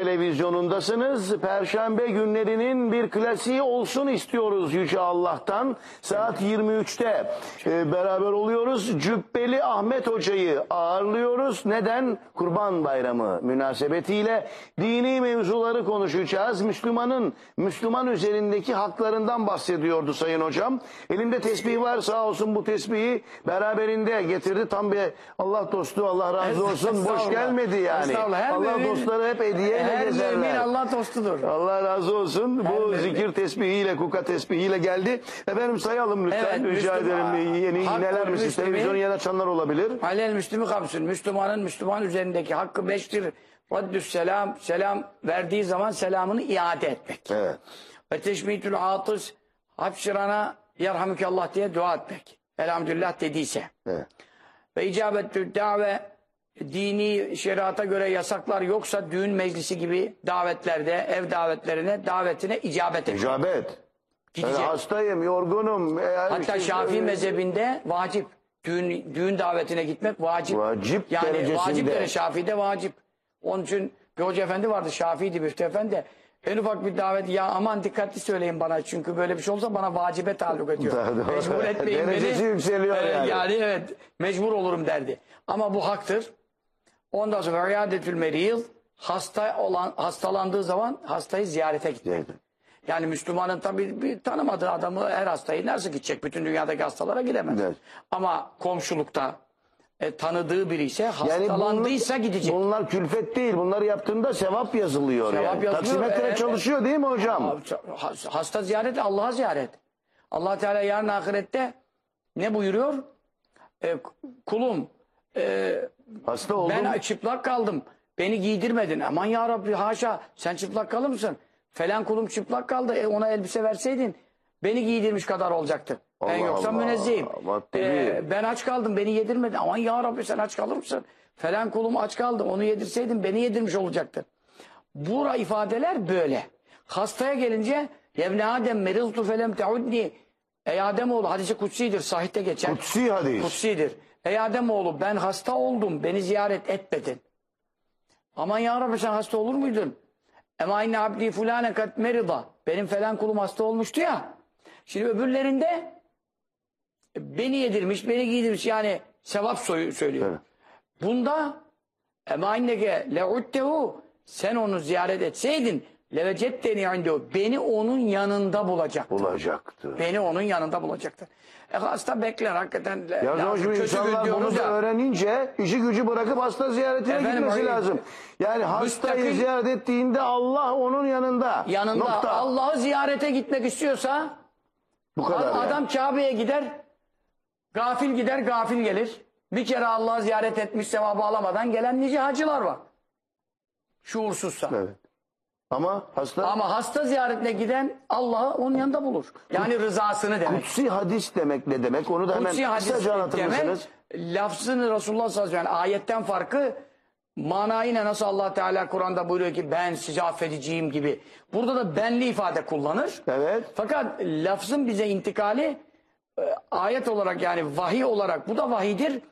Televizyonundasınız. Perşembe günlerinin bir klasiği olsun istiyoruz Yüce Allah'tan. Saat 23'te e, beraber oluyoruz. Cübbeli Ahmet Hoca'yı ağırlıyoruz. Neden? Kurban Bayramı münasebetiyle dini mevzuları konuşacağız. Müslümanın, Müslüman üzerindeki haklarından bahsediyordu Sayın Hocam. Elimde tesbih var sağ olsun bu tesbihi beraberinde getirdi. Tam bir Allah dostu Allah razı olsun. Boş gelmedi yani. Allah dostları hep hediyeyle Her gezerler. mümin Allah dostudur. Allah razı olsun. Her Bu mümin. zikir tesbihiyle, kuka tesbihiyle geldi. Efendim sayalım lütfen. Evet, Rica Müslüman- ederim. Yeni iğneler misiniz? Televizyonu yeni açanlar olabilir. Alel Müslümü kapsın. Müslümanın Müslüman üzerindeki hakkı beştir. Raddüs selam, selam verdiği zaman selamını iade etmek. Evet. Ve teşmitül atız, hapşırana yarhamükallah diye dua etmek. Elhamdülillah dediyse. evet. Ve icabetü dave, dini şeriata göre yasaklar yoksa düğün meclisi gibi davetlerde, ev davetlerine, davetine icabet etmek. İcabet. Ben Gidecek. hastayım, yorgunum. Eğer Hatta işte- Şafii mezhebinde vacip. Düğün, düğün davetine gitmek vacip. Vacip yani derecesinde. vacip dere Şafii'de vacip. Onun için bir hoca efendi vardı Şafii'di Müftü efendi. En ufak bir davet ya aman dikkatli söyleyin bana çünkü böyle bir şey olsa bana vacibe taalluk ediyor. Mecbur etmeyin beni. Derecesi yükseliyor yani. Yani evet mecbur olurum derdi. Ama bu haktır. Ondan sonra riyadetül meriyil hasta olan hastalandığı zaman hastayı ziyarete gitmek. Yani Müslümanın tabii bir tanımadığı adamı her hastayı nasıl gidecek? Bütün dünyadaki hastalara gidemez. Evet. Ama komşulukta e, tanıdığı biri ise Yani hastalandıysa bunlar, gidecek. Bunlar külfet değil. Bunları yaptığında sevap yazılıyor. Sevap yani. yazılıyor, Taksimetre evet. çalışıyor değil mi hocam? Has- Hasta ziyaret Allah'a ziyaret. Allah Teala yarın ahirette ne buyuruyor? E, kulum e, Hasta oldum. ben çıplak kaldım. Beni giydirmedin. Aman ya Rabbi haşa sen çıplak kalır mısın? Falan kulum çıplak kaldı. E, ona elbise verseydin beni giydirmiş kadar olacaktı. Ben Allah yoksa Allah. münezzehim. Ama tabii. E, ben aç kaldım beni yedirmedin. Aman ya Rabbi sen aç kalır mısın? Falan kulum aç kaldı. Onu yedirseydin beni yedirmiş olacaktı. Bura ifadeler böyle. Hastaya gelince Yevne Adem meriztu felem teudni Ey Ademoğlu hadisi kutsidir sahihte geçer. Kutsi hadis. Kutsidir. Ey Ademoğlu ben hasta oldum beni ziyaret etmedin. Aman ya Rabbi sen hasta olur muydun? Ema inne abdi fulane kat merida. Benim falan kulum hasta olmuştu ya. Şimdi öbürlerinde e, beni yedirmiş, beni giydirmiş yani sevap soyu söylüyor. Evet. Bunda ema inneke le'uddehu sen onu ziyaret etseydin levecetteni indehu beni onun yanında bulacaktın. Olacaktı. Beni onun yanında bulacaktı. E hasta bekler hakikaten. Ya lazım. hocam Kötü gün insanlar bunu da ya. öğrenince işi gücü bırakıp hasta ziyaretine Efendim, gitmesi hayır. lazım. Yani hastayı Müstakil- ziyaret ettiğinde Allah onun yanında. yanında Nokta. Allah'ı ziyarete gitmek istiyorsa Bu kadar yani. adam Kabe'ye gider gafil gider gafil gelir. Bir kere Allah'ı ziyaret etmiş sevabı alamadan gelen nice hacılar var. Şuursuzsa. Evet. Ama hasta Ama hasta ziyaretine giden Allah'ı onun yanında bulur. Yani rızasını demek. kutsi hadis demek ne demek? Onu da hemen Kutsi hadis kısaca anlatır demek mısınız? lafzını Resulullah sallallahu aleyhi ve sellem yani ayetten farkı manayı ne nasıl Allah Teala Kur'an'da buyuruyor ki ben sizi affedeceğim gibi. Burada da benli ifade kullanır. Evet. Fakat lafzın bize intikali e, ayet olarak yani vahiy olarak bu da vahidir.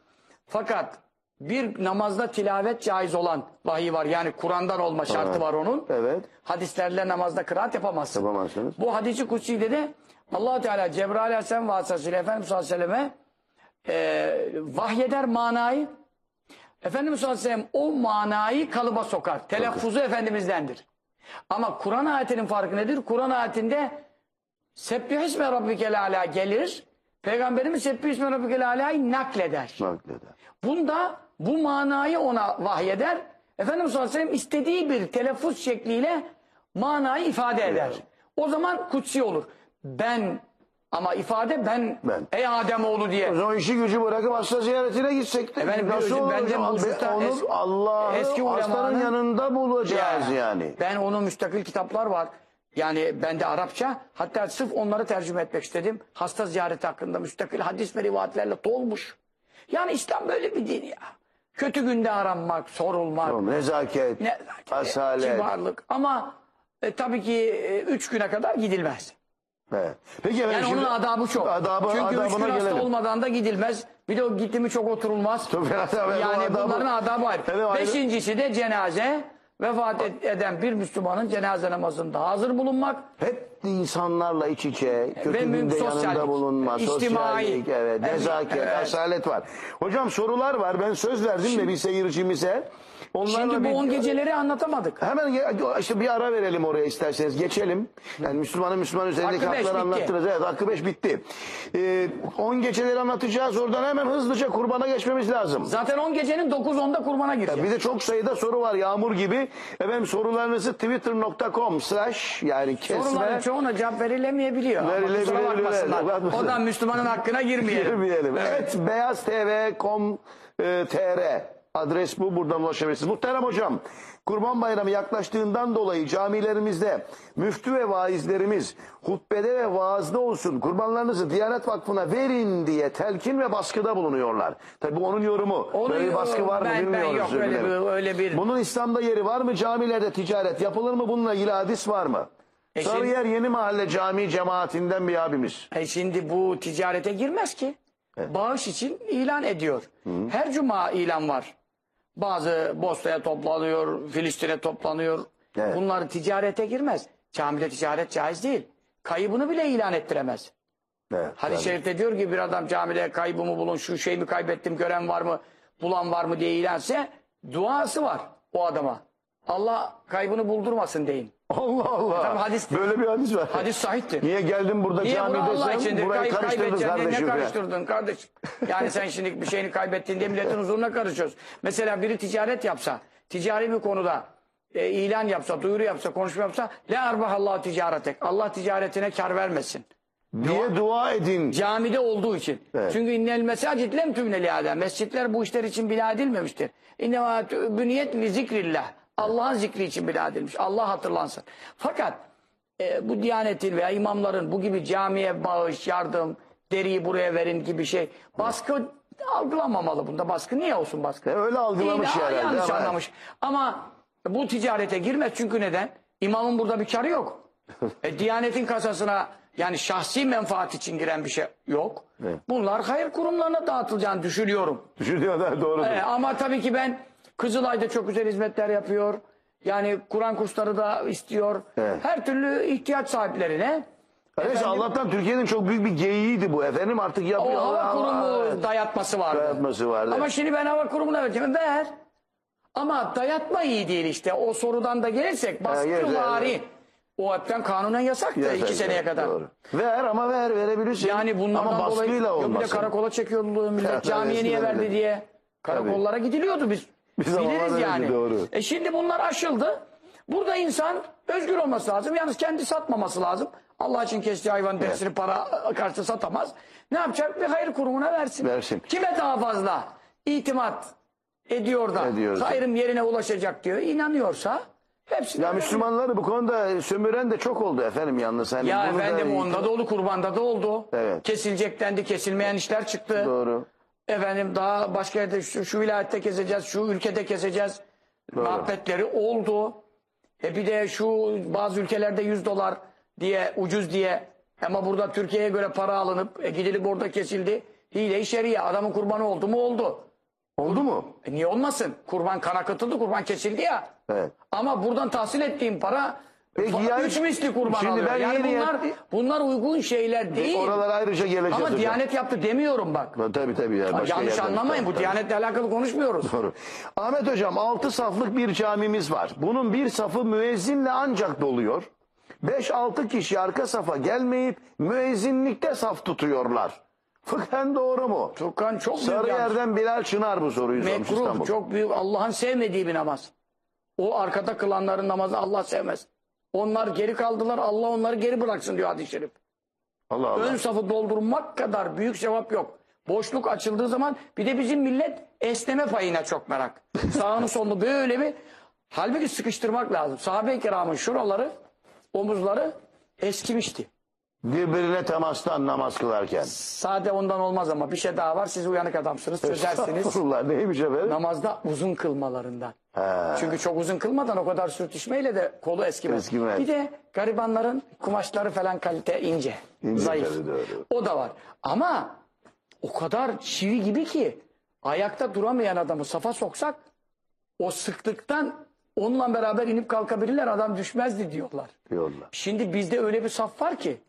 Fakat bir namazda tilavet caiz olan vahiy var. Yani Kur'an'dan olma şartı var onun. Evet. Hadislerle namazda kıraat yapamazsın. Yapamazsınız. Bu hadisi kutsi'de de allah Teala Cebrail Aleyhisselam vasıtasıyla Efendimiz sallallahu aleyhi ve selleme e, vahyeder manayı. Efendimiz sallallahu aleyhi ve sellem o manayı kalıba sokar. Telaffuzu Efendimiz'dendir. Ama Kur'an ayetinin farkı nedir? Kur'an ayetinde Sebbihisme Rabbikel Ala gelir. Peygamberimiz Sebbihisme Rabbikel Ala'yı nakleder. Nakleder. Bunda bu manayı ona vahyeder. Efendimiz sallallahu aleyhi ve sellem istediği bir telaffuz şekliyle manayı ifade eder. O zaman kutsi olur. Ben ama ifade ben, Ben. ey Ademoğlu diye. O zaman işi gücü bırakıp hasta ziyaretine gitsek de Efendim, nasıl olur bence hocam? hususta Onu Allah'ı hastanın yanında bulacağız Ya, yani. Ben onun müstakil kitaplar var. Yani bende Arapça. Hatta sırf onları tercüme etmek istedim. Hasta ziyareti hakkında müstakil hadis ve rivayetlerle dolmuş. Yani İslam böyle bir din ya. Kötü günde aranmak, sorulmak. Tamam, Nezaket, Ne, asalet. kibarlık. Ama e, tabii ki e, üç güne kadar gidilmez. Evet. Peki efendim Yani şimdi- onun adabı çok. Adabı, Çünkü üç adabına gün hasta gelelim. olmadan da gidilmez. Bir de o gitti mi çok oturulmaz. Tabii, tabii, o yani adabı- bunların adabı var. Evet, ayrı- Beşincisi de cenaze. vefat et- eden bir Müslümanın cenaze namazında hazır bulunmak Hep insanlarla iç içe, kötü müm- günde yanında bulunma, içtimai. sosyallik, evet, nezaket, evet. asalet var. Hocam sorular var. Ben söz verdim de bir seyircimize. Onlarla Şimdi bu bir- on geceleri anlatamadık. Hemen ge- işte bir ara verelim oraya isterseniz. Geçelim. Yani Müslümanın Müslüman üzerindeki Hakkı beş hakları bitti. anlattınız. Evet hakkı beş bitti. Ee, 10 geceleri anlatacağız. Oradan hemen hızlıca kurbana geçmemiz lazım. Zaten 10 gecenin 9-10'da kurbana gireceğiz. Bir de çok sayıda soru var yağmur gibi. Efendim sorularınızı twitter.com slash yani Soruların kesme çoğuna cevap verilemeyebiliyor. Ama Verilebilir, kusura bakmasınlar. evet, bakmasın. Ondan Müslümanın hakkına girmeyelim. girmeyelim. Evet, beyaztv.com.tr adres bu. Buradan ulaşabilirsiniz. Muhterem hocam, Kurban Bayramı yaklaştığından dolayı camilerimizde müftü ve vaizlerimiz hutbede ve vaazda olsun kurbanlarınızı Diyanet Vakfı'na verin diye telkin ve baskıda bulunuyor. Tabi bu onun yorumu. Onu- Böyle bir baskı var mı ben- ben bilmiyoruz. yok, öyle bir- öyle bir- Bunun İslam'da yeri var mı? Camilerde ticaret yapılır mı? Bununla ilgili hadis var mı? E şimdi- Sarıyer Yeni Mahalle Camii cemaatinden bir abimiz. E şimdi bu ticarete girmez ki. Bağış için ilan ediyor. Her cuma ilan var. Bazı Bosna'ya toplanıyor, Filistin'e toplanıyor. Evet. Bunlar ticarete girmez. Camide ticaret caiz değil. Kaybını bile ilan ettiremez. Evet, Hadis-i şerifte diyor ki bir adam camide kaybımı bulun, şu şeyimi kaybettim, gören var mı, bulan var mı diye ilanse duası var o adama. Allah kaybını buldurmasın deyin. Allah Allah. Tabii hadis- Böyle bir hadis var. Hadis sahiptir. Niye geldin burada Niye cami Allah desem burayı Kayıp karıştırdın kardeşim. ne ya. karıştırdın kardeş? Yani sen şimdi bir şeyini kaybettin diye milletin huzuruna karışıyoruz. Mesela biri ticaret yapsa, ticari bir konuda e, ilan yapsa, duyuru yapsa, konuşma yapsa la arbahallahu ticaretek. Allah ticaretine kar vermesin. Diye dua edin. Camide olduğu için. Evet. Çünkü innel mesacid lem tümne liada. Mescitler bu işler için bina edilmemiştir. İnnemâ büniyet li zikrillah. Allah'ın zikri için bina edilmiş. Allah hatırlansın. Fakat e, bu diyanetin veya imamların bu gibi camiye bağış, yardım, deriyi buraya verin gibi şey. Baskı algılanmamalı bunda. Baskı niye olsun baskı? E, öyle algılamış İyi de herhalde Yanlış ama- anlamış. Ama bu ticarete girmez çünkü neden? İmamın burada bir karı yok. e, Diyanetin kasasına yani şahsi menfaat için giren bir şey yok. Evet. Bunlar hayır kurumlarına dağıtılacağını düşünüyorum. Düşünüyorlar doğrudur. E, ama tabii ki ben Kızılay'da çok güzel hizmetler yapıyor. Yani Kur'an kursları da istiyor. Evet. Her türlü ihtiyaç sahiplerine Neyse Allah'tan Türkiye'nin çok büyük bir geyiğiydi bu efendim artık o yapıyor. hava Allah kurumu dayatması vardı. Dayatması vardı. Ama şimdi ben hava kurumuna vereceğim. Ver. Ama dayatma iyi değil işte. O sorudan da gelirsek baskı evet. O hepten kanunen yasaktı Yasak, iki seneye kadar. doğru. Ver ama ver verebilirsin. Yani bunlardan ama baskıyla dolayı yok bir de olmasın. karakola çekiyordu millet. Camiye niye verdi diye. Karakollara gidiliyordu biz. Bir zamanlar Biliriz öyleydi, yani. doğru. E şimdi bunlar aşıldı. Burada insan özgür olması lazım. Yalnız kendi satmaması lazım. Allah için kestiği hayvan derisini para karşı satamaz. Ne yapacak? Bir hayır kurumuna versin. Versin. Kime daha fazla itimat ediyor da Ediyorsa. hayrım yerine ulaşacak diyor. inanıyorsa hepsini Ya verebilir. Müslümanları bu konuda sömüren de çok oldu efendim yalnız. Hani Ya bunu da- efendim onda da oldu kurbanda da oldu. Evet. Kesilecek dendi kesilmeyen işler çıktı. Doğru. Efendim daha başka yerde şu, şu vilayette keseceğiz, şu ülkede keseceğiz. Muhabbetleri oldu. E bir de şu bazı ülkelerde 100 dolar diye ucuz diye ama burada Türkiye'ye göre para alınıp e, gidilip orada kesildi. Hile-i şeriye adamın kurbanı oldu mu oldu. Oldu mu? E niye olmasın? Kurban kan akıtıldı, kurban kesildi ya. Evet. Ama buradan tahsil ettiğim para Peki yani- üç misli kurban Şimdi alıyor. ben Yani yeni- bunlar, bunlar uygun şeyler değil. Oralara ayrıca geleceğiz Ama hocam. Diyanet yaptı demiyorum bak. Tabii tabii. Ya, başka Yanlış yerden- anlamayın bu Tabii. Diyanet'le alakalı konuşmuyoruz. Doğru. Ahmet hocam 6 saflık bir camimiz var. Bunun bir safı müezzinle ancak doluyor. 5-6 kişi arka safa gelmeyip müezzinlikte saf tutuyorlar. Fıkhen doğru mu? Tukan çok büyük yanlış. Sarıyer'den Bilal Çınar bu soruyu sormuş Mekruh İstanbul. çok büyük Allah'ın sevmediği bir namaz. O arkada kılanların namazı Allah sevmez. Onlar geri kaldılar Allah onları geri bıraksın diyor hadis-i şerif. Allah Allah. Ön safı doldurmak kadar büyük sevap yok. Boşluk açıldığı zaman bir de bizim millet esneme payına çok merak. Sağını solunu böyle bir halbuki sıkıştırmak lazım. Sahabe-i kiramın şuraları omuzları eskimişti. Birbirine temastan namaz kılarken. Sade ondan olmaz ama bir şey daha var. Siz uyanık adamsınız çözersiniz. Estağfurullah neymiş efendim? Namazda uzun kılmalarından. He. Çünkü çok uzun kılmadan o kadar sürtüşmeyle de kolu eskimez. Eskimez. Bir de garibanların kumaşları falan kalite ince. İnce zayıf. O da var. Ama o kadar çivi gibi ki ayakta duramayan adamı safa soksak o sıktıktan onunla beraber inip kalkabilirler adam düşmezdi diyorlar. Diyorlar. Şimdi bizde öyle bir saf var ki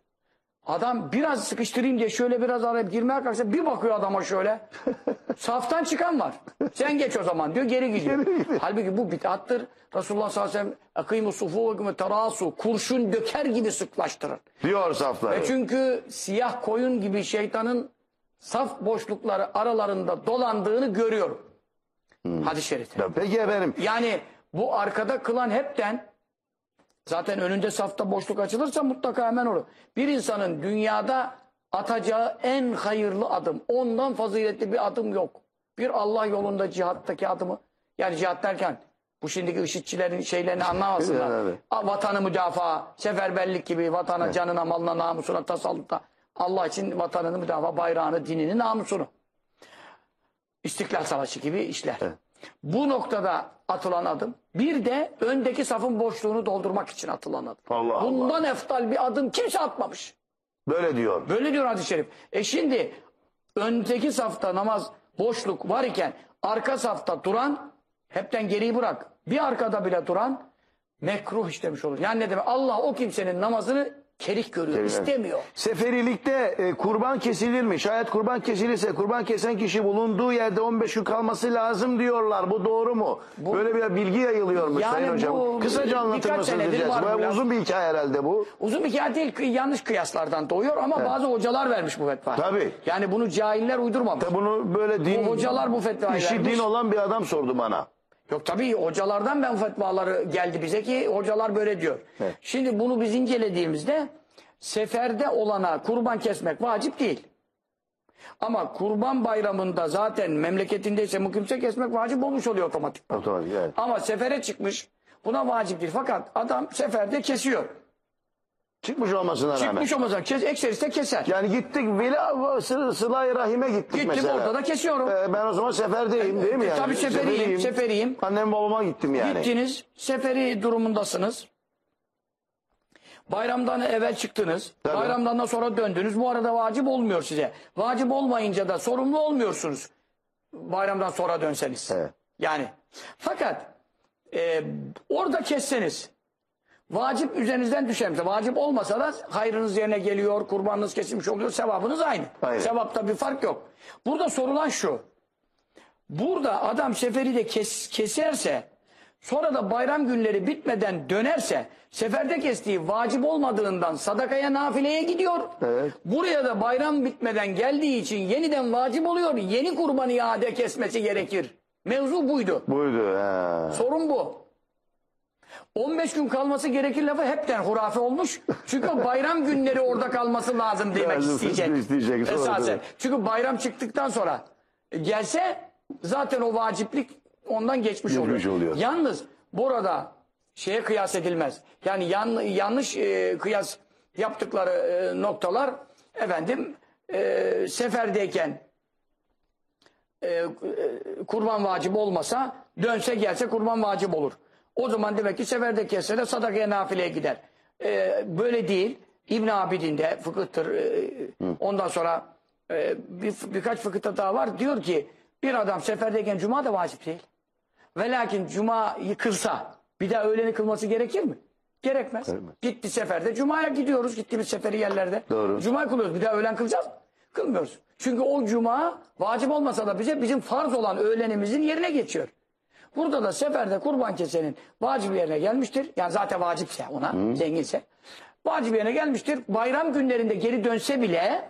adam biraz sıkıştırayım diye şöyle biraz arayıp girmeye kalksa bir bakıyor adama şöyle. Saftan çıkan var. Sen geç o zaman diyor geri gidiyor. Halbuki bu bid'attır. Resulullah sallallahu aleyhi ve sellem sufûvekum ve terâsû kurşun döker gibi sıklaştırın. Diyor safları. E çünkü siyah koyun gibi şeytanın saf boşlukları aralarında dolandığını görüyorum. Hadis-i şerifte. Peki efendim. Yani bu arkada kılan hepten zaten önünde safta boşluk açılırsa mutlaka hemen olur. Bir insanın dünyada atacağı en hayırlı adım, ondan faziletli bir adım yok. Bir Allah yolunda cihattaki adımı, yani cihat derken bu şimdiki IŞİD'çilerin şeylerini anlamasınlar. Evet, evet. Vatanı müdafaa, seferberlik gibi vatana, canına, malına, namusuna, tasallutta. Allah için vatanını müdafaa, bayrağını, dinini, namusunu. İstiklal Savaşı gibi işler. Bu noktada atılan adım. Bir de öndeki safın boşluğunu doldurmak için atılan adım. Allah Allah. Bundan eftal bir adım kimse atmamış. Böyle diyor. Böyle diyor hadis-i şerif. E şimdi öndeki safta namaz boşluk var iken arka safta duran hepten geriyi bırak. Bir arkada bile duran mekruh işlemiş olur. Yani ne demek? Allah o kimsenin namazını kerik görüyor, Evet. istemiyor. Seferilikte e, kurban kesilir mi? Şayet kurban kesilirse kurban kesen kişi bulunduğu yerde 15 gün kalması lazım diyorlar. Bu doğru mu? Böyle bir bilgi yayılıyormuş Yani Sayın Hocam. bu Kısaca anlatır mısınız senedir diyeceğiz. var bu Bu uzun bir hikaye herhalde bu. Uzun bir hikaye değil, kı- yanlış kıyaslardan doğuyor ama bazı hocalar vermiş bu fetva. Tabii. Yani bunu cahiller uydurmamış. Bunu böyle din, Bu hocalar bu fetvayı işi vermiş. din olan bir adam sordu bana. Yok tabii hocalardan ben fetvaları geldi bize ki hocalar böyle diyor. Evet. Şimdi bunu biz incelediğimizde seferde olana kurban kesmek vacip değil. Ama kurban bayramında zaten memleketindeyse mukimse kesmek vacip olmuş oluyor otomatik. Otomatik evet. Ama sefere çıkmış buna vacip değil. Fakat adam seferde kesiyor. Çıkmış olmasına rağmen. Çıkmış olmasa kes, ekseriste keser. Yani gittik Veli Sı- Sıla-i Rahim'e gittik Gittim mesela. orada da kesiyorum. Ee, ben o zaman seferdeyim değil mi yani? tabii seferiyim, seferiyim. Annem babama gittim yani. Gittiniz, seferi durumundasınız. Bayramdan evvel çıktınız. Tabii. Bayramdan da sonra döndünüz. Bu arada vacip olmuyor size. Vacip olmayınca da sorumlu olmuyorsunuz. Bayramdan sonra dönseniz. Evet. Yani. Fakat e, orada kesseniz vacip üzerinizden düşer. Mesela Vacip olmasa da hayrınız yerine geliyor, kurbanınız kesilmiş oluyor, sevabınız aynı. Aynen. Sevapta bir fark yok. Burada sorulan şu. Burada adam seferi de kes, keserse sonra da bayram günleri bitmeden dönerse seferde kestiği vacip olmadığından sadakaya nafileye gidiyor. Evet. Buraya da bayram bitmeden geldiği için yeniden vacip oluyor. Yeni kurban iade kesmesi gerekir. Mevzu buydu. Buydu. He. Sorun bu. 15 gün kalması gerekir lafı hepten hurafe olmuş. Çünkü bayram günleri orada kalması lazım demek Lazım, isteyecek. isteyecek, Esasen. Çünkü bayram çıktıktan sonra gelse zaten o vaciplik ondan geçmiş, Geçmiş oluyor. oluyor. Yalnız burada şeye kıyas edilmez. Yani yan- yanlış e, kıyas yaptıkları e, noktalar efendim e, seferdeyken e, e, kurban vacip olmasa dönse gelse kurban vacip olur. O zaman demek ki seferde kesse de sadakaya nafileye gider. E, böyle değil. İbn Abidin'de fıkıhtır. e, ondan sonra e, bir, birkaç fıkıhta daha var. Diyor ki bir adam seferdeyken cuma da vacip değil. Ve lakin cumayı kılsa bir daha öğleni kılması gerekir mi? Gerekmez. Gerekmez. Gitti seferde. Cuma'ya gidiyoruz. Gittiğimiz seferi yerlerde. Doğru. Cuma kılıyoruz. Bir daha öğlen kılacağız mı? Kılmıyoruz. Çünkü o cuma vacip olmasa da bize bizim farz olan öğlenimizin yerine geçiyor. Burada da seferde kurban kesenin vacip yerine gelmiştir. Yani zaten vacipse ona, zenginse. Vacip yerine gelmiştir. Bayram günlerinde geri dönse bile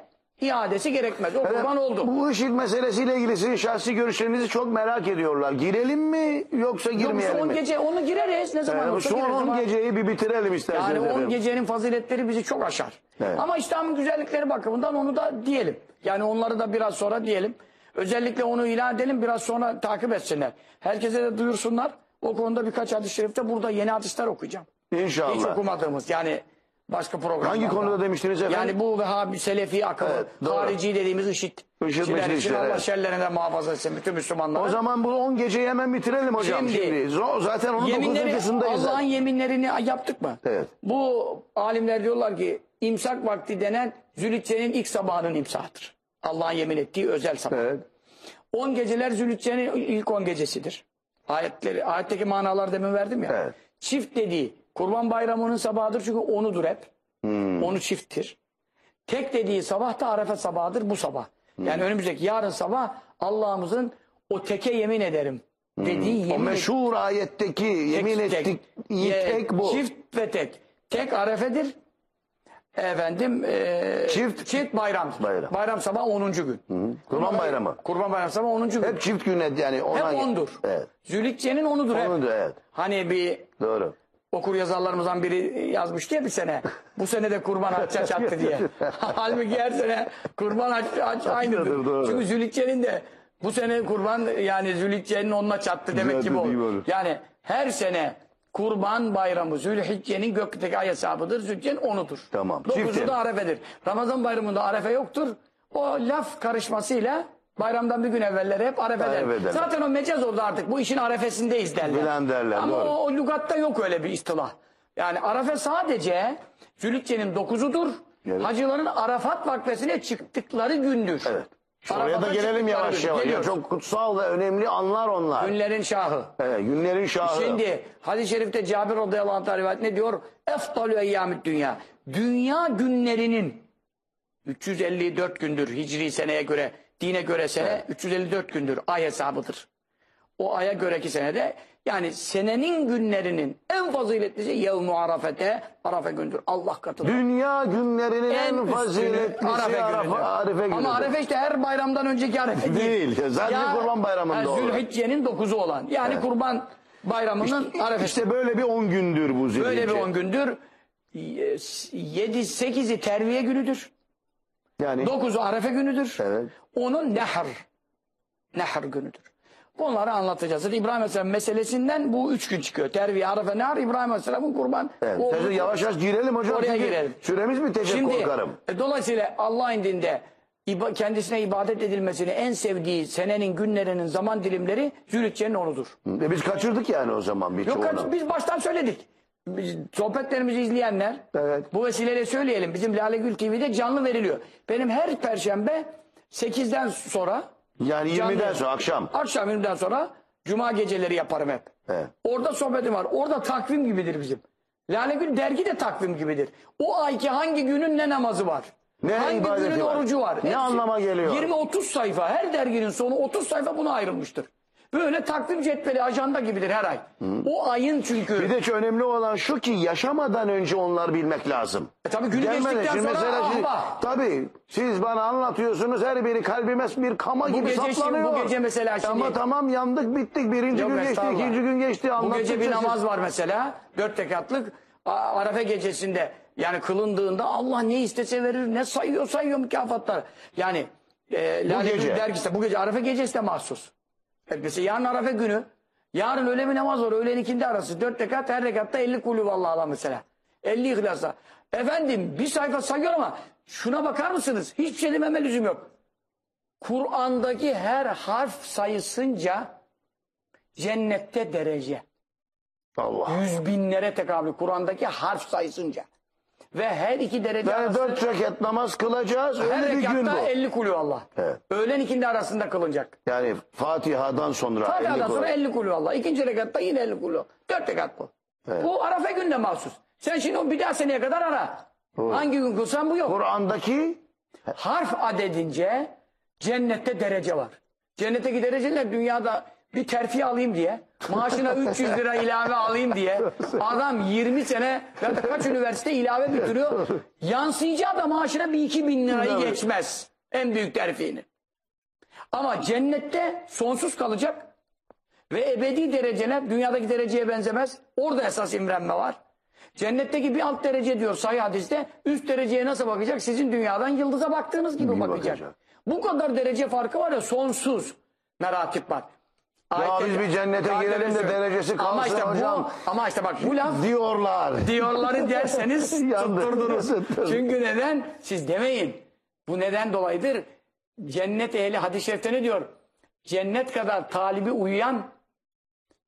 iadesi gerekmez. O kurban oldu. Bu işin meselesiyle ilgili sizin şahsi görüşlerinizi çok merak ediyorlar. Girelim mi yoksa Yok, girmeyelim son mi? gece onu gireriz. Ne zaman Ee, olsa son gireriz 10 ama- geceyi bir bitirelim isterseniz Yani 10 efendim. gecenin faziletleri bizi çok aşar. Evet. Ama İslam'ın güzellikleri bakımından onu da diyelim. Yani onları da biraz sonra diyelim. Özellikle onu ilan edelim biraz sonra takip etsinler. Herkese de duyursunlar. O konuda birkaç hadis-i şerifte burada yeni hadisler okuyacağım. Hiç İnşallah. okumadığımız yani başka programlarda. Hangi konuda demiştiniz efendim? Yani bu Vehhabi, Selefi akımı, Evet, doğru. harici dediğimiz IŞİD. IŞİD, İşçiler için IŞİD'ler, Allah evet. şerlerinden muhafaza etsin bütün Müslümanları. O zaman bu 10 geceyi hemen bitirelim hocam Şimdi- şimdi. Zaten onun Yeminleri 9.sındayız. Allah'ın yeminlerini yaptık mı? Evet. Bu alimler diyorlar ki imsak vakti denen Zülhicce'nin ilk sabahının imsahıdır. Allah'ın yemin ettiği özel sabah. Evet. 10 geceler Zülhicce'nin ilk 10 gecesidir. Ayetleri, ayetteki manalar demin verdim ya. Evet. Çift dediği kurban bayramının sabahıdır çünkü onudur hep. Hmm. Onu çifttir. Tek dediği sabah da arefe sabahıdır bu sabah. Hmm. Yani önümüzdeki yarın sabah Allah'ımızın o teke yemin ederim dediği Hmm. O yemin meşhur ayetteki yemin tek- ettik ye- tek bu. Çift ve tek. Tek arefedir. Efendim e, Çift- çift bayram. Bayram. Sabah 10. gün. Kurban bayramı. Kurban bayram sabah 10. gün. Hep çift güne yani ona Hep ondur. Evet. Zülhicce'nin onudur hep. Onudur, evet. Hani bir Doğru. okur yazarlarımızdan biri yazmıştı ya bir sene. Bu sene de kurban hacca çattı diye. Halbuki her sene kurban hac, hac aynıdır. Doğru. Çünkü Zülhicce'nin de bu sene kurban yani Zülhicce'nin onunla çattı demek Çattı gibi olur. değil olur. Yani her sene kurban bayramı Zülhicce'nin gökteki ay hesabıdır. Zülhicce'nin onudur. Tamam. Dokuzu da arefedir. Ramazan bayramında arefe yoktur. O laf karışmasıyla bayramdan bir gün evvelleri hep arefe. Arefe derler. Zaten o mecaz oldu artık. Bu işin arefesindeyiz derler. Bilen derler, Ama doğru. o, o lügatta yok öyle bir istilah. Yani Arafe sadece Zülhicce'nin dokuzudur. Evet. Hacıların Arafat vakfesine çıktıkları gündür. Evet. Oraya da gelelim çıktıkları yavaş gün. yavaş. Ya Geliyoruz. çok kutsal ve önemli anlar onlar. Günlerin şahı. Evet, günlerin şahı. Şimdi hadis-i şerifte Cabir radıyallahu anh rivayet ne diyor? Eftalü eyyamid dünya. Dünya günlerinin 354 gündür hicri seneye göre, dine göre sene 354 gündür ay hesabıdır. O aya göreki senede yani senenin günlerinin en faziletlisi yevmu arafete, arafe gündür. Allah katında. Dünya günlerinin en, günü faziletlisi Arefe Arafa, günüdür. Arefe günüdür. Ama Arefe işte her bayramdan önceki Arefe değil. Değil. Zaten Kurban Bayramı'nda yani olan. Zülhicce'nin dokuzu olan. Yani kurban bayramının Arefesi. İşte böyle bir 10 gündür bu zilhicce. Böyle bir 10 gündür. 7-8'i terviye günüdür. Yani 9'u arefe günüdür. Evet. Onun nehr. Nehr günüdür. Bunları anlatacağız. Zaten İbrahim Aleyhisselam meselesinden bu üç gün çıkıyor. Terviye, arefe, nehr, İbrahim Aleyhisselam'ın kurban. Evet. O- yavaş yavaş girelim hocam. Oraya girelim. Süremiz bitecek Şimdi korkarım. e, dolayısıyla Allah indinde iba- kendisine ibadet edilmesini en sevdiği senenin, günlerinin, zaman dilimleri Zülhicce'nin onudur. E biz kaçırdık yani o zaman Yok birçoğunu. kaç- biz baştan söyledik. Biz, sohbetlerimizi izleyenler Evet. bu vesileyle söyleyelim. Bizim Lale Gül TV'de canlı veriliyor. Benim her perşembe 8'den sonra Yani canlı- 20'den sonra akşam. Akşam 20'den sonra cuma geceleri yaparım hep. Evet. Orada sohbetim var. Orada takvim gibidir bizim. Lale Gül dergi de takvim gibidir. O ayki hangi günün ne namazı var? Ne hangi günün var? orucu var? Ne anlama geliyor? 20-30 sayfa. Her derginin sonu 30 sayfa buna ayrılmıştır. Böyle takvim cetveli ajanda gibidir her ay. O ayın çünkü. Bir de şu önemli olan şu ki yaşamadan önce onlar bilmek lazım. E tabii günü Gelmeden- geçtikten şimdi sonra mesela ah şimdi- vah. Tabii siz bana anlatıyorsunuz her biri kalbime bir kama gibi gece şimdi- saplanıyor. bu gece mesela şimdi- Ama tamam yandık bittik birinci Yok, gün geçti ikinci gün geçti Bu gece bir namaz var mesela. Dört rekatlık. A- Arafe gecesinde yani kılındığında Allah ne istese verir ne sayıyor sayıyor mükafatlar. Yani e, Lale dergisi bu gece Arafe gecesi de mahsus. Evet, mesela yarın Arafe günü. Yarın öğle bir namaz var. Öğlen ikindi arası. Dört rekat her rekatta 50 kulü vallahi mesela. 50 ihlasla. Efendim bir sayfa sayıyor ama şuna bakar mısınız? Hiçbir şey dememe lüzum yok. Kur'an'daki her harf sayısınca cennette derece. Allah. Yüz binlere tekabül Kur'an'daki harf sayısınca. Ve her iki derece Yani arası- dört rekat namaz kılacağız her öyle bir gün rekatta bu. 50 kulü Allah. Evet. Öğlen ikindi arasında kılınacak. Yani Fatiha'dan sonra. Fatiha'dan 50 sonra Kur'an. 50 kulü Allah. İkinci rekatta yine 50 kulü. Dört rekat bu. Bu Arafa gününe mahsus. Sen şimdi o bir daha seneye kadar ara. Hangi gün kılsan bu yok. Kur'an'daki Harf adedince cennette derece var. Cennetteki dereceler dünyada bir terfi alayım diye, maaşına 300 lira ilave alayım diye adam 20 sene ya da kaç üniversite ilave bitiriyor. Yansıyacağı da maaşına bir iki bin lirayı Evet. geçmez. En büyük terfini. Ama cennette sonsuz kalacak ve ebedi dereceler dünyadaki dereceye benzemez. Orada esas imrenme var. Cennetteki bir alt derece diyor sayı hadiste. Üst dereceye nasıl bakacak? Sizin dünyadan yıldıza baktığınız gibi Gibi bakacak. bakacak. Bu kadar derece farkı var ya sonsuz meratip var. Ya biz bir cennete Daha girelim de derece- derecesi ama kalsın işte hocam. Bu, ama işte bak bu laf diyorlar. diyorları derseniz Yandı. tutturdunuz. Çünkü neden? Siz demeyin. Bu neden dolayıdır? Cennet ehli hadis-i şerifte ne diyor? Cennet kadar talibi uyuyan,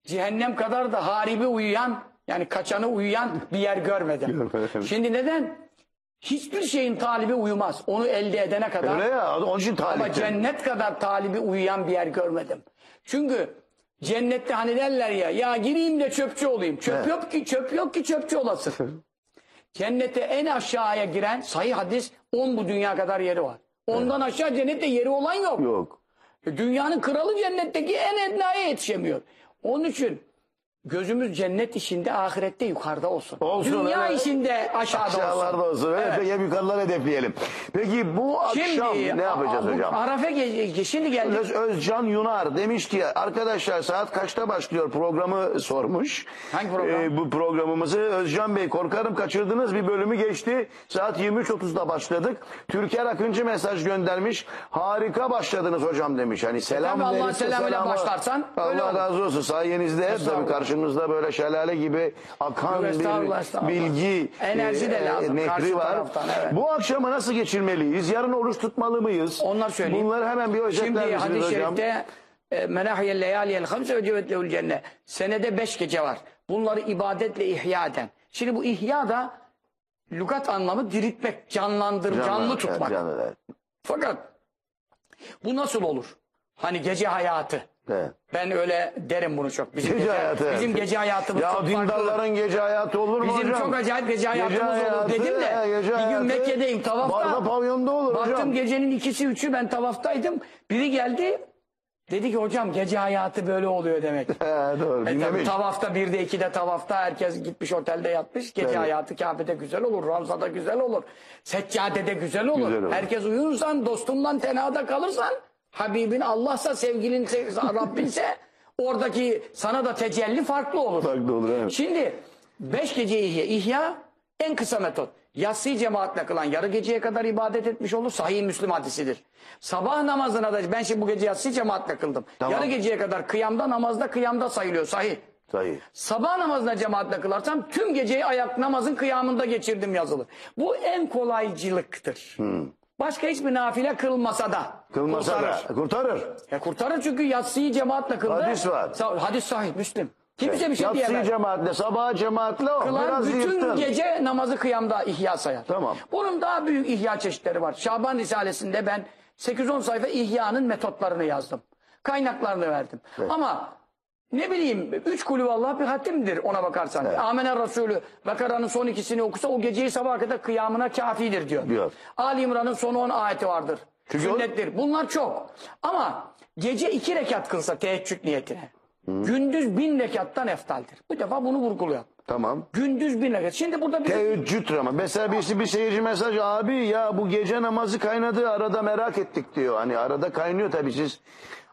cehennem kadar da haribi uyuyan, yani kaçanı uyuyan bir yer görmedim. Şimdi neden? Hiçbir şeyin talibi uyumaz. Onu elde edene kadar. Öyle ya onun için Ama taliptir. cennet kadar talibi uyuyan bir yer görmedim. Çünkü Cennette hani derler ya ya gireyim de çöpçü olayım. Çöp yok ki çöp yok ki çöpçü olasın. Cennete en aşağıya giren sahih hadis 10 bu dünya kadar yeri var. Ondan aşağı cennette yeri olan yok. Yok. E, Dünyanın kralı cennetteki en ednaya yetişemiyor. Onun için gözümüz cennet işinde ahirette yukarıda olsun. Olsun, Dünya evet. işinde aşağıda olsun. Aşağılarda olsun. Evet. Evet. Peki hep yukarıları hedefleyelim. Peki bu akşam Şimdi ne yapacağız a- bu hocam? Arafa gece şimdi geldik. Öz- Özcan Yunar demiş ki arkadaşlar saat kaçta başlıyor programı sormuş. Hangi program? Ee, bu programımızı Özcan Bey korkarım kaçırdınız bir bölümü geçti. Saat 23.30'da başladık. Türker Akıncı mesaj göndermiş. Harika başladınız hocam demiş. Hani selam tabii Allah'ın selamıyla başlarsan öyle Allah razı olsun. Sayenizde hep tabii Estağfurullah. Karşımızda böyle şelale gibi akan Estağfurullah, bir estağfurullah. bilgi Enerji de e, lazım nehri karşı var. taraftan, evet. Bu akşamı nasıl geçirmeliyiz? Yarın oruç tutmalı mıyız? Onlar söyleyeyim. Bunları hemen bir özetler Şimdi misiniz hadis-i hocam? şerifte e, menahiyel leyaliyel hamse lehul cennet. Senede beş gece var. Bunları ibadetle ihya eden. Şimdi bu ihya da lügat anlamı diriltmek, canlandır, canlı, evet, tutmak. canlı, evet. Fakat bu nasıl olur? Hani gece hayatı. Evet. Ben öyle derim bunu çok. Bizim Gece hayatı, evet. Bizim gece hayatımız Ya çok farklı. dindarların gece hayatı olur mu Bizim hocam? çok acayip gece hayatımız olur hayatı, dedim de he, gece bir gün Mekke'deyim tavafta. Barda pavyonda olur Baktım hocam. gecenin ikisi üçü ben tavaftaydım. Biri geldi dedi ki hocam gece hayatı böyle oluyor demek. He, doğru E tabii tavafta bir de iki de tavafta herkes gitmiş otelde yatmış. Gece Evet. hayatı Kabe'de güzel olur. Ravzada güzel olur. Seccadede güzel olur. Güzel olur. Herkes uyursan dostundan tenada kalırsan Habibin Allah'sa sevgilin Rabbinse oradaki sana da tecelli farklı olur. Farklı olur, evet. Şimdi beş gece ihya. İhya en kısa metot. Yatsıyı cemaatle kılan yarı geceye kadar ibadet etmiş olur. Sahih Müslim hadisidir. Sabah namazına da ben şimdi bu gece yatsıyı cemaatle kıldım. Tamam. Yarı geceye kadar kıyamda namazda kıyamda sayılıyor sahih. Sayı. Sabah namazına cemaatle kılarsam tüm geceyi ayak namazın kıyamında geçirdim yazılı. Bu en kolaycılıktır. Başka hiçbir nafile kılmasa da. Kılmasa kurtarır. da kurtarır. E kurtarır çünkü yatsıyı cemaatle kıldı. Hadis var. Sa- Hadis sahih Müslim. Kimse bir şey Yatsıyı diyemez. cemaatle, sabah cemaatle o. Kılar Biraz bütün yırttın. gece namazı kıyamda ihya sayar. Tamam. Bunun daha büyük ihya çeşitleri var. Şaban Risalesi'nde ben 8-10 sayfa ihyanın metotlarını yazdım. Kaynaklarını verdim. Ama ne bileyim üç kulü Allah bir hatimdir ona bakarsan. Evet. Amener Resulü Bakara'nın son ikisini okusa o geceyi sabaha kadar kıyamına kafidir diyor. Diyor. Ali İmran'ın son 10 ayeti vardır. Çünkü o- Sünnettir. Bunlar çok. Ama gece iki rekat kılsa teheccüd niyetine. Gündüz bin rekattan eftaldir. Bu defa bunu vurguluyor. Tamam. Gündüz bin rekat. Şimdi burada bir Teheccüd ama. Mesela birisi bir seyirci mesaj abi ya bu gece namazı kaynadı arada merak ettik diyor. Hani arada kaynıyor tabii siz.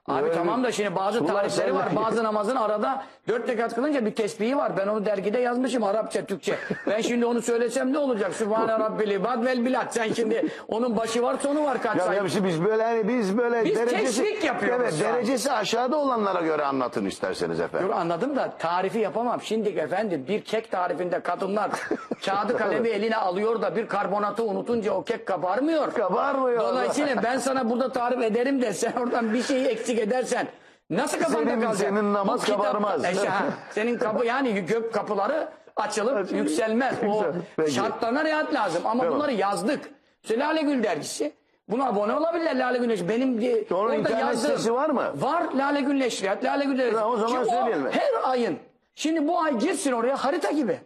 Abi tamam da şimdi bazı tarifleri var. Bazı namazın arada dört rekat kılınca bir tesbihi var. Ben onu dergide yazmışım Arapça, Türkçe. Ben şimdi onu söylesem ne olacak? Sübhane Rabbil ibad vel bilad. Sen şimdi onun başı var sonu var kaç Ya, sayfa. ya biz- biz böyle hani biz böyle Biz derecesi yapıyoruz Evet, derecesi aşağıda olanlara göre anlatın isterseniz efendim. Yok anladım da tarifi yapamam. Şimdi efendim bir kek tarifinde kadınlar kağıdı kalemi eline alıyor da bir karbonatı unutunca o kek kabarmıyor. Kabarmıyor. Dolayısıyla ben sana burada tarif ederim de sen oradan bir şeyi eksik edersen nasıl kafanda Senin- kalacak? senin namaz Bu kitap- kabarmaz. E, işte, ha, senin kapı yani gök kapıları açılıp yükselmez. O peki. şartlarına riayet lazım. Ama Tamam. bunları yazdık. İşte Lale Gül dergisi. Buna abone olabilirler Lale Gül Neşri. Benim de, Onun orada yazdığım- sitesi var mı? Var Lale Neşriyat, Lale Dergisi. o zaman Şimdi söyleyelim. Her ayın. Şimdi bu ay girsin oraya harita gibi.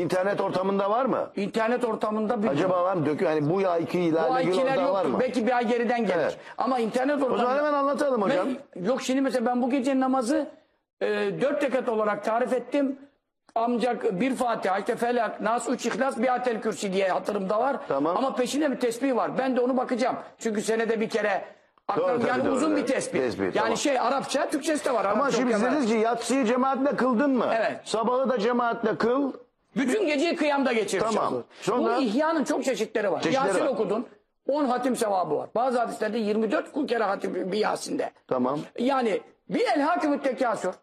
İnternet ortamında var mı? İnternet ortamında bir Acaba var mı? Dökü hani bu ayki bu ilerle aykiler orada var yoktur. mı? Belki bir ay geriden gelir. Evet. Ama internet O zaman ortamında... hemen anlatalım hocam. Ben- yok şimdi mesela ben bu gece namazı e, dört rekat olarak tarif ettim. Ancak bir Fatiha, işte Felak, Nas, Üç İhlas, bir Atel Kürsi diye hatırımda var. Tamam. Ama peşinde bir tesbih var. Ben de onu bakacağım. Çünkü senede bir kere Doğru, tabii, yani doğru, uzun evet. bir tesbih. Tesbih, yani tamam. şey Arapça, Türkçesi de var. Ama Arapça şimdi okuyan var. dediniz ki yatsıyı cemaatle kıldın mı? Evet. Sabahı da cemaatle kıl. Bütün geceyi kıyamda geçirmiş Tamam. olur. Sonra- Bu ihyanın çok çeşitleri var. Çeşitleri Yasin var. okudun. 10 hatim sevabı var. Bazı hadislerde 24 kere hatim bir Yasin'de. Tamam. Yani bir el hakimü tekasür.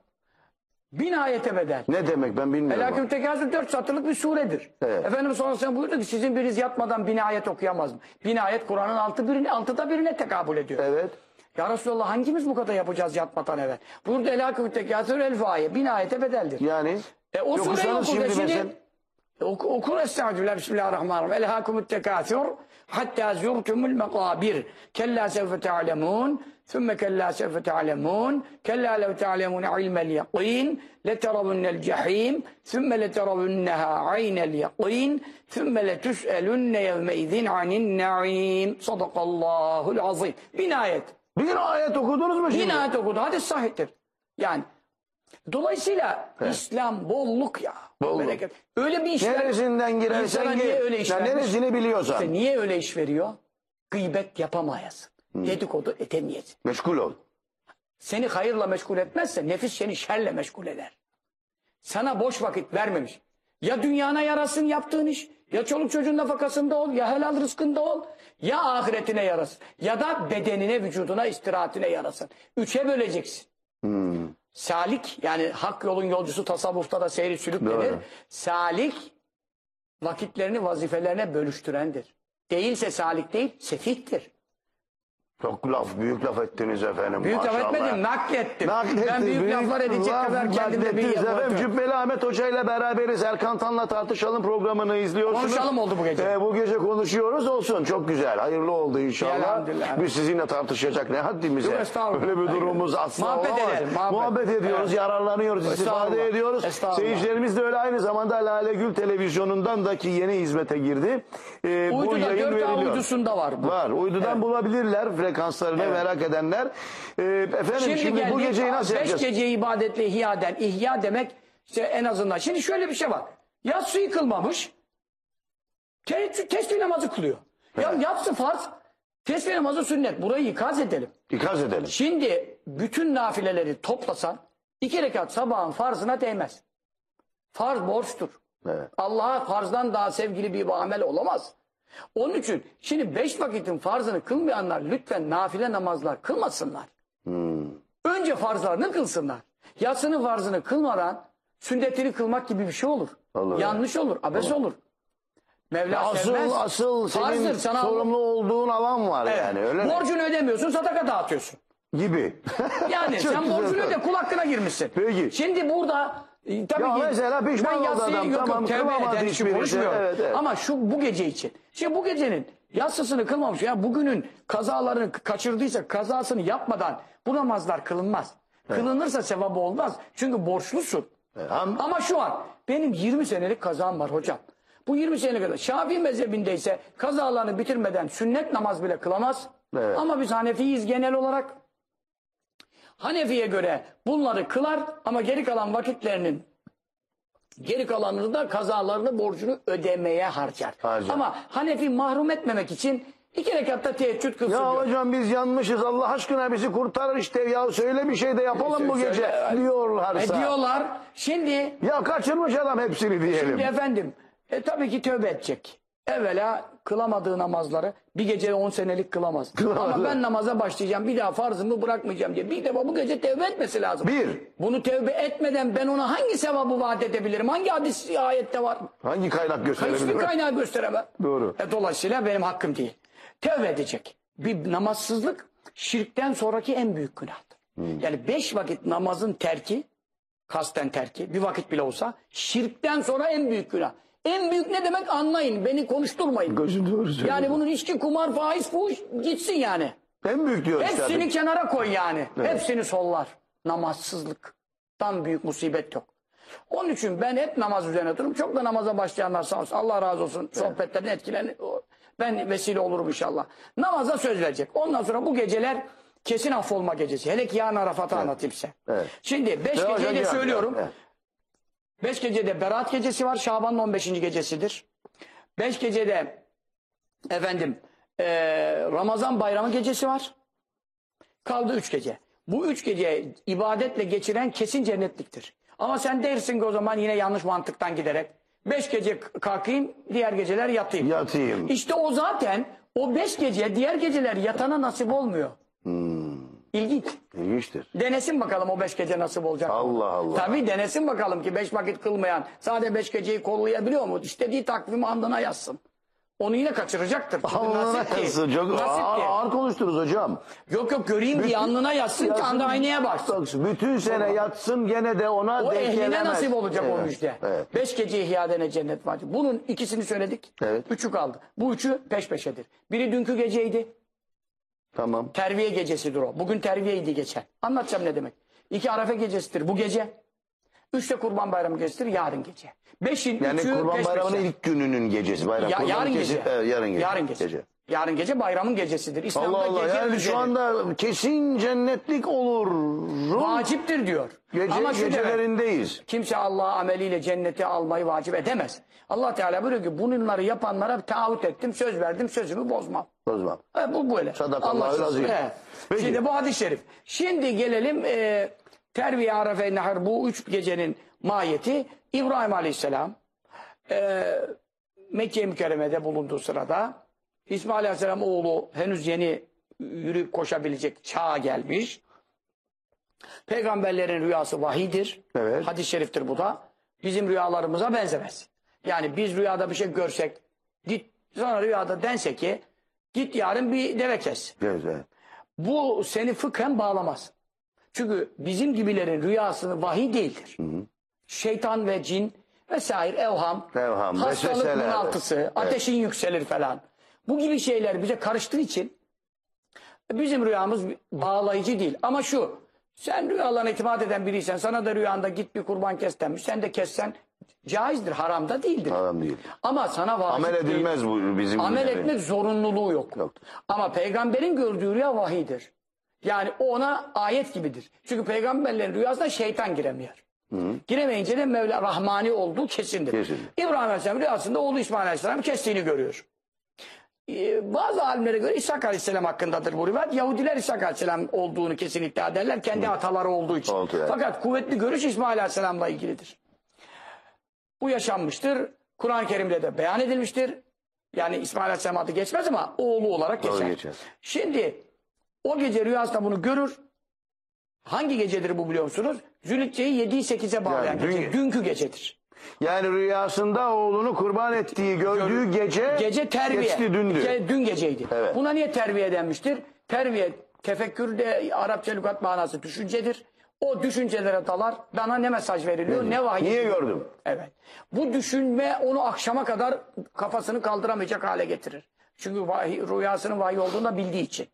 Bin ayete bedel. Ne demek ben bilmiyorum. El hakimü tekasür 4 satırlık bir suredir. Evet. Efendimiz sellem buyurdu ki sizin biriniz yatmadan bin ayet okuyamaz mı? Bin ayet Kur'an'ın altı birine, altıda birine tekabül ediyor. Evet. Ya Resulallah hangimiz bu kadar yapacağız yatmadan evvel? Buyurdu el hakimü tekasür el faye. Bin ayete bedeldir. Yani E, o sureyi Okusanız oku. şimdi Şimdi, mesela. وكل استعدوا لا بسم الله الرحمن الرحيم. ألهاكم التكاثر حتى زرتم المقابر. كلا سوف تعلمون ثم كلا سوف تعلمون. كلا لو تعلمون علم اليقين لترون الجحيم ثم لترونها عين اليقين ثم لتسألن يومئذ عن النعيم. صدق الله العظيم. بناية. بناية تقولون بناية تقولون هذا الصحيح. يعني dolayısıyla İslam bolluk ya Bolluk. Bereket. öyle bir iş ver- Neresinden girersen niye gir. öyle iş Sen vermiş? neresini biliyorsan. İşte niye öyle iş veriyor gıybet yapamayasın Hmm. dedikodu edemeyesin Meşgul ol. seni hayırla meşgul etmezse nefis seni şerle meşgul eder. Sana boş vakit vermemiş. Ya dünyana yarasın yaptığın iş, ya çoluk çocuğun nafakasında ol, ya helal rızkında ol, ya ahiretine yarasın. Ya da bedenine, vücuduna, istirahatine yarasın. Üçe böleceksin. Salik yani hak yolun yolcusu tasavvufta da seyri sülük Doğru. denir. Salik vakitlerini vazifelerine bölüştürendir. Değilse salik değil, sefihtir. Çok laf, büyük laf ettiniz efendim. Büyük laf etmedim, naklettim. Nakletti, ben büyük, laflar edecek laf kadar kendimde bir naklettiniz efendim. Cübbeli Ahmet Hoca ile beraberiz. Erkan Tan'la tartışalım programını izliyorsunuz. Konuşalım oldu bu gece. Ee, bu gece konuşuyoruz olsun. Çok güzel. Hayırlı oldu inşallah. Biz sizinle tartışacak ne haddimize. Yok, estağfurullah. Öyle bir durumumuz asla Muhabbet olamaz. edelim, muhabbet. Muhabbet ediyoruz, Evet. yararlanıyoruz, istifade ediyoruz. Seyircilerimiz de öyle aynı zamanda Lale Gül televizyonundan da ki yeni hizmete girdi. Ee, bu Uyduda yayın 4A veriliyor. uydusunda var bu. Var. Uydudan Evet. bulabilirler frekanslarını merak edenler. Ee, efendim şimdi, bu geldik, geceyi nasıl beş yapacağız? gece ibadetle ihyaden. İhya demek işte en azından. Şimdi şöyle bir şey var. Yatsı yıkılmamış. Teheccüd tesbih namazı kılıyor. Ya yatsı farz. Tesbih namazı sünnet. Burayı ikaz edelim. İkaz edelim. Şimdi bütün nafileleri toplasan iki rekat sabahın farzına değmez. Farz borçtur. Evet. Allah'a farzdan daha sevgili bir amel olamaz. Onun için şimdi beş vakitin farzını kılmayanlar lütfen nafile namazlar kılmasınlar. Önce farzlarını kılsınlar. Yatsının farzını kılmadan sünnetini kılmak gibi bir şey olur. Olur, Yanlış olur, abes olur. Mevla Asıl sevmez. asıl senin Farzdır, sana sorumlu olduğun alan var Evet. yani öyle mi? Borcunu ödemiyorsun, sadaka dağıtıyorsun. gibi. Yani sen borcunu öde, kul hakkına girmişsin. Peki. Şimdi burada e, tabii Ya ki mesela pişman ben oldu adam, yok, tamam, tevbe eden için konuşmuyorum. Evet, evet. Ama şu bu gece için. Şimdi bu gecenin yatsısını kılmamış ya bugünün kazalarını kaçırdıysa kazasını yapmadan bu namazlar kılınmaz. Kılınırsa sevabı olmaz. Çünkü borçlusun. Am- Ama şu an benim 20 senelik kazam var hocam. Bu 20 senelik kadar Şafii mezhebindeyse kazalarını bitirmeden sünnet namaz bile kılamaz. Evet. Ama biz Hanefiyiz genel olarak. Hanefi'ye göre bunları kılar ama geri kalan vakitlerinin geri kalanını da kazalarını borcunu ödemeye harcar. Harcar. Ama Hanefi mahrum etmemek için iki rekatta teheccüd kılsın Ya diyor. hocam biz yanmışız Allah aşkına bizi kurtar işte ya söyle bir şey de yapalım bu Söyle- gece E, diyorlarsa. diyorlar. Şimdi Ya kaçırmış adam hepsini diyelim. Şimdi efendim e, tabii ki tövbe edecek. Evvela kılamadığı namazları bir gece 10 senelik kılamaz. Kılamaz. Ama ben namaza başlayacağım bir daha farzımı bırakmayacağım diye. Bir defa bu gece tevbe etmesi lazım. Bir. Bunu tevbe etmeden ben ona hangi sevabı vaat edebilirim? Hangi hadis ayette var? Hangi kaynak Hiçbir gösterebilir? kaynağı gösteremem. Doğru. E, dolayısıyla benim hakkım değil. Tevbe edecek. Bir namazsızlık şirkten sonraki en büyük günahtır. Hmm. Yani beş vakit namazın terki, kasten terki, bir vakit bile olsa şirkten sonra en büyük günah. En büyük ne demek anlayın, beni konuşturmayın. Gözün doğru söylüyor. Yani bunun içki, kumar, faiz, fuhuş gitsin yani. En büyük diyor işte. Hepsini adam. kenara koy yani. Hepsini sollar. Namazsızlıktan büyük musibet yok. Onun için ben hep namaz üzerine dururum. Çok da namaza başlayanlar sağ olsun. Allah razı olsun. Sohbetlerine etkilen. Ben vesile olurum inşallah. Namaza söz verecek. Ondan sonra bu geceler kesin affolma gecesi. Hele ki yarın Arafat'ı anlatayım size. Evet. Şimdi beş Evet, geceyi de söylüyorum. evet. Beş gecede Berat gecesi var. Şaban'ın 15. gecesidir. Beş gecede efendim eee, Ramazan bayramı gecesi var. Kaldı üç gece. Bu üç gece ibadetle geçiren kesin cennetliktir. Ama sen dersin ki o zaman yine yanlış mantıktan giderek beş gece kalkayım diğer geceler yatayım. Yatayım. İşte o zaten o beş gece diğer geceler yatana nasip olmuyor. İlginç. İlginçtir. Denesin bakalım o beş gece nasip olacak. Allah Allah. Tabii denesin bakalım ki beş vakit kılmayan sadece beş geceyi kollayabiliyor mu? İstediği takvimi andına yazsın. Onu yine kaçıracaktır. Çünkü Allah nasipti. yazsın. Çok ağır, ağır konuştunuz hocam. Yok yok göreyim diye alnına yatsın ki anda aynaya baksın. Bak, Bütün sene yatsın gene de ona O denk ehline gelemez. nasip olacak o Evet, müjde. Evet. Beş gece ihya dene cennet var. Bunun ikisini söyledik. Evet. Üçü kaldı. Bu üçü peş peşedir. Biri dünkü geceydi. Tamam. Terviye gecesidir o. Bugün terviyeydi geçen. Anlatacağım ne demek. İki Arafa gecesidir bu gece. Üç de Kurban Bayramı gecesidir yarın gece. Beşin Yani üçü Kurban peş Bayramı'nın ilk gününün gecesi. Bayram. Ya, Kurban yarın gecesi- gece. Evet, yarın gece. Yarın gece. Yarın gece bayramın gecesidir. İslam'da Allah Allah. gece Yani düzeni. şu anda kesin cennetlik olur. vaciptir diyor. Gece, Ama şu demek, gecelerindeyiz. kimse Allah'a ameliyle cenneti almayı vacip edemez. Allah Teala buyuruyor ki bunları yapanlara taahhüt ettim, söz verdim, sözümü bozmam. O zaman. E, bu böyle. Sadakallahü Anlaşıldı. azim. He. Peki. Şimdi bu hadis-i şerif. Şimdi gelelim e, Terbiye Arefe Nehar bu üç gecenin mahiyeti İbrahim Aleyhisselam e, Mekke-i Mükerreme'de bulunduğu sırada İsmail Aleyhisselam oğlu henüz yeni yürüyüp koşabilecek çağa gelmiş. Peygamberlerin rüyası vahidir. Evet. Hadis-i şeriftir bu da. Bizim rüyalarımıza benzemez. Yani biz rüyada bir şey görsek, git sonra rüyada dense ki git yarın bir deve kes. Evet. Bu seni fıkhen bağlamaz. Çünkü bizim gibilerin rüyasını vahiy değildir. Şeytan ve cin vesaire evham, Evham, hastalık bunaltısı, Evet. ateşin yükselir falan. Bu gibi şeyler bize karıştığı için bizim rüyamız bağlayıcı değil. Ama şu, sen rüyalarına itimat eden biriysen, sana da rüyanda git bir kurban kes denmiş, sen de kessen caizdir, haramda değildir. Haram değil. Ama sana vacip Amel değil. edilmez bu bizim Amel gibilerin. etmek zorunluluğu yok. Yoktur. Ama peygamberin gördüğü rüya vahidir. Yani o ona ayet gibidir. Çünkü peygamberlerin rüyasına şeytan giremiyor. Giremeyince de Mevla Rahmani olduğu kesindir. Kesindir. İbrahim Aleyhisselam rüyasında oğlu İsmail Aleyhisselam kestiğini görüyor. Ee, bazı alimlere göre İshak Aleyhisselam hakkındadır bu rivayet. Yahudiler İshak Aleyhisselam olduğunu kesin iddia ederler. Kendi ataları olduğu için. Oldu yani. Fakat kuvvetli görüş İsmail Aleyhisselam'la ilgilidir. Bu yaşanmıştır. Kur'an-ı Kerim'de de beyan edilmiştir. Yani İsmail Aleyhisselam adı geçmez ama oğlu olarak geçer. Şimdi o gece rüyasında bunu görür. Hangi gecedir bu biliyor musunuz? Zülhicce'yi 7'yi 8'e bağlayan Yani gece. Dünkü gecedir. Yani rüyasında oğlunu kurban ettiği gördüğü gece Gece terbiye. geçti dündü. Ge- dün geceydi. Evet. Buna niye terbiye denmiştir? Terbiye tefekkürde Arapça lügat manası düşüncedir. O düşüncelere dalar. Bana ne mesaj veriliyor, ne vahiy. Niye gördüm? Evet. Bu düşünme onu akşama kadar kafasını kaldıramayacak hale getirir. Çünkü vahiy, rüyasının vahiy olduğunu da bildiği için.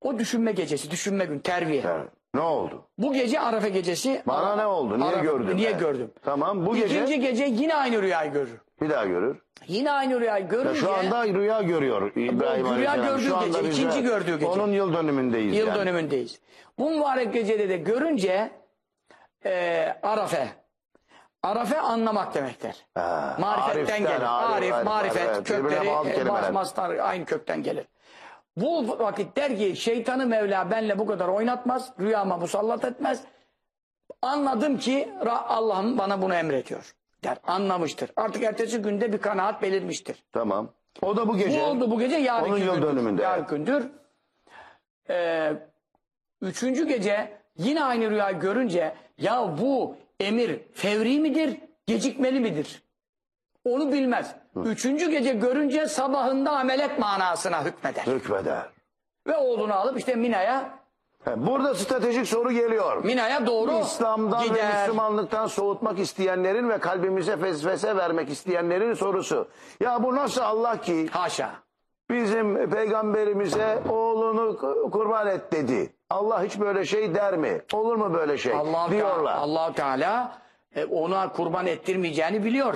O düşünme gecesi, düşünme gün, terbiye. Evet. Ne oldu? Bu gece Arafa gecesi. Bana ne oldu? Niye Arafa- gördün? Niye Evet. gördüm? Tamam bu gece İkinci gece yine aynı rüyayı görür. bir daha görür. Yine aynı rüyayı görünce... Şu anda rüya görüyor İbrahim Bu rüya Aleyhisselam. gördüğü Şu gece, biz ikinci de gördüğü gece. Onun yıl dönümündeyiz Yıl yani. dönümündeyiz. Bu mübarek gecede de görünce e, Arafe. Arafe anlamak demektir. Ha, Marifetten ariften, gelir. Arif, arif, marifet, birbirine kökleri, bağlı kelimeler. bas- mastar aynı kökten gelir. Bu vakit der ki şeytanı Mevla benle bu kadar oynatmaz, rüyama musallat etmez. Anladım ki Allah'ım bana bunu emrediyor der. Anlamıştır. Artık ertesi günde bir kanaat belirmiştir. Tamam. O da bu gece. Bu oldu bu gece yarınki Onun yıl dönümünde, Yarın evet. gündür. Ee, üçüncü gece yine aynı rüya görünce ya bu emir fevri midir, gecikmeli midir? Onu bilmez. Üçüncü gece görünce sabahında amelet manasına hükmeder. Hükmeder. Ve oğlunu alıp işte Mina'ya Burada stratejik soru geliyor. Mina'ya doğru İslam'dan ve gider. Müslümanlıktan soğutmak isteyenlerin ve kalbimize fesvese vermek isteyenlerin sorusu. Ya bu nasıl Allah ki Haşa. bizim peygamberimize oğlunu kurban et dedi. Allah hiç böyle şey der mi? Olur mu böyle şey? Allah diyorlar. Allah Teala e, ona kurban ettirmeyeceğini biliyor.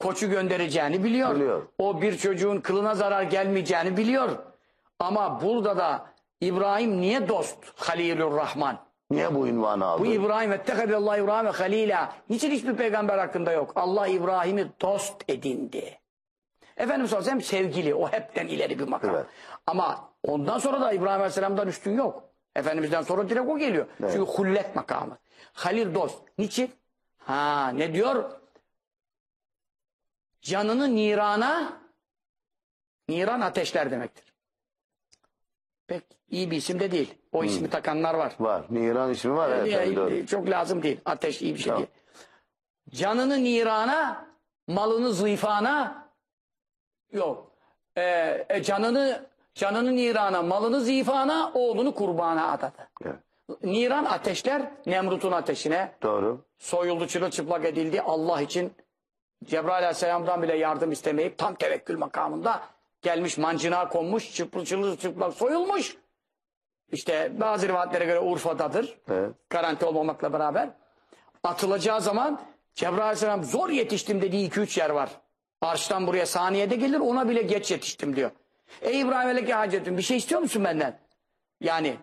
Koçu göndereceğini biliyor. Biliyor. O bir çocuğun kılına zarar gelmeyeceğini biliyor. Ama burada da İbrahim niye dost? Halilur Rahman. Niye bu ünvanı aldı? Bu İbrahim ettekadallahu İbrahim'e halila. Niçin hiçbir peygamber hakkında yok? Allah İbrahim'i dost edindi. Efendimiz sallallahu aleyhi ve sellem sevgili. O hepten ileri bir makam. Evet. Ama ondan sonra da İbrahim aleyhisselamdan üstün yok. Efendimizden sonra direkt o geliyor. Çünkü hullet makamı. Halil dost. Niçin? Ha ne diyor? Canını nirana niran ateşler demektir. Pek iyi bir isim de değil. O ismi takanlar var. Var. Niran ismi var. Evet, evet, doğru. çok lazım değil. Ateş iyi bir şey Tamam. değil. Canını nirana, malını zıyfana, Yok. Ee, e, canını canını nirana, malını zifana, oğlunu kurbana adadı. Evet. Niran ateşler Nemrut'un ateşine Doğru. soyuldu, çırılçıplak edildi. Allah için Cebrail Aleyhisselam'dan bile yardım istemeyip tam tevekkül makamında gelmiş mancına konmuş, çıplak çırılçıplak soyulmuş. İşte bazı rivayetlere göre Urfa'dadır. Evet. Garanti olmamakla beraber. Atılacağı zaman Cebrail Aleyhisselam zor yetiştim dediği 2-3 yer var. Arştan buraya saniyede gelir ona bile geç yetiştim diyor. Ey İbrahim Aleyke hacetim bir şey istiyor musun benden? Yani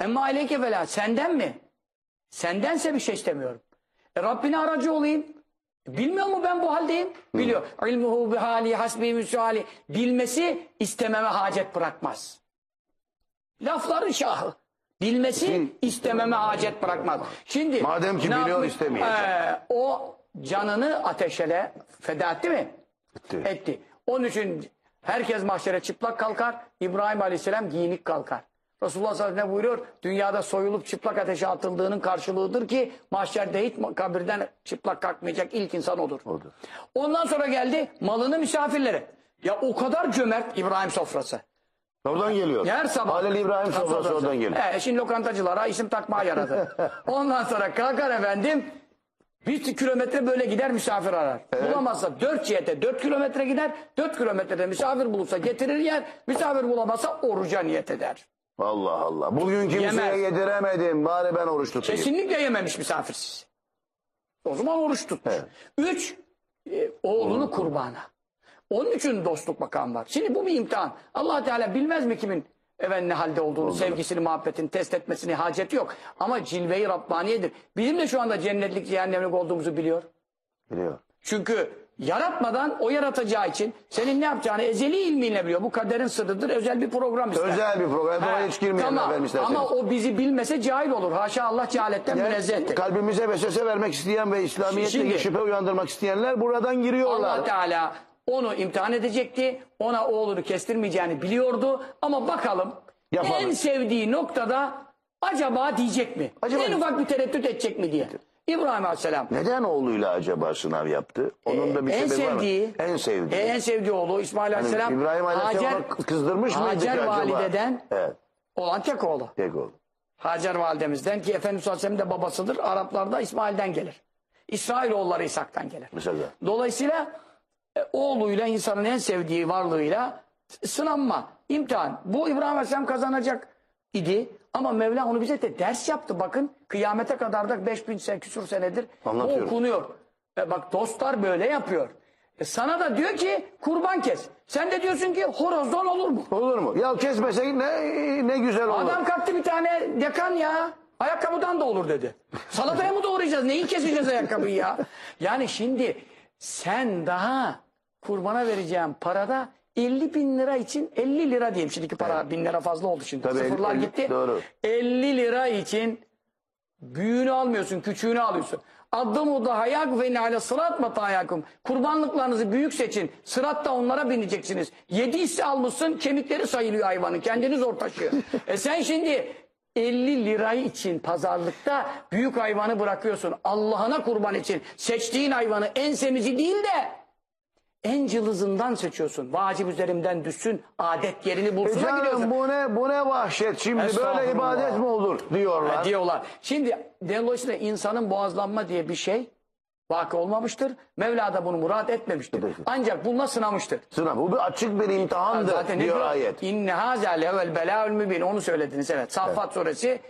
Emma aleyke vela senden mi? Sendense bir şey istemiyorum. E, Rabbine aracı olayım. Bilmiyor mu ben bu haldeyim? Biliyor. İlmuhu bihali hasbi müsuali. Bilmesi istememe hacet bırakmaz. Lafların şahı. Bilmesi istememe hacet bırakmaz. Şimdi Madem ki ne biliyor, yapmış? istemeyecek. Ee, o canını ateşele feda etti mi? Etti. Etti. Onun için herkes mahşere çıplak kalkar. İbrahim Aleyhisselam giyinik kalkar. Resulullah sallallahu aleyhi ve sellem ne buyuruyor? Dünyada soyulup çıplak ateşe atıldığının karşılığıdır ki mahşerde hiç kabirden çıplak kalkmayacak ilk insan odur. Odur. Ondan sonra geldi malını misafirlere. Ya o kadar cömert İbrahim sofrası. Oradan geliyor. Her sabah. Halil İbrahim sofrası oradan geliyor. He, şimdi lokantacılara isim takmaya yaradı. Ondan sonra kalkar efendim bir kilometre böyle gider misafir arar. Bulamazsa dört cihete dört kilometre gider. Dört kilometrede misafir bulursa getirir yer. Misafir bulamazsa oruca niyet eder. Allah Allah. Bugün kimseye Yemez. yediremedim. Bari ben oruç tutayım. Kesinlikle yememiş misafirsiz. O zaman oruç tutmuş. Üç, e, oğlunu kurbana. Onun için dostluk makamı var. Şimdi bu bir imtihan. allah Teala bilmez mi kimin efendim ne halde olduğunu, sevgisini, muhabbetini test etmesini haceti yok. Ama cilve-i Rabbaniyedir. Bizim de şu anda cennetlik, cehennemlik olduğumuzu biliyor. Biliyor. Çünkü yaratmadan o yaratacağı için senin ne yapacağını ezeli ilmiyle biliyor. Bu kaderin sırrıdır. Özel bir program ister. Özel bir program. Ha, Oraya hiç girmeyelim tamam. efendim isterseniz. Ama o bizi bilmese cahil olur. Haşa Allah cehaletten Yani münezzehtir. kalbimize vesvese vermek isteyen ve İslamiyet'te Şimdi- şüphe uyandırmak isteyenler buradan giriyorlar. Allah Teala onu imtihan edecekti. Ona oğlunu kestirmeyeceğini biliyordu. Ama bakalım Yapalım. en sevdiği noktada acaba diyecek mi? Acaba- en ufak bir tereddüt edecek mi diye. İbrahim Aleyhisselam Neden oğluyla acaba sınav yaptı? Onun da bir Ee, en sebebi var mı? sevdiği, En sevdiği. e, en sevdiği oğlu İsmail Yani Aleyhisselam İbrahim Aleyhisselam Hacer, kızdırmış mıydı Hacer acaba? valideden Evet. olan tek oğlu. Tek oğlu. Hacer validemizden ki Efendimiz sallallahu aleyhi ve sellem de babasıdır. Araplarda İsmail'den gelir. İsrailoğulları İshak'tan gelir. Mesela. Dolayısıyla e, oğluyla insanın en sevdiği varlığıyla sınanma, imtihan. Bu İbrahim Aleyhisselam kazanacak idi. Ama Mevla onu bize de ders yaptı. Bakın kıyamete kadar da 5000 sen küsur senedir Anlatıyorum. okunuyor. E bak dostlar böyle yapıyor. E sana da diyor ki kurban kes. Sen de diyorsun ki horozdan olur mu? Olur mu? Ya kesmesek ne ne güzel olur. Adam kalktı bir tane dekan ya. Ayakkabıdan da olur dedi. Salataya mı doğrayacağız? Neyi keseceğiz ayakkabıyı ya? Yani şimdi sen daha kurbana vereceğim parada 50 bin lira için 50 lira diyeyim. Şimdiki para bin lira fazla oldu şimdi. Tabii, Sıfırlar elli- gitti. doğru. 50 lira için büyüğünü almıyorsun, küçüğünü alıyorsun. Addım da hayak ve ale sırat matayakum. Kurbanlıklarınızı büyük seçin. Sıratta onlara bineceksiniz. Yedi hisse almışsın, kemikleri sayılıyor hayvanın. Kendini zor taşıyor. e sen şimdi 50 lirayı için pazarlıkta büyük hayvanı bırakıyorsun. Allah'ına kurban için seçtiğin hayvanı en semizi değil de en cılızından seçiyorsun. Vacip üzerimden düşsün, adet yerini bulsun gidiyorsun. Canım bu ne bu ne vahşet şimdi böyle ibadet mi olur diyorlar. Ha, diyorlar. Şimdi dolayısıyla insanın boğazlanma diye bir şey vakı olmamıştır. Mevla da bunu murat etmemiştir. Ancak bununla sınamıştır. Sınav bu bir açık bir imtihandır Zaten diyor ayet. İnne haza level belâül mübin. Onu söylediniz evet. Saffat suresi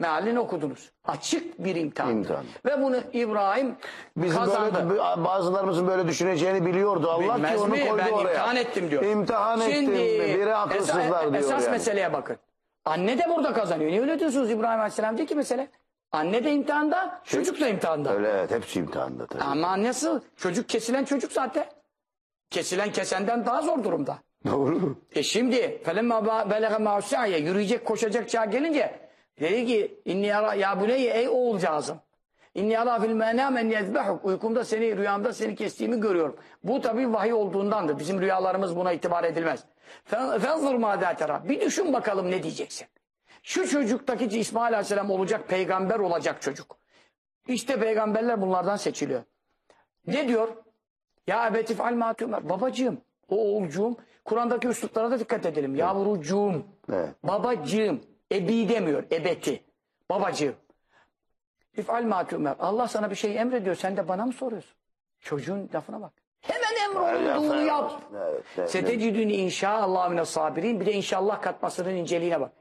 mealini okudunuz. Açık bir imtihan. İmtihan. Ve bunu İbrahim Bizim kazandı. böyle bazılarımızın böyle düşüneceğini biliyordu Allah ki Bilmez onu mi? koydu Ben oraya. imtihan ettim diyor. İmtihan Şimdi, ettim. Biri akılsızlar esa- diyor Esas yani. meseleye bakın. Anne de burada kazanıyor. Niye öyle diyorsunuz İbrahim Aleyhisselam diyor ki mesele? Anne de imtihanda, çocuk da imtihanda. Öyle evet hepsi imtihanda tabii. Ama nasıl? Çocuk kesilen çocuk zaten. Kesilen kesenden daha zor durumda. Doğru. E şimdi felemma belege ma'usâye yürüyecek koşacak çağ gelince dedi ki inni yara ya buneyye ey oğulcağızım. İnni yara fil menâm en yezbehuk. Uykumda seni rüyamda seni kestiğimi görüyorum. Bu tabi vahiy olduğundandır. Bizim rüyalarımız buna itibar edilmez. Fen- Fenzur mâdâ tera. Bir düşün bakalım ne diyeceksin. Şu çocuktaki İsmail Aleyhisselam olacak peygamber olacak çocuk. İşte peygamberler bunlardan seçiliyor. Ne diyor? Ya ebetif al matümer. Babacığım oğulcuğum. Kur'an'daki üsluplara da dikkat edelim. Yavrucuğum. Evet. Babacığım. Ebi demiyor. Ebeti. Babacığım. İf'al ma tu'mer. Allah sana bir şey emrediyor. Sen de bana mı soruyorsun? Çocuğun lafına bak. Hemen emrolunduğunu yap. Setecidüni inşallah mine sabirin. Bir de inşallah katmasının inceliğine bak.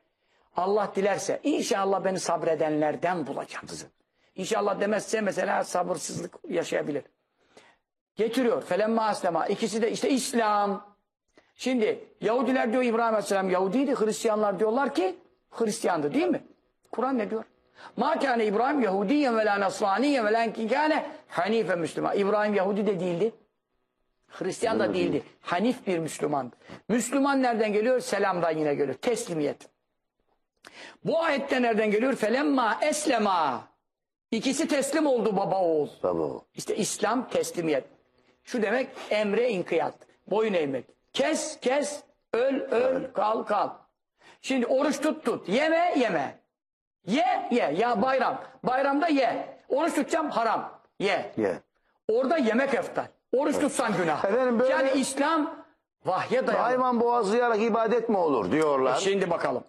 Allah dilerse inşallah beni sabredenlerden bulacaksın. İnşallah demezse mesela sabırsızlık yaşayabilir. Getiriyor. Felemma aslema. İkisi de işte İslam. Şimdi Yahudiler diyor İbrahim Aleyhisselam Yahudiydi. Hristiyanlar diyorlar ki Hristiyandı değil mi? Kur'an ne diyor? Ma kâne İbrahim Yahudiyen ve la Nasraniyen ve la kâne Hanife Müslüman. İbrahim Yahudi de değildi. Hristiyan da değildi. Hanif bir Müslüman. Müslüman nereden geliyor? Selamdan yine geliyor. Teslimiyet. Bu ayette nereden geliyor? Felemma eslema. İkisi teslim oldu baba oğul. Baba o. İşte İslam teslimiyet. Şu demek emre inkiyat. Boyun eğmek. Kes kes, öl öl, kal kal. Şimdi oruç tut tut. Yeme yeme. Ye ye. Ya bayram. Bayramda ye. Oruç tutacağım haram. Ye. Ye. Orada yemek eftal. Oruç tutsan günah. Efendim böyle- Yani İslam vahye dayalı. Hayvan boğazlayarak ibadet mi olur diyorlar. Şimdi bakalım.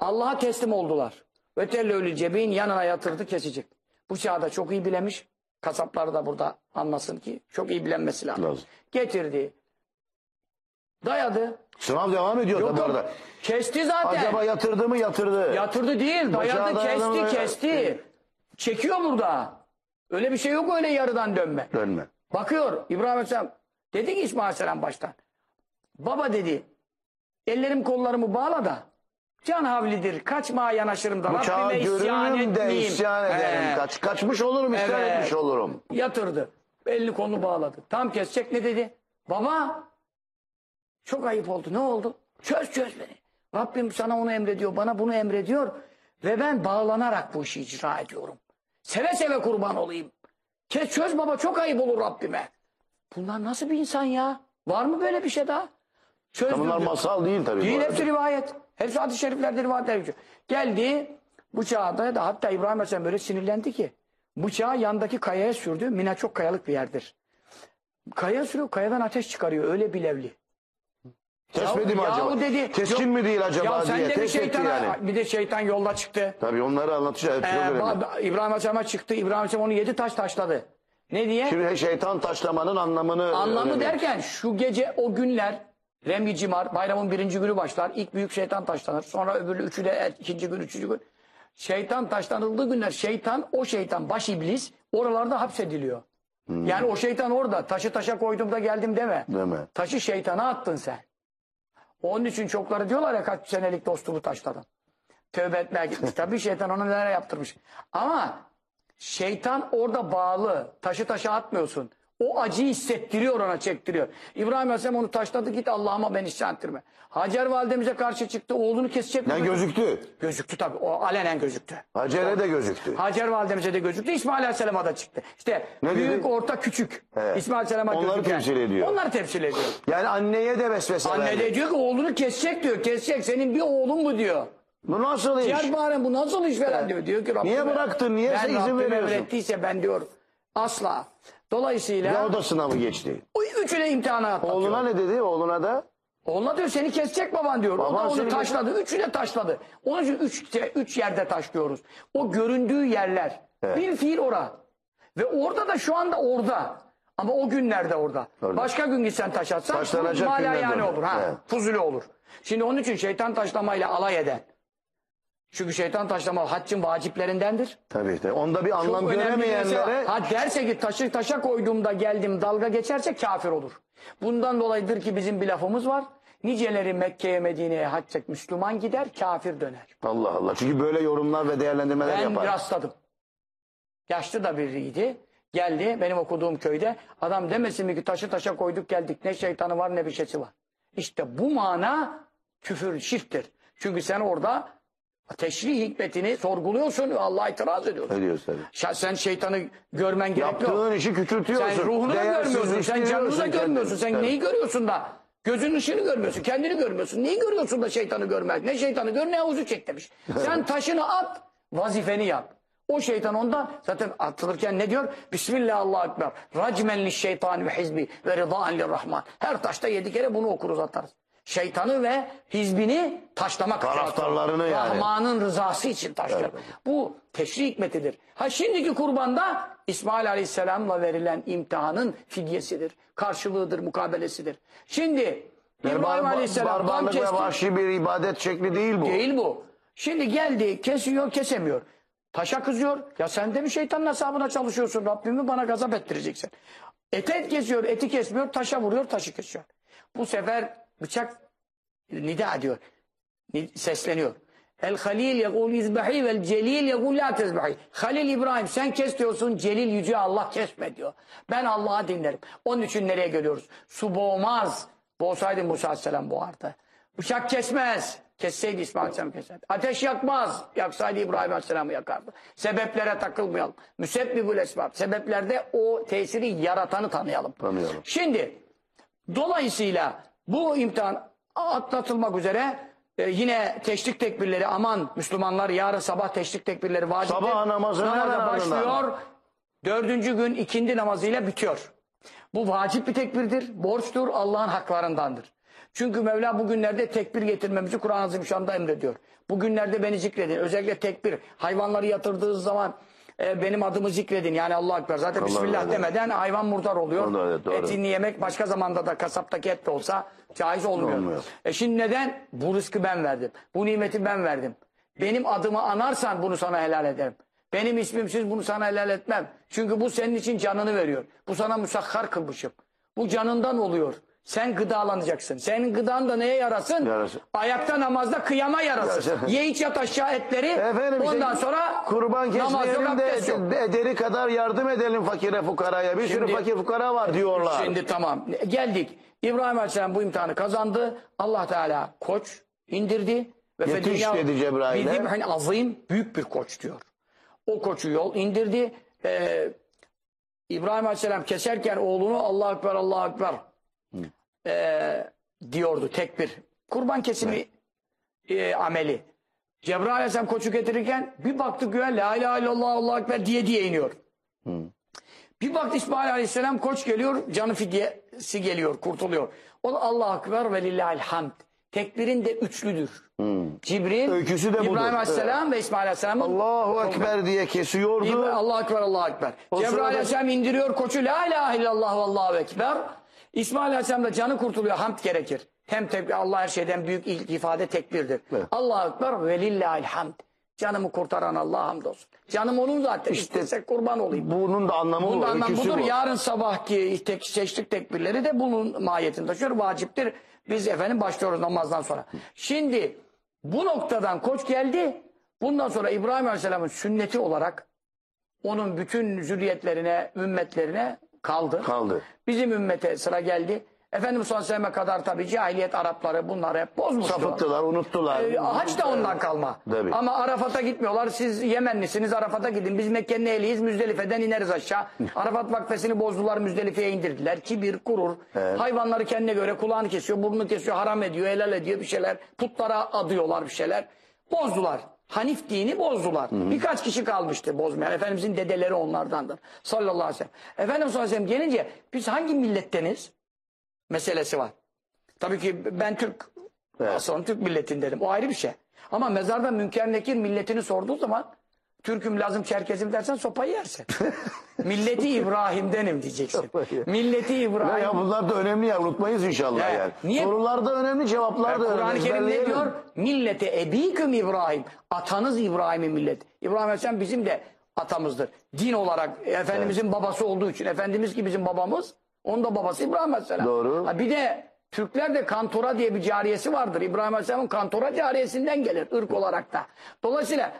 Allah'a teslim oldular. Ötellölü cebin yanına yatırdı kesecek. Bu çağda çok iyi bilemiş. Kasaplar da burada anlasın ki çok iyi bilenmesi lazım. Lazım. Getirdi. Dayadı. Sınav devam ediyor Yok tabii yok. orada. Kesti zaten. Acaba yatırdı mı yatırdı. Yatırdı değil. Dayadı dayadı mı? kesti kesti. Çekiyor burada. Öyle bir şey yok öyle yarıdan dönme. Dönme. Bakıyor İbrahim Aleyhisselam. Dedi ki İsmail Aleyhisselam baştan. Baba dedi ellerim kollarımı bağla da can havlidir kaçmaya yanaşırım da Bıçağı Rabbime isyan görürüm de etmeyeyim. isyan ederim. He. Kaç, kaçmış olurum isyan Evet. etmiş olurum. Yatırdı. Elini kolunu bağladı. Tam kesecek ne dedi? Baba çok ayıp oldu. Ne oldu? Çöz çöz beni. Rabbim sana onu emrediyor. Bana bunu emrediyor. Ve ben bağlanarak bu işi icra ediyorum. Seve seve kurban olayım. Kes çöz baba çok ayıp olur Rabbime. Bunlar nasıl bir insan ya? Var mı böyle bir şey daha? Çözdürdü. Bunlar masal değil tabii. Değil hepsi rivayet. Hepsi hadis-i şeriflerde rivayetler geçiyor. Geldi bu çağda da hatta İbrahim Aleyhisselam böyle sinirlendi ki bıçağı yandaki kayaya sürdü. Mina çok kayalık bir yerdir. Kaya sürüyor kayadan ateş çıkarıyor öyle bilevli. Kesmedi mi acaba? dedi, Keskin mi değil acaba ya sen diye de bir test etti şeytana, yani. bir de şeytan yolda çıktı. Tabii onları anlatacağız. Ee, ba- İbrahim Aleyhisselam'a çıktı. İbrahim Aleyhisselam onu yedi taş taşladı. Ne diye? Şimdi şeytan taşlamanın anlamını... Anlamı önemli. derken şu gece o günler Remi Cimar bayramın birinci günü başlar. İlk büyük şeytan taşlanır. Sonra öbürü üçü de ikinci gün üçüncü gün. Şeytan taşlanıldığı günler şeytan o şeytan baş iblis oralarda hapsediliyor. Yani o şeytan orada taşı taşa koydum da geldim deme. Deme. Taşı şeytana attın sen. Onun için çokları diyorlar ya kaç senelik dostluğu taşladın. Tövbe etmeye gitmiş. Tabii şeytan onu neler yaptırmış. Ama şeytan orada bağlı. Taşı taşa atmıyorsun. O acıyı hissettiriyor ona çektiriyor. İbrahim Aleyhisselam onu taşladı git Allah'ıma beni isyan ettirme. Hacer validemize karşı çıktı oğlunu kesecek. Ne mi? gözüktü? Gözüktü tabii. O alenen gözüktü. Hacer'e de gözüktü. Hacer validemize de gözüktü. İsmail Aleyhisselam'a da çıktı. İşte Ne büyük, dedi? orta, küçük. Evet. İsmail Aleyhisselam'a Onları gözüken. temsil ediyor. Onları temsil ediyor. Yani anneye de vesvese Anne verdi. de diyor ki oğlunu kesecek diyor. Kesecek. Senin bir oğlun mu diyor. Bu nasıl iş? Diğer bari bu nasıl iş falan diyor. Diyor ki Rabbime, Niye bıraktın? Niye ben izin Rabbim veriyorsun? emrettiyse ben diyor asla. Dolayısıyla Ya o da sınavı geçti. o üçüne imtihana atlatıyor. Oğluna ne dedi? Oğluna da? Oğluna diyor seni kesecek baban diyor. o Baban da onu seni taşladı. Üçüne taşladı. Onun için üç, üç yerde taşlıyoruz. O göründüğü yerler. Evet. Bir fiil ora. Ve orada da şu anda orada. Ama o günlerde orada. Orada. Başka gün gitsen taş atsan Taşlanacak mala günlerde yani orada. olur. Ha, Evet. Fuzuli olur. Şimdi onun için şeytan taşlamayla alay eden. Çünkü şeytan taşlama haccın vaciplerindendir. Tabii de. Onda bir anlam Çok önemli göremeyenlere Ha derse ki taşı taşa koyduğumda geldim dalga geçerse kafir olur. Bundan dolayıdır ki bizim bir lafımız var. Niceleri Mekke'ye Medine'ye hacca Müslüman gider kafir döner. Allah Allah. Çünkü böyle yorumlar ve değerlendirmeler Ben yapar. rastladım. Yaşlı da biriydi. Geldi benim okuduğum köyde. Adam demesin mi ki taşı taşa koyduk geldik. Ne şeytanı var ne bir şeysi var. İşte bu mana küfür, şirktir. Çünkü sen orada teşrih hikmetini sorguluyorsun ve Allah'a itiraz ediyorsun. Ediyoruz tabii. Şa- Sen şeytanı görmen gerek yok. Yaptığın işi küçültüyorsun. Sen ruhunu da görmüyorsun. Sen canını da görmüyorsun. Sen kendini. neyi görüyorsun da? Gözün ışığını görmüyorsun. Kendini görmüyorsun. Neyi görüyorsun da şeytanı görmek? Ne şeytanı gör ne havuzu çek demiş. Sen taşını at. Vazifeni yap. O şeytan ondan zaten atılırken ne diyor? Bismillah Allahu Ekber. Racmen li şeytan ve hizbi ve rıdaan rahman. Her taşta yedi kere bunu okuruz atarız. Şeytanı ve hizbini taşlamak Taraftarlarını yani. Rahman'ın rızası için taşlar. Bu teşri hikmetidir. Ha şimdiki kurbanda İsmail Aleyhisselam'la verilen imtihanın fidyesidir. Karşılığıdır, mukabelesidir. Şimdi İbrahim Bar- Aleyhisselam barbarlık ve vahşi bir ibadet şekli değil bu. Değil bu. Şimdi geldi kesiyor kesemiyor. Taşa kızıyor. Ya sen de mi şeytanın hesabına çalışıyorsun? Rabbimi bana gazap ettireceksin. Ete et kesiyor. Eti kesmiyor. Taşa vuruyor. Taşı kesiyor. Bu sefer bıçak nida ediyor. Ni- Sesleniyor. El Halil yekul izbahi vel Celil yekul la tezbahi. Halil İbrahim sen kes diyorsun. Celil yüce Allah kesme diyor. Ben Allah'a dinlerim. Onun için nereye geliyoruz? Su boğmaz. Boğsaydı Musa Aleyhisselam boğardı. Bıçak kesmez. Kesseydi İsmail Aleyhisselam keserdi. Ateş yakmaz. Yaksaydı İbrahim Aleyhisselam'ı yakardı. Sebeplere takılmayalım. Müsebbibül esbab. Sebeplerde o tesiri yaratanı tanıyalım. Tanıyalım. Şimdi dolayısıyla bu imtihan atlatılmak üzere e, yine teşrik tekbirleri aman Müslümanlar yarın sabah teşrik tekbirleri vaciptir. Sabah namazının Namaza başlıyor. Dördüncü gün ikindi namazıyla bitiyor. Bu vacip bir tekbirdir. Borçtur. Allah'ın haklarındandır. Çünkü Mevla bugünlerde tekbir getirmemizi Kur'an-ı Azimüşşan'da emrediyor. Bugünlerde beni zikredin. Özellikle tekbir. Hayvanları yatırdığınız zaman e, benim adımı zikredin. Yani Allah Ekber. Zaten Bismillah Allah. demeden hayvan murdar oluyor. Doğru, evet, doğru. Etini yemek başka zamanda da kasaptaki et de olsa caiz olmuyor. Olmuyor. E şimdi neden? Bu rızkı ben verdim. Bu nimeti ben verdim. Benim adımı anarsan bunu sana helal ederim. Benim ismimsiz bunu sana helal etmem. Çünkü bu senin için canını veriyor. Bu sana musakhar kılmışım. Bu canından oluyor. Sen gıdalanacaksın. Senin gıdan da neye yarasın? Yarasın. Ayakta namazda kıyama yarasın. Yarasın. Ye iç yat aşağı etleri. Efendim ondan sonra kurban kesmeyelim de, de ederi kadar yardım edelim fakire fukaraya. Bir sürü Şimdi- fakir fukara var diyorlar. Şimdi tamam. Geldik. İbrahim Aleyhisselam bu imtihanı kazandı. Allah Teala koç indirdi. Ve Yetiş fedilya- dedi Cebrail'e. Bir zibhin azim büyük bir koç diyor. O koçu yol indirdi. Ee, İbrahim Aleyhisselam keserken oğlunu Allah Ekber Allah Ekber ee, diyordu tekbir. Kurban kesimi e, ameli. Cebrail Aleyhisselam koçu getirirken bir baktık göğe la ilahe illallah Allah Ekber diye diye iniyor. Bir baktı İsmail Aleyhisselam koç geliyor, canı fidyesi geliyor, kurtuluyor. O da Allah Ekber ve lillahil hamd. Tekbirin de üçlüdür. Cibril, Öyküsü de budur. İbrahim Aleyhisselam ve İsmail Aleyhisselam'ın Allahu Ekber diye kesiyordu. Allah Ekber, Allah Ekber. Cebrail sırada- Aleyhisselam indiriyor koçu La ilahe illallah ve Allahu Ekber. İsmail Aleyhisselam da canı kurtuluyor. Hamd gerekir. Hem tekbir, Allah her şeyden büyük ilk ifade tekbirdir. Evet. Allah Ekber ve lillahil hamd. Canımı kurtaran Allah hamdolsun. Canım onun zaten. İstesek kurban olayım. Bunun da anlamı bu. Bundan anlam öyküsü budur. bu. Yarın sabahki tek, seçtik tekbirleri de bunun mahiyetini taşıyor. Vaciptir. Biz efendim başlıyoruz namazdan sonra. Şimdi bu noktadan koç geldi. Bundan sonra İbrahim Aleyhisselam'ın sünneti olarak onun bütün zürriyetlerine, ümmetlerine kaldı. Kaldı. Bizim ümmete sıra geldi. Efendimiz sallallahu aleyhi ve kadar tabii cahiliyet Arapları bunları hep bozmuşlar. Sapıttılar, unuttular. Ee, haç da ondan kalma. Tabii. Ama Arafat'a gitmiyorlar. Siz Yemenlisiniz Arafat'a gidin. Biz Mekke'nin ehliyiz Müzdelife'den ineriz aşağı. Arafat vakfesini bozdular Müzdelife'ye indirdiler. Kibir, kurur. Evet. Hayvanları kendine göre kulağını kesiyor, burnunu kesiyor, haram ediyor, helal ediyor bir şeyler. Putlara adıyorlar bir şeyler. Bozdular. Hanif dini bozdular. Birkaç kişi kalmıştı bozmayan. Efendimizin dedeleri onlardandır. Sallallahu aleyhi ve sellem. Efendimiz sallallahu aleyhi ve sellem gelince biz hangi milletteniz? Meselesi var. Tabii ki ben Türk Evet. Aslan Türk milletindenim. O ayrı bir şey. Ama mezarda Münker Nekir milletini sorduğu zaman Türk'üm, Lazım, Çerkezim dersen sopayı yersin. Milleti İbrahim'denim diyeceksin. Milleti Ya, İbrahim. ya bunlar da önemli ya unutmayız inşallah Ya, yani. niye- Sorular da önemli, cevaplar da önemli. Kur'an-ı Kerim ne diyor? Millete ebiküm İbrahim. Atanız İbrahim'in milleti. İbrahim Aleyhisselam bizim de atamızdır. Din olarak Efendimizin babası olduğu için. Efendimiz ki bizim babamız. Onun da babası İbrahim Aleyhisselam. Doğru. Ha, bir de Türklerde kantora diye bir cariyesi vardır. İbrahim Aleyhisselam'ın kantora cariyesinden gelir ırk olarak da. Dolayısıyla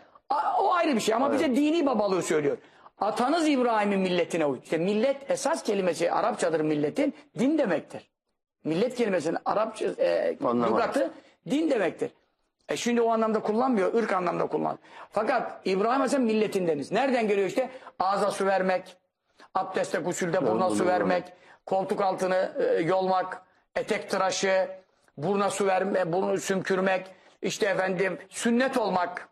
o ayrı bir şey ama bize dini babalığı söylüyor. Atanız İbrahim'in milletine uy. İşte millet esas kelimesi Arapçadır milletin din demektir. Millet kelimesinin Arapça e, lügatı din demektir. E şimdi o anlamda kullanmıyor, ırk anlamda kullan. Fakat İbrahim Aleyhisselam milletindeniz. Nereden geliyor işte? Ağza su vermek, abdeste, gusülde buruna su vermek, koltuk altını e, yolmak, etek tıraşı, buruna su verme, burnu sümkürmek, işte efendim sünnet olmak.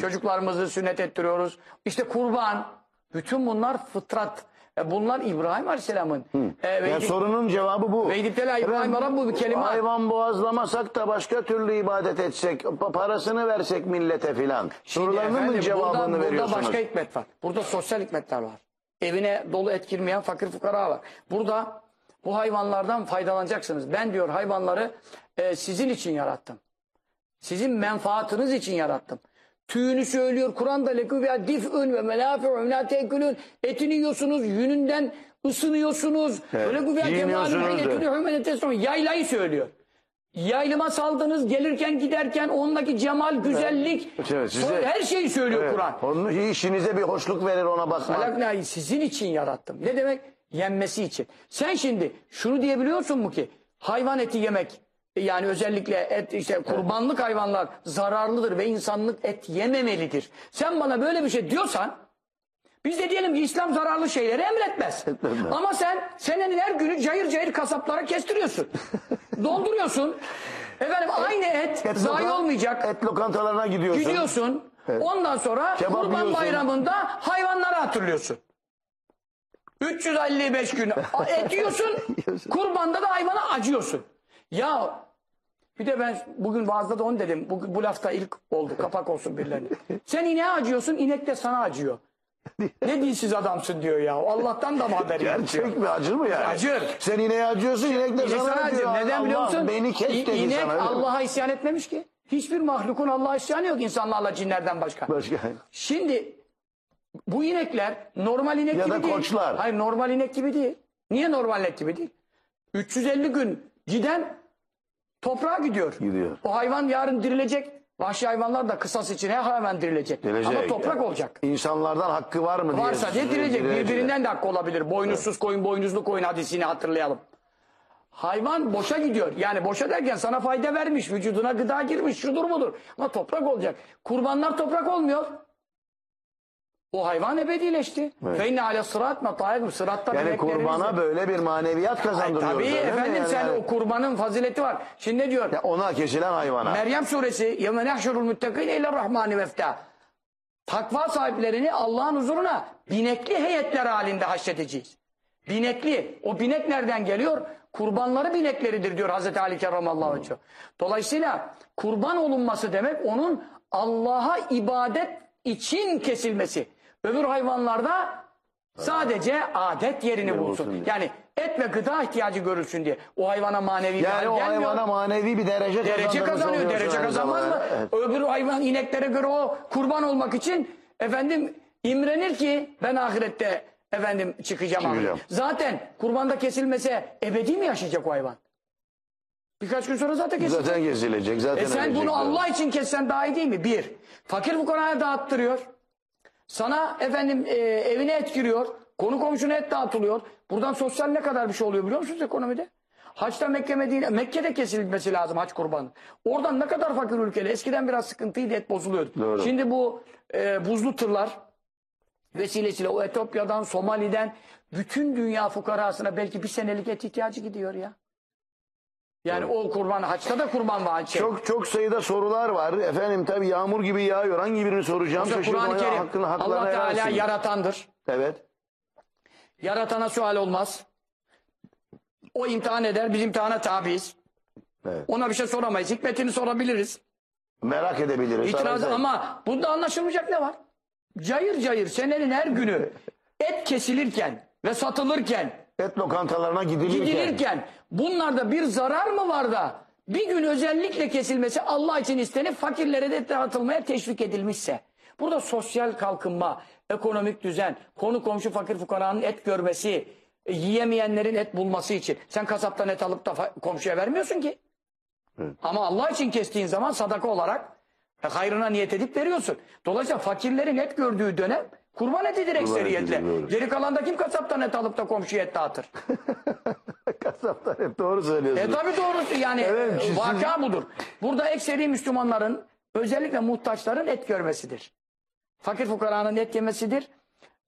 Çocuklarımızı sünnet ettiriyoruz. İşte kurban. Bütün bunlar fıtrat. E bunlar İbrahim Aleyhisselam'ın. E, Yani Veydip- sorunun cevabı bu. Veydiptela İbrahim Rabbu bir kelime. Hayvan boğazlamasak da başka türlü ibadet etsek, pa- parasını versek millete filan. Sorularının efendim, cevabını burada, burada veriyorsunuz? başka hikmet var. Burada sosyal hikmetler var. Evine dolu et girmeyen fakir fukara var. Burada bu hayvanlardan faydalanacaksınız. Ben diyor hayvanları e, sizin için yarattım. Sizin menfaatınız için yarattım. Tüyünü söylüyor. Kur'an'da lekû biha dif'ün ve menâfi'un la te'kulûn. Etini yiyorsunuz, yününden ısınıyorsunuz. Evet, güzel giyiniyorsunuz da. Yaylayı söylüyor. Yaylıma saldınız gelirken giderken ondaki cemal, güzellik, Evet, size- her şeyi söylüyor Evet, Kur'an. Onun işinize bir hoşluk verir ona bakmak. Halaknâ'yı sizin için yarattım. Ne demek? Yenmesi için. Sen şimdi şunu diyebiliyorsun mu ki hayvan eti yemek yani özellikle et işte kurbanlık hayvanlar zararlıdır ve insanlık et yememelidir. Sen bana böyle bir şey diyorsan biz de diyelim ki İslam zararlı şeyleri emretmez. Etmez. Ama sen senenin her günü cayır cayır kasaplara kestiriyorsun. Dolduruyorsun. Efendim aynı et, Et zayi lokan- olmayacak. Et lokantalarına gidiyorsun. Gidiyorsun. Ondan sonra Kebap Kurban yiyorsun. Bayramı'nda hayvanları hatırlıyorsun. 355 gün et yiyorsun. kurbanda da hayvana acıyorsun. Ya bir de ben bugün vaazda da onu dedim. Bu, bu lafta ilk oldu. Kapak olsun birilerine. Sen ineğe acıyorsun. inek de sana acıyor. ne dilsiz adamsın diyor ya. Allah'tan da mı haberin yok. Gerçek mi acır mı yani? Acır. Sen ineğe acıyorsun inek de sana, sana acıyor. Neden biliyor Allah musun? Beni kes dedi İnek sana. Allah'a isyan etmemiş ki. Hiçbir mahlukun Allah'a isyanı yok insanlarla cinlerden başka. Başka. Şimdi bu inekler normal inek Ya gibi da değil. koçlar. Hayır normal inek gibi değil. Niye normal inek gibi değil? 350 gün giden toprağa gidiyor. Gidiyor. O hayvan yarın dirilecek. Vahşi hayvanlar da kısas için her hayvan dirilecek. Gelecek. Ama toprak Yani olacak. İnsanlardan hakkı var mı diye. Varsa diye dirilecek. Dirilecek. Birbirinden de hakkı olabilir. Boynuzsuz koyun, boynuzlu koyun hadisini hatırlayalım. Hayvan boşa gidiyor. Yani boşa derken sana fayda vermiş, vücuduna gıda girmiş, şudur budur. Ama toprak olacak. Kurbanlar toprak olmuyor. O hayvan ebedileşti. Evet. Ve inne ale sırat metayekum sıratta Yani kurbana böyle bir maneviyat kazandırıyoruz. Tabii efendim sen o kurbanın fazileti var. Şimdi ne diyor? Ona kesilen hayvana. Meryem suresi yevme nehşurul muttekine ile rahmani vefta. Takva sahiplerini Allah'ın huzuruna binekli heyetler halinde haşredeceğiz. Binekli. O binek nereden geliyor? Kurbanları binekleridir diyor Hazreti Ali Kerramallahu Aleyhi. Dolayısıyla kurban olunması demek onun Allah'a ibadet için kesilmesi. Öbür hayvanlarda sadece adet yerini bulsun. Yani et ve gıda ihtiyacı görülsün diye. O hayvana manevi bir hal Yani o gelmiyor. hayvana manevi bir derece, Derece kazandırmış kazanıyor. oluyorsun Derece aynı kazanmaz mı? zamanda. Evet. Öbür hayvan ineklere göre o kurban olmak için efendim imrenir ki ben ahirette efendim çıkacağım. Çıkacağım. ahirete. Zaten kurbanda kesilmese ebedi mi yaşayacak o hayvan? Birkaç gün sonra zaten kesilecek. Zaten kesilecek. Zaten E sen ölecek bunu. Allah için kessen daha iyi değil mi? Bir. Fakir fukaraya dağıttırıyor. Sana efendim e, evine et giriyor. Konu komşuna et dağıtılıyor. Buradan sosyal ne kadar bir şey oluyor biliyor musunuz ekonomide? Haçta Mekke Medine, Mekke'de kesilmesi lazım haç kurbanı. Oradan ne kadar fakir ülkeli. Eskiden biraz sıkıntıydı et bozuluyordu. Doğru. Şimdi bu e, buzlu tırlar vesilesiyle o Etiyopya'dan, Somali'den bütün dünya fukarasına belki bir senelik et ihtiyacı gidiyor ya. Yani o kurban, haçta da kurban var. Şey. Çok çok sayıda sorular var. Efendim tabii yağmur gibi yağıyor. Hangi birini soracağım? Mesela Kur'an-ı Kerim hakkını, haklarına Allah Teala helaletsin. yaratandır. Evet. Yaratana sual olmaz. O imtihan eder, biz imtihana tabiiz. evet. Ona bir şey soramayız. Hikmetini sorabiliriz. Merak edebiliriz. İtiraz ama bunda anlaşılmayacak ne var? Cayır cayır senenin her günü et kesilirken ve satılırken, Et lokantalarına gidilirken. gidilirken bunlarda bir zarar mı var da bir gün özellikle kesilmesi Allah için istenip fakirlere de dağıtılmaya teşvik edilmişse. Burada sosyal kalkınma, ekonomik düzen, konu komşu fakir fukaranın et görmesi, e, yiyemeyenlerin et bulması için. Sen kasaptan et alıp da komşuya vermiyorsun ki. Ama Allah için kestiğin zaman sadaka olarak e, hayrına niyet edip veriyorsun. Dolayısıyla fakirlerin et gördüğü dönem kurban etidir ekseriyetle. etidir, doğru. Geri kalanda kim kasaptan et alıp da komşuya et dağıtır? Kasaplar hep doğru söylüyorsunuz. E tabi doğrusu yani Evet, e, siz- vaka budur. Burada ekseri Müslümanların özellikle muhtaçların et görmesidir. Fakir fukaranın et yemesidir.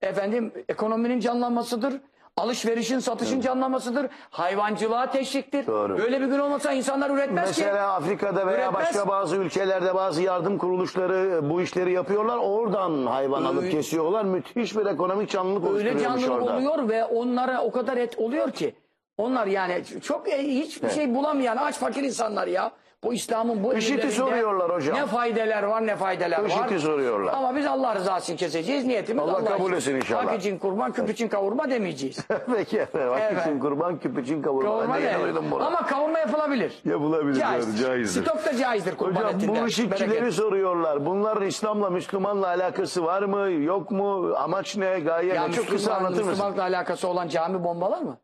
Efendim ekonominin canlanmasıdır. Alışverişin, satışın canlamasıdır. Hayvancılığa teşviktir. Doğru. Böyle bir gün olmasa insanlar üretmez ki. Mesela Afrika'da veya Üretmez. başka bazı ülkelerde bazı yardım kuruluşları bu işleri yapıyorlar. Oradan hayvan alıp Öyle- kesiyorlar. Müthiş bir ekonomik canlılık Öyle oluşturuyormuş canlılık orada. oluyor ve onlara o kadar et oluyor ki. Onlar yani çok e, hiçbir şey bulamayan aç fakir insanlar ya. Bu İslam'ın bu IŞİD'i soruyorlar hocam. Ne faydeler var ne faydeler var. IŞİD'i soruyorlar. Ama biz Allah rızası için keseceğiz. Niyetimiz Allah Allah, kabul etsin inşallah. Hak için kurban, küp için kavurma demeyeceğiz. Peki efendim. Hak Evet. için kurban, küp için kavurma. kavurma ne? duydum bunu. Ama kavurma yapılabilir. Yapılabilir. Caiz. caizdir. Stok da caizdir kurban Hocam etinden. bu işitçileri Bereket. soruyorlar. Bunların İslam'la, Müslüman'la alakası var mı, yok mu? Amaç ne, gaye Ya ne? Çok kısa anlatır mısın? Müslümanlıkla alakası olan cami bombalar mı?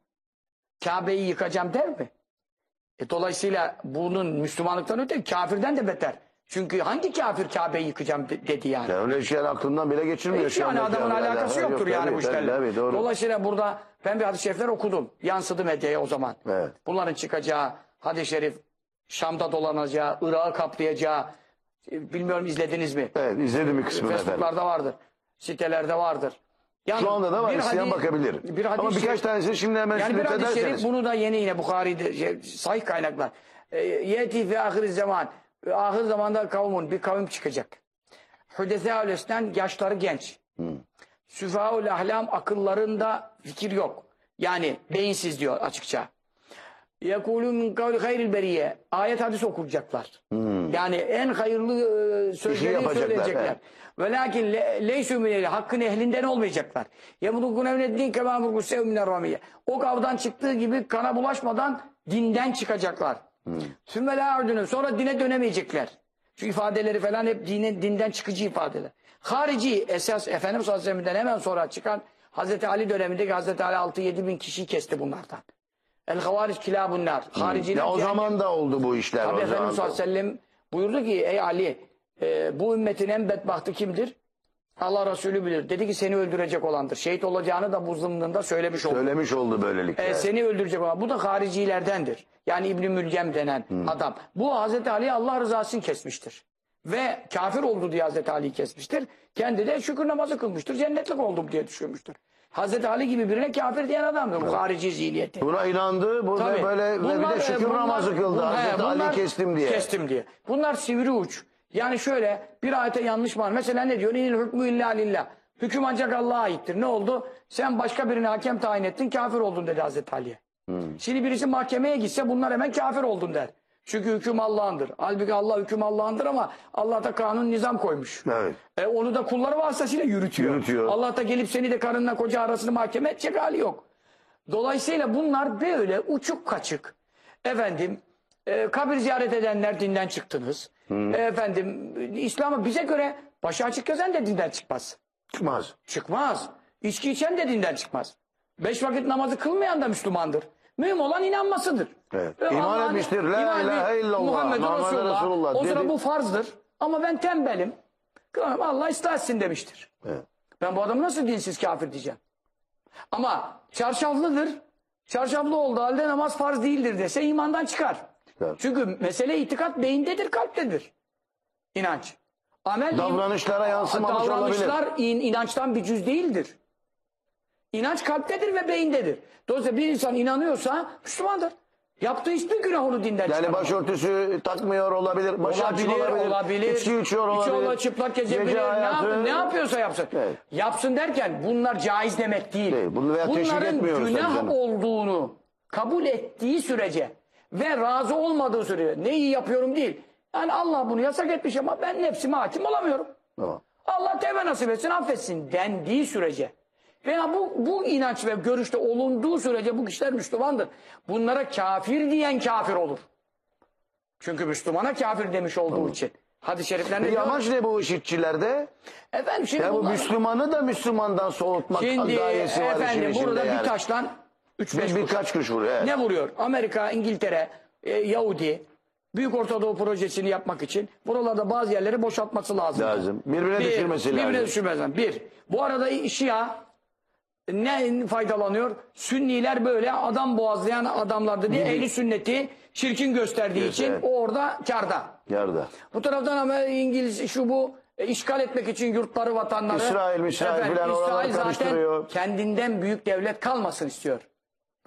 Kabe'yi yıkacağım der mi? E, dolayısıyla bunun Müslümanlıktan öte kafirden de beter. Çünkü hangi kafir Kabe'yi yıkacağım de- dedi yani. Ya öyle şeyler aklından bile geçirmiyor. Hiç şu yani adamın camilerle. alakası yoktur yok, yani tabii, bu işlerle. tabii, doğru. Dolayısıyla burada ben bir hadis-i şerifler okudum. Yansıdı medyaya o zaman. Evet. Bunların çıkacağı hadis-i şerif Şam'da dolanacağı, Irak'ı kaplayacağı e, bilmiyorum izlediniz mi? Evet izledim bir kısmını efendim. Facebook'larda vardır. Sitelerde vardır. Yani Şu anda da var. isteyen hadis- bakabilir. Bir Ama birkaç tanesini şimdi hemen yani sünnet ederseniz. şerif bunu da yeni yine Bukhari'de şey, sahih kaynaklar. E, Yeti fi ahir zaman. E, Ahir zamanda kavmun bir kavim çıkacak. Hüdesâ esnen yaşları genç. Süfâul ahlam akıllarında fikir yok. Yani beyinsiz diyor açıkça. Yekulun min kavli hayril beriye. Ayet hadis okuyacaklar. Yani en hayırlı e, sözleri söyleyecekler. evet. Ve lakin leysü mineli hakkın ehlinden olmayacaklar. Yemudukun evneddin kemâ murgussev miner ramiye. O kavdan çıktığı gibi kana bulaşmadan dinden çıkacaklar. Sümme la. Sonra dine dönemeyecekler. Şu ifadeleri falan hep dinin, dinden çıkıcı ifadeler. Harici esas Efendimiz sallallahu aleyhi ve sellem'den hemen sonra çıkan Hazreti Ali dönemindeki Hazreti Ali 6-7 bin kişiyi kesti bunlardan. El havaric kilabun nar. Hariciler Ya o zaman da oldu bu işler. Tabi o Efendimiz sallallahu aleyhi ve sellem buyurdu ki ey Ali e, bu ümmetin en bedbahtı kimdir? Allah Resulü bilir. Dedi ki seni öldürecek olandır. Şehit olacağını da bu zımnında söylemiş oldu. Söylemiş oldu böylelikle. E, seni öldürecek olan. Bu da haricilerdendir. Yani İbni Mülcem denen adam. Bu Hazreti Ali Allah rızası için kesmiştir. Ve kafir oldu diye Hazreti Ali'yi kesmiştir. Kendi de şükür namazı kılmıştır. Cennetlik oldum diye düşünmüştür. Hazreti Ali gibi birine kafir diyen adamdır. Bu harici zihniyeti. Buna inandı. Bu böyle ve bir Bunlar, de e, şükür bunlar- namazı kıldı. bu- he, Hazreti Ali bunlar- kestim diye. Kestim diye. Bunlar sivri uç. Yani şöyle bir ayete yanlış var. Mesela ne diyor? İnil hükmü illa lillah. Hüküm ancak Allah'a aittir. Ne oldu? Sen başka birine hakem tayin ettin, kafir oldun dedi Hazreti Ali'ye. Hmm. Şimdi birisi mahkemeye gitse bunlar hemen kafir oldun der. Çünkü hüküm Allah'ındır. Halbuki Allah hüküm Allah'ındır ama Allah da kanun nizam koymuş. Evet. E, onu da kulları vasıtasıyla yürütüyor. Yürütüyor. Allah da gelip seni de karınla koca arasını mahkeme edecek hali yok. Dolayısıyla bunlar böyle uçuk kaçık. Efendim e, kabir ziyaret edenler dinden çıktınız. E, efendim İslam'ı bize göre başı açık gezen de dinden çıkmaz. Çıkmaz. Çıkmaz. İçki içen de dinden çıkmaz. Beş vakit namazı kılmayan da Müslümandır. Mühim olan inanmasıdır. Evet. Ve İman Allah'ın- etmiştir. La iman- ilahe illallah, Muhammed Resulullah. Resulullah O sıra bu farzdır. Ama ben tembelim. Allah ıslah etsin demiştir. Evet. Ben bu adamı nasıl dinsiz kafir diyeceğim. Ama çarşaflıdır. Çarşaflı olduğu halde namaz farz değildir dese imandan çıkar. Çıkar. Çünkü mesele itikat beyindedir, kalptedir. İnanç. Amel Davranışlara yansımamış Davranışlar in- inançtan bir cüz değildir. İnanç kalptedir ve beyindedir. Dolayısıyla bir insan inanıyorsa Müslümandır. Yaptığı hiçbir günah onu dinden Yani çıkarmaz. başörtüsü takmıyor olabilir. Başı Olabilir, olabilir. olabilir. İçki içiyor olabilir. İçiyor, çıplak gezebilir. Gece Ne, yap- ne yapıyorsa yapsın. Evet. Yapsın derken bunlar caiz demek değil. Değil, bunu veya Bunların günah olduğunu kabul ettiği sürece ve razı olmadığı sürece ne iyi yapıyorum değil. Yani Allah bunu yasak etmiş ama ben nefsime hakim olamıyorum. Tamam. Allah tevbe nasip etsin affetsin dendiği sürece veya bu, bu inanç ve görüşte olunduğu sürece bu kişiler Müslümandır. Bunlara kafir diyen kafir olur. Çünkü Müslümana kafir demiş olduğu için. Hadis-i şerifler ne Peki diyor? amaç ne bu işitçilerde? Efendim şimdi Ya bu bunlar- Müslümanı da Müslümandan soğutmak Şimdi gayesi var efendim burada yani. bir taştan 3-5 Bir, kuş. birkaç kuş vuruyor. Evet. Ne vuruyor? Amerika, İngiltere, e, Yahudi Büyük Ortadoğu projesini yapmak için buralarda bazı yerleri boşaltması lazım. Lazım. Birbirine Bir, düşürmesi birbirine lazım. düşürmesi lazım. Bir. Bu arada Şia ne faydalanıyor? Sünniler böyle adam boğazlayan adamlardı diye ehli sünneti çirkin gösterdiği Evet, için o orada karda. Yarda. Bu taraftan ama İngiliz şu bu e, işgal etmek için yurtları, vatanları. İsrail, İsrail filan oraları zaten kendinden büyük devlet kalmasın istiyor.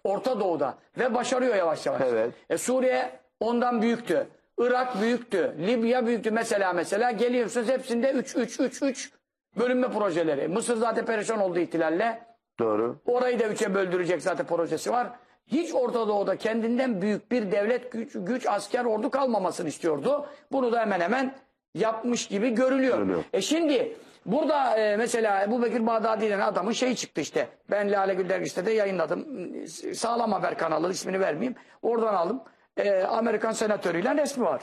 Orta Doğu'da ve başarıyor yavaş yavaş. Evet. E, Suriye ondan büyüktü. Irak büyüktü. Libya büyüktü mesela mesela. Geliyorsunuz hepsinde 3 3 3 3 bölünme projeleri. Mısır zaten perişan oldu ihtilalle. Doğru. Orayı da üçe böldürecek zaten projesi var. Hiç Orta Doğu'da kendinden büyük bir devlet güç, güç asker ordu kalmamasını istiyordu. Bunu da hemen hemen yapmış gibi görülüyor. Görülüyor. E şimdi burada e, mesela Ebu Bekir Bağdadi denen adamın şeyi çıktı işte. Ben Lale Gül Dergisi'nde de yayınladım. Sağlam Haber kanalı ismini vermeyeyim. Oradan aldım. E, Amerikan senatörüyle resmi var.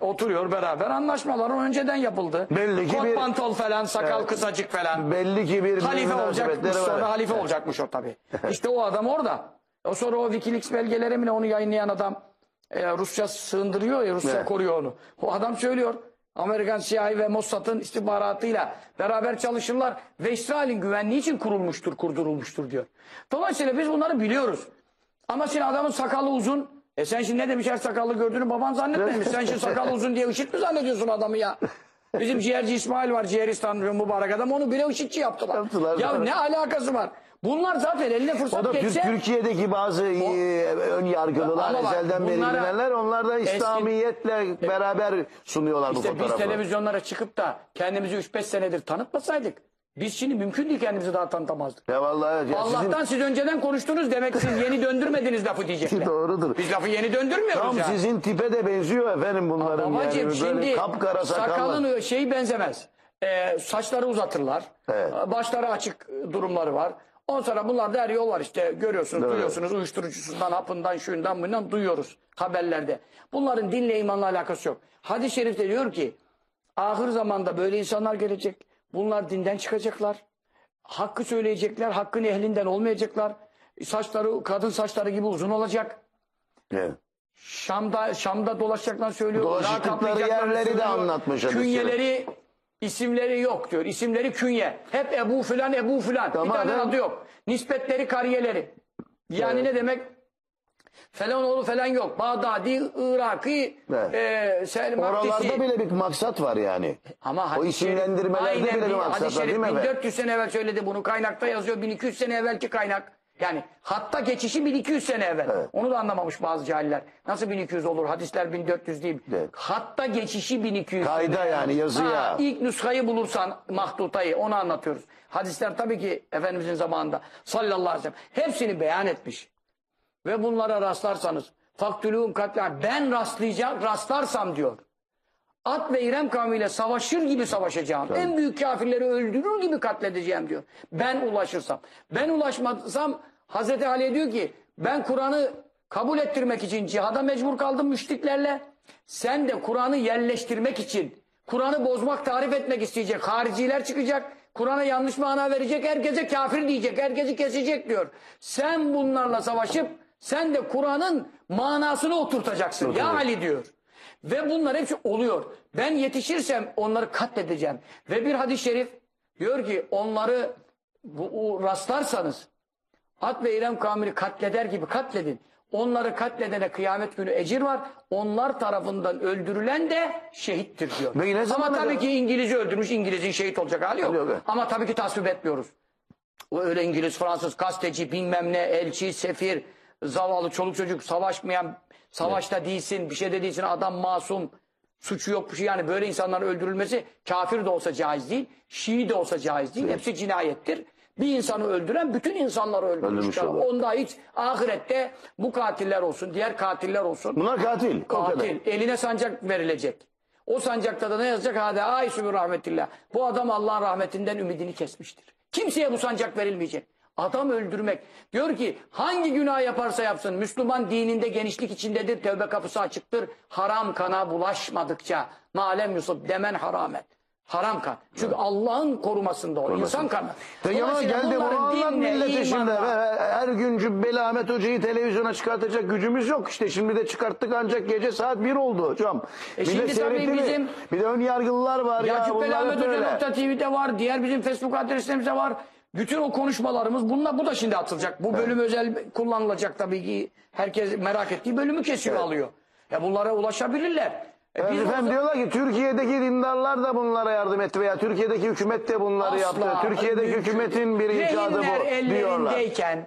Oturuyor beraber anlaşmalar önceden yapıldı. Belli ki Kot bir- pantol falan, sakal Evet. kısacık falan. Belli ki bir Halife olacakmış var. sonra halife olacakmış o tabii. İşte o adam orada. O sonra o Wikileaks belgeleri mi onu yayınlayan adam e, Rusça sığındırıyor ya Rusça Evet. koruyor onu. O adam söylüyor. Amerikan CIA ve Mossad'ın istihbaratıyla beraber çalışırlar ve İsrail'in güvenliği için kurulmuştur, kurdurulmuştur diyor. Dolayısıyla biz bunları biliyoruz. Ama şimdi adamın sakalı uzun. E sen şimdi ne demiş her sakallı gördüğünü baban zannetmemiş. sen şimdi sakalı uzun diye IŞİD mi zannediyorsun adamı ya? Bizim ciğerci İsmail var ciğeristan mübarek adam onu bile IŞİD'çi yaptılar. Yaptılar, ya ne alakası var? Bunlar zaten eline O fırsat da Tür- geçse... Türkiye'deki bazı e, ön yargılılar, Ama bak, ezelden beri bunlara- bilinenler onlar da İslamiyetle beraber sunuyorlar bu İşte biz fotoğrafı. televizyonlara çıkıp da kendimizi 3-5 senedir tanıtmasaydık biz şimdi mümkün değil kendimizi daha tanıtamazdık. Ya vallahi ya Allah'tan siz önceden konuştunuz demek ki siz yeni döndürmediniz lafı sizin diyecekler. doğrudur. Biz lafı yeni döndürmüyoruz Tam yani. sizin tipe de benziyor efendim bunların Babacığım yani. Böyle şimdi kapkara sakallı. sakalın şeyi benzemez. Ee, saçları uzatırlar. Evet. Başları açık durumları var. Ondan sonra bunlarda her yol var işte görüyorsunuz, Evet. duyuyorsunuz uyuşturucusundan, hapından, şuyundan, bundan duyuyoruz haberlerde. Bunların dinle imanla alakası yok. Hadis-i şerifte diyor ki ahir zamanda böyle insanlar gelecek. Bunlar dinden çıkacaklar. Hakkı söyleyecekler, hakkın ehlinden olmayacaklar. Saçları kadın saçları gibi uzun olacak. Evet. Şam'da Şam'da dolaşacaklar söylüyor. Dolaştıkları yerleri de söylüyor. anlatmış hadis-i Künyeleri isimleri yok diyor. İsimleri künye. Hep Ebu filan Ebu filan. Tamam, bir tane evet. adı yok. Nispetleri kariyeleri. Yani ne demek? Falan oğlu falan yok. Bağdadi, Irak'ı, Evet. e, Sel- Oralarda Maktisi. bile bir maksat var yani. Ama o isimlendirmelerde bile bir maksat var değil mi efendim? 1400 sene evvel söyledi bunu. Kaynakta yazıyor 1200 sene evvelki kaynak. Yani hatta geçişi 1200 sene evvel. Evet. Onu da anlamamış bazı cahiller. Nasıl 1200 olur? Hadisler 1400 değil. Evet. Hatta geçişi 1200. Kayda yani yazıya. Ha, ilk nuskayı bulursan mahdutayı onu anlatıyoruz. Hadisler tabii ki Efendimizin zamanında sallallahu aleyhi ve sellem hepsini beyan etmiş. Ve bunlara rastlarsanız faktülûn katla ben rastlayacak rastlarsam diyor. At ve İrem kavmiyle savaşır gibi savaşacağım. En büyük kafirleri öldürür gibi katledeceğim diyor. Ben ulaşırsam. Ben ulaşmazsam Hazreti Ali diyor ki ben Kur'an'ı kabul ettirmek için cihada mecbur kaldım müşriklerle. Sen de Kur'an'ı yerleştirmek için Kur'an'ı bozmak, tarif etmek isteyecek. Hariciler çıkacak. Kur'an'a yanlış mana verecek. Herkese kafir diyecek. Herkesi kesecek diyor. Sen bunlarla savaşıp sen de Kur'an'ın manasını oturtacaksın. Ya Ali diyor. Ve bunlar hepsi oluyor. Ben yetişirsem onları katledeceğim. Ve bir hadis-i şerif diyor ki onları bu, rastlarsanız At ve İrem kavmini katleder gibi katledin. Onları katledene kıyamet günü ecir var. Onlar tarafından öldürülen de şehittir diyor. Ama tabii ki İngiliz'i öldürmüş İngiliz'in şehit olacak hali yok. Yok. Ama tabii ki tasvip etmiyoruz. O öyle İngiliz, Fransız, gazeteci, bilmem ne, elçi, sefir, zavallı çoluk çocuk savaşmayan, savaşta değilsin, bir şey de değilsin, adam masum, suçu yok bir şey. Yani böyle insanların öldürülmesi kafir de olsa caiz değil, Şii de olsa caiz değil. Hepsi cinayettir. Bir insanı öldüren bütün insanları Öldürmüş olur. Onda hiç ahirette bu katiller olsun, diğer katiller olsun. Bunlar katil. O kadar. Katil. Eline sancak verilecek. O sancakta da ne yazacak? Hadi bir rahmetillah. Bu adam Allah'ın rahmetinden ümidini kesmiştir. Kimseye bu sancak verilmeyecek. Adam öldürmek. Diyor ki hangi günah yaparsa yapsın Müslüman dininde genişlik içindedir. Tevbe kapısı açıktır. Haram kana bulaşmadıkça malem yusuf demen haramet. Haram kan. Çünkü Allah'ın korumasında o. İnsan kanı. Peki ama geldi bunu anlat millete şimdi. Her gün Cübbeli Ahmet Hoca'yı televizyona çıkartacak gücümüz yok işte. Şimdi de çıkarttık ancak gece saat 1 oldu hocam. E de şimdi tabii seyretti mi? bizim- Bir de ön yargılılar var ya. Ya Cübbeli Ahmet hep Hoca böyle. nokta TV'de var. Diğer bizim Facebook adreslerimizde var. Bütün o konuşmalarımız bununla bu da şimdi atılacak. Bu bölüm özel kullanılacak tabii ki. Herkes merak ettiği bölümü kesiyor alıyor. Ya bunlara ulaşabilirler. E biz Efendim diyorlar ki Türkiye'deki dindarlar da bunlara yardım etti veya Türkiye'deki hükümet de bunları Asla yaptı. Türkiye'deki mümkün- hükümetin bir icadı Rehinler bu diyorlar. ellerindeyken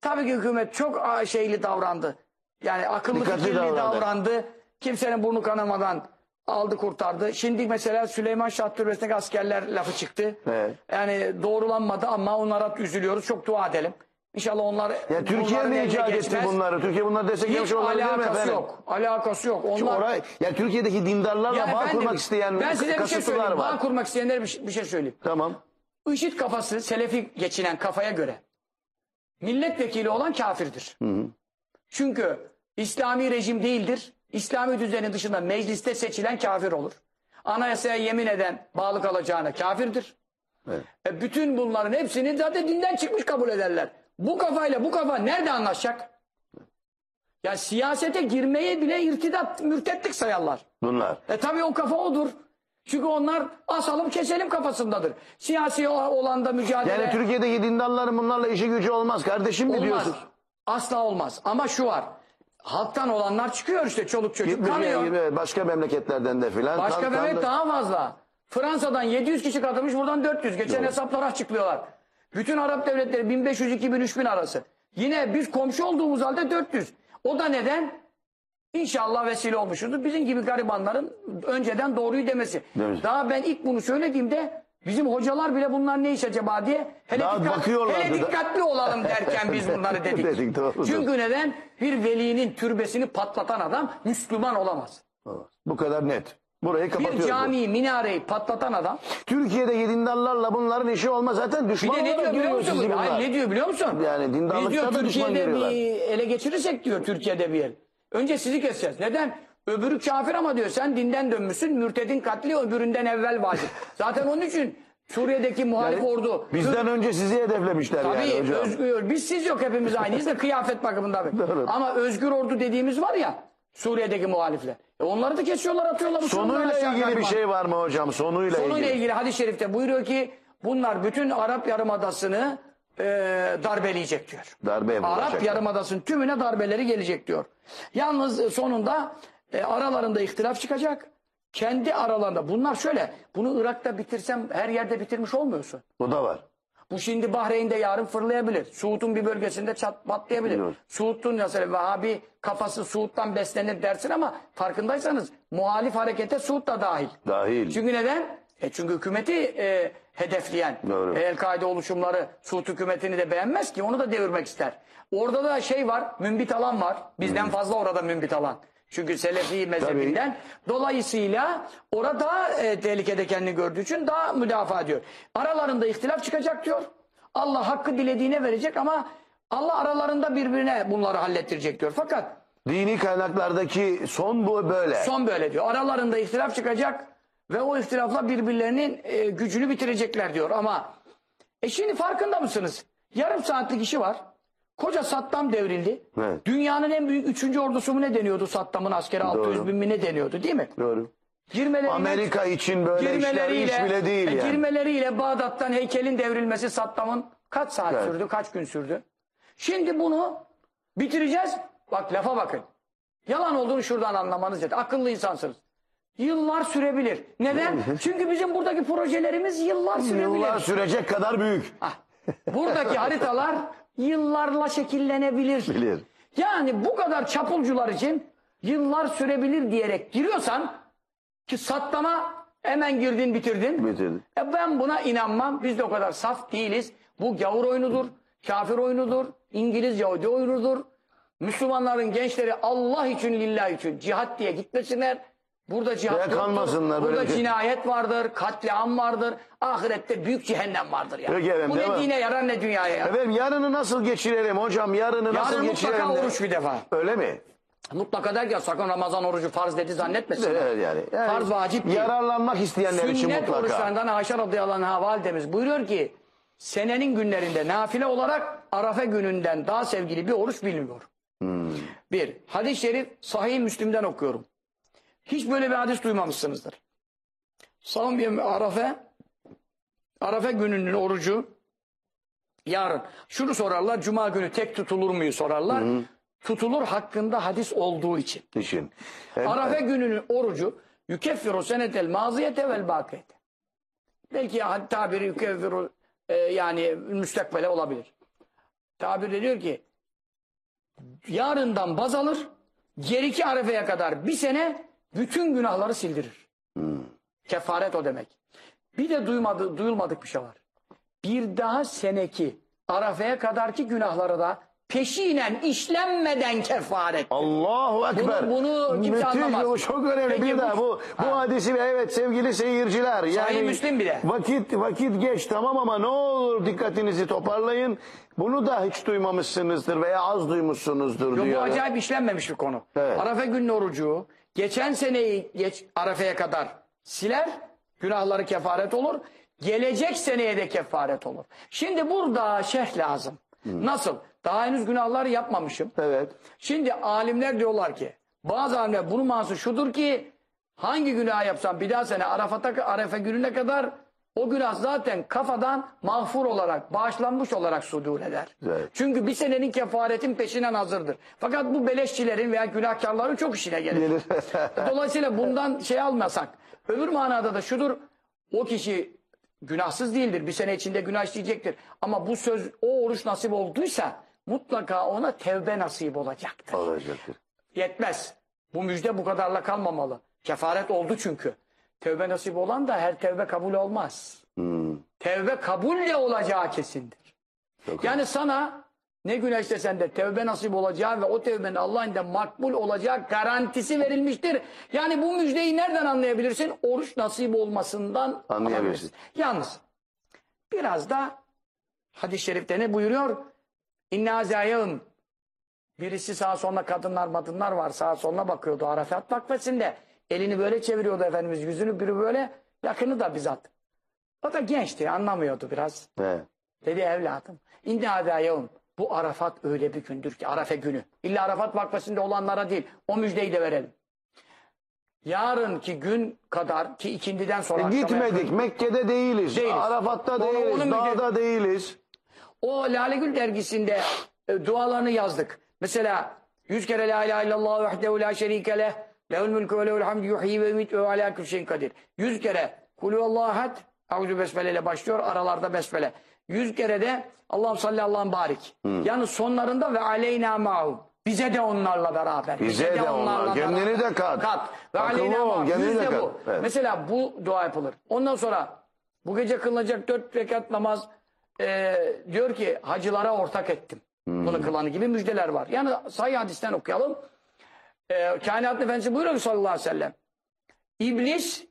tabii ki hükümet çok aa, şeyli davrandı. Yani akıllı Dikkatli fikirli davrandı. davrandı. Kimsenin burnu kanamadan aldı kurtardı. Şimdi mesela Süleyman Şah Türbesi'ndeki askerler lafı çıktı. Evet. Yani doğrulanmadı ama onlara üzülüyoruz. Çok dua edelim. İnşallah onlar Ya Türkiye mi icat etti bunları? Türkiye bunları desteklemiş olabilir mi alakası efendim? yok. Alakası yok. Onlar Şimdi oraya, ya Türkiye'deki dindarlarla Ya bağ efendim, kurmak isteyen ben size bir şey söyleyeyim. var. Bağ kurmak isteyenlere bir, şey- bir şey söyleyeyim. Tamam. IŞİD kafası Selefi geçinen kafaya göre milletvekili olan kafirdir. Çünkü İslami rejim değildir. İslami düzenin dışında mecliste seçilen kafir olur. Anayasaya yemin eden bağlı kalacağına kafirdir. Evet. E bütün bunların hepsini zaten dinden çıkmış kabul ederler. Bu kafayla bu kafa nerede anlaşacak? Ya siyasete girmeye bile irtidat, mürtetlik sayarlar. Bunlar. E tabi o kafa odur. Çünkü onlar asalım keselim kafasındadır. Siyasi o- olanda mücadele Yani Türkiye'deki dindarların bunlarla işi gücü olmaz kardeşim mi olmaz. diyorsun? Asla olmaz. Ama şu var. Halktan olanlar çıkıyor işte çoluk çocuk Gitmiş kanıyor. gibi başka memleketlerden de filan. Başka kan- devlet kan- daha fazla. Fransa'dan 700 kişi katılmış buradan 400. Geçen hesaplar açıklıyorlar. Bütün Arap devletleri 1500, 2000, 3000 arası. Yine biz komşu olduğumuz halde 400. O da neden? İnşallah vesile olmuşuzdur. Bizim gibi garibanların önceden doğruyu demesi. Demesi. Daha ben ilk bunu söylediğimde bizim hocalar bile bunlar ne iş acaba diye hele, Daha dikkat- hele da. dikkatli olalım derken biz bunları dedik. Dedik. Çünkü neden? Bir velinin türbesini patlatan adam Müslüman olamaz. Bu kadar net. Burayı Bir kapatıyoruz. camiyi, minareyi patlatan adam Türkiye'deki dindarlarla bunların işi olmaz. Zaten bir düşman de ne diyor biliyor musun? bunlar. Hayır, ne diyor biliyor musun? Yani dindarlıkta diyor da düşman Türkiye'de bir ele geçirirsek diyor Türkiye'de bir yer. Önce sizi keseceğiz. Neden? Öbürü kafir ama diyor sen dinden dönmüşsün. Mürtedin katli öbüründen evvel vacip. Zaten onun için Suriye'deki muhalif ordu. Bizden önce sizi hedeflemişler Tabii yani hocam. özgür. Biz siz yok hepimiz aynıyız da kıyafet bakımından. Doğru. Ama özgür ordu dediğimiz var ya Suriye'deki muhalifler. E onları da kesiyorlar atıyorlar. Sonuyla ilgili bir kalkmaz. şey var mı hocam? Sonuyla, Sonuyla ilgili. ilgili hadis-i şerifte buyuruyor ki bunlar bütün Arap Yarımadası'nı e, darbeleyecek diyor. Darbe Arap. Yarımadası'nın tümüne darbeleri gelecek diyor. Yalnız sonunda e, aralarında ihtilaf çıkacak. Kendi aralarında bunlar şöyle bunu Irak'ta bitirsem her yerde bitirmiş olmuyorsun. Bu da var. Bu şimdi Bahreyn'de yarın fırlayabilir. Suud'un bir bölgesinde çat patlayabilir. Suud'un mesela Vahabi kafası Suud'dan beslenir dersin ama farkındaysanız muhalif harekete Suud da dahil. Dahil. Çünkü neden? E çünkü hükümeti e, hedefleyen Doğru. e, El-Kaide oluşumları Suud hükümetini de beğenmez ki onu da devirmek ister. Orada da şey var, mümbit alan var. Bizden fazla orada mümbit alan. Çünkü Selefi mezhebinden. Dolayısıyla orada e, tehlikede kendini gördüğü için daha müdafaa ediyor. Aralarında ihtilaf çıkacak diyor. Allah hakkı dilediğine verecek ama Allah aralarında birbirine bunları hallettirecek diyor. Fakat Dini kaynaklardaki son bu böyle. Son böyle diyor. Aralarında ihtilaf çıkacak ve o ihtilafla birbirlerinin e, gücünü bitirecekler diyor. Ama e şimdi farkında mısınız? Yarım saatlik işi var. Koca Saddam devrildi. Evet. Dünyanın en büyük üçüncü ordusu mu ne deniyordu Saddam'ın askeri 600 Doğru. bin mi ne deniyordu değil mi? Doğru. Girmeleriyle, Amerika için böyle işler girmeleriyle, iş bile değil e, yani. girmeleriyle Bağdat'tan heykelin devrilmesi Saddam'ın kaç saat Evet. sürdü, kaç gün sürdü? Şimdi bunu bitireceğiz. Bak lafa bakın. Yalan olduğunu şuradan anlamanız yeter. Akıllı insansınız. Yıllar sürebilir. Neden? Çünkü bizim buradaki projelerimiz yıllar sürebilir. Yıllar sürecek kadar büyük. Ah, buradaki haritalar yıllarla şekillenebilir. Bilir. Yani bu kadar çapulcular için yıllar sürebilir diyerek giriyorsan ki Saddam'a hemen girdin bitirdin. Bitirdi. E ben buna inanmam. Biz de o kadar saf değiliz. Bu gavur oyunudur, kafir oyunudur, İngiliz Yahudi oyunudur. Müslümanların gençleri Allah için, lillah için cihat diye gitmesinler. Burada cihat böyle Burada bir şey. cinayet vardır, katliam vardır. Ahirette büyük cehennem vardır yani. Peki efendim, Bu ne dine yarar ne dünyaya yarar. Efendim yarını nasıl geçirelim hocam? Yarını nasıl Yarın geçirelim? mutlaka de- oruç bir defa. Öyle mi? Mutlaka derken sakın Ramazan orucu farz dedi zannetmesinler. Evet yani. yani Farz vacip değil. Yararlanmak isteyenler için Sünnet mutlaka. oruçlarından Ayşe radıyallahu anh'a validemiz buyuruyor ki senenin günlerinde nafile olarak Arafa gününden daha sevgili bir oruç bilmiyor. Hmm. Bir, hadis-i şerif sahih Müslim'den okuyorum. Hiç böyle bir hadis duymamışsınızdır. Sağım bir Arafa gününün orucu yarın. Şunu sorarlar, cuma günü tek tutulur muyu sorarlar. tutulur hakkında hadis olduğu için. için. Arafa gününün orucu yükeffiru senetel maziyete vel bakiyete. Belki tabiri yükeffiru e, yani müstakbele olabilir. Tabirde diyor ki yarından baz alır geriki arefeye kadar bir sene bütün günahları sildirir. Kefaret o demek. Bir de duymadı, duyulmadık bir şey var. Bir daha seneki arefeye kadarki günahları da peşinen işlenmeden kefaret. Allahu Ekber. bunu kimse Müthiş, anlamaz. bu çok önemli. Peki bir bu- daha bu bu Ha. hadisi ve evet sevgili seyirciler. Yani Müslim bir de. Vakit vakit geç tamam ama ne olur dikkatinizi toparlayın. Bunu da hiç duymamışsınızdır veya az duymuşsunuzdur Yo, bu diyor. acayip işlenmemiş bir konu. Evet. Arafa günün orucu geçen seneyi geç Arafa'ya kadar siler, günahları kefaret olur. Gelecek seneye de kefaret olur. Şimdi burada şerh lazım. Nasıl? Daha henüz günahlar yapmamışım. Evet. Şimdi alimler diyorlar ki bazı alimler bunun manası şudur ki hangi günah yapsam bir daha sene Arafat'a Arefe gününe kadar o günah zaten kafadan mağfur olarak, bağışlanmış olarak sudur eder. Evet. Çünkü bir senenin kefaretin peşinden hazırdır. Fakat bu beleşçilerin veya günahkarların çok işine gelir. Gelir. Dolayısıyla bundan şey almasak. Öbür manada da şudur. O kişi günahsız değildir. Bir sene içinde günah işleyecektir. Ama bu söz o oruç nasip olduysa mutlaka ona tevbe nasip olacaktır. Olacaktır. Yetmez. Bu müjde bu kadarla kalmamalı. Kefaret oldu çünkü. Tevbe nasip olan da her tevbe kabul olmaz. Tevbe kabulle olacağı kesindir. Çok yani sana ne günah işlesen de tevbe nasip olacağı ve o tevbenin Allah'ın da makbul olacağı garantisi verilmiştir. Yani bu müjdeyi nereden anlayabilirsin? Oruç nasip olmasından Anlayabilirsin. Yalnız biraz da hadis-i şerifte ne buyuruyor? İnna zayağın Birisi sağa soluna kadınlar madınlar var sağa soluna bakıyordu Arafat vakfesinde. Elini böyle çeviriyordu Efendimiz yüzünü biri böyle yakını da bizzat. O da gençti anlamıyordu biraz. Evet. Dedi evladım inna adayağım bu Arafat öyle bir gündür ki Arafe günü. İlla Arafat vakfesinde olanlara değil o müjdeyi de verelim. Yarınki gün kadar ki ikindiden sonra akşama Gitmedik. Mekke'de değiliz. Değiliz. Arafat'ta Onu- değiliz. onu müjde- Dağda değiliz. O Lale Gül dergisinde e, dualarını yazdık. Mesela yüz kere la ilahe illallah vahdehu la şerike leh lehul mülkü ve lehul hamdü yuhyi ve ümit ve alâ külli şeyin kadir. Yüz kere kulü Allahu ahad Auzu besmele ile başlıyor aralarda besmele. Yüz kere de Allah'ım salli Allah'ım barik. Yani sonlarında ve aleyna ma'hum. Bize de onlarla beraber. Bize de onlar. Kendini de kat. Kat. Ve Akıllı aleyna ol, ma'hum. Yüz de de kat. bu. Evet. Mesela bu dua yapılır. Ondan sonra bu gece kılınacak dört rekat namaz e, diyor ki hacılara ortak ettim. Hmm. Bunu kılanı gibi müjdeler var. Yani sahih hadisten okuyalım. E, Kainat Efendisi buyuruyor ki sallallahu aleyhi ve sellem. İblis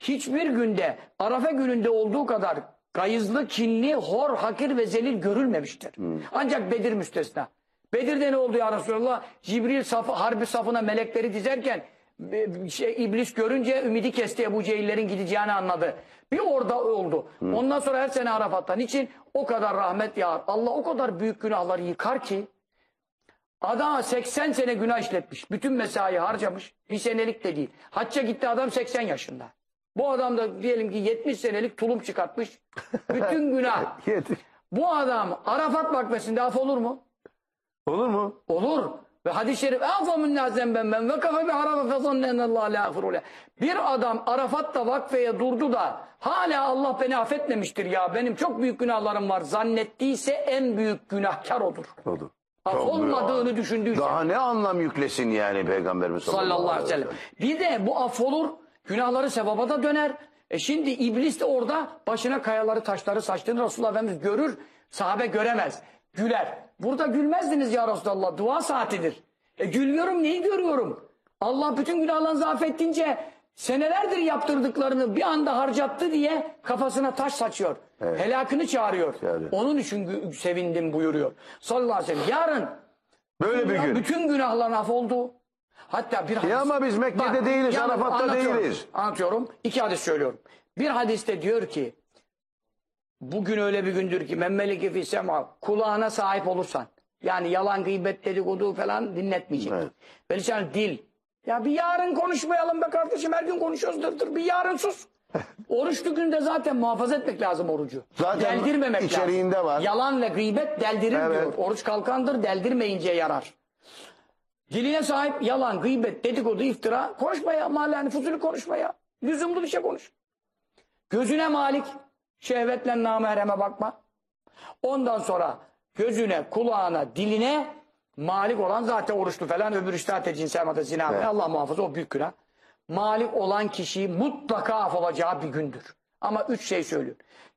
hiçbir günde Arafa gününde olduğu kadar gayızlı, kinli, hor, hakir ve zelil görülmemiştir. Ancak Bedir müstesna. Bedir'de ne oldu ya Resulallah? Cibril safı, harbi safına melekleri dizerken e, şey, iblis görünce ümidi kesti Ebu Cehillerin gideceğini anladı. Bir orada oldu. Ondan sonra her sene Arafat'ta. Niçin? O kadar rahmet yağar. Allah o kadar büyük günahları yıkar ki Adam 80 sene günah işletmiş. Bütün mesai harcamış. Bir senelik de değil. Hacca gitti adam 80 yaşında. Bu adam da diyelim ki 70 senelik tulum çıkartmış. Bütün günah. Bu adam Arafat vakfesinde af olur mu? Olur mu? Olur. Ve hadis-i şerif "Afamun nazem ben ben ve kafe bi arafa fe la afuru le." Bir adam Arafat'ta vakfeye durdu da hala Allah beni affetmemiştir ya benim çok büyük günahlarım var zannettiyse en büyük günahkar odur. Olur. Olmadığını büyük. düşündüyse. Daha ne anlam yüklesin yani Peygamberimiz sallallahu aleyhi ve sellem. Bir de bu af olur, günahları sevaba da döner. E şimdi iblis de orada başına kayaları, taşları saçtığını Resulullah Efendimiz görür, sahabe göremez. Güler. Burada gülmezdiniz ya Resulallah, dua saatidir. E gülüyorum, neyi görüyorum? Allah bütün günahlarınızı affettince senelerdir yaptırdıklarını bir anda harcattı diye kafasına taş saçıyor. Helakını çağırıyor. Çağırıyor. Onun için sevindim buyuruyor. Sallallahu aleyhi ve sellem. Yarın Böyle bir gün. Bütün günahların af oldu. Hatta bir hadis. Ya ama biz Mekke'de değiliz, yalnız Arafat'ta değiliz. Anlatıyorum. İki hadis söylüyorum. Bir hadiste diyor ki bugün öyle bir gündür ki memmelike fi sema kulağına sahip olursan yani yalan gıybet dedikodu falan dinletmeyecek. Evet. Ve lisan dil. Ya bir yarın konuşmayalım be kardeşim her gün konuşuyoruz dır dır. Bir yarın sus. Oruçlu günde zaten muhafaza etmek lazım orucu. Zaten Deldirmemek içeriğinde lazım. var. Yalan ve gıybet deldirir Evet. diyor. Oruç kalkandır deldirmeyince yarar. Diline sahip yalan, gıybet, dedikodu, iftira konuşma ya. Mahalleni fuzuli konuşma ya. Lüzumlu bir şey konuş. Gözüne malik. Şehvetle namahreme bakma. Ondan sonra gözüne, kulağına, diline malik olan zaten oruçlu falan öbür iştahat cinsel madde zina. Evet. Allah muhafaza o büyük günah. Malik olan kişiyi mutlaka af olacağı bir gündür. Ama üç şey söylüyor.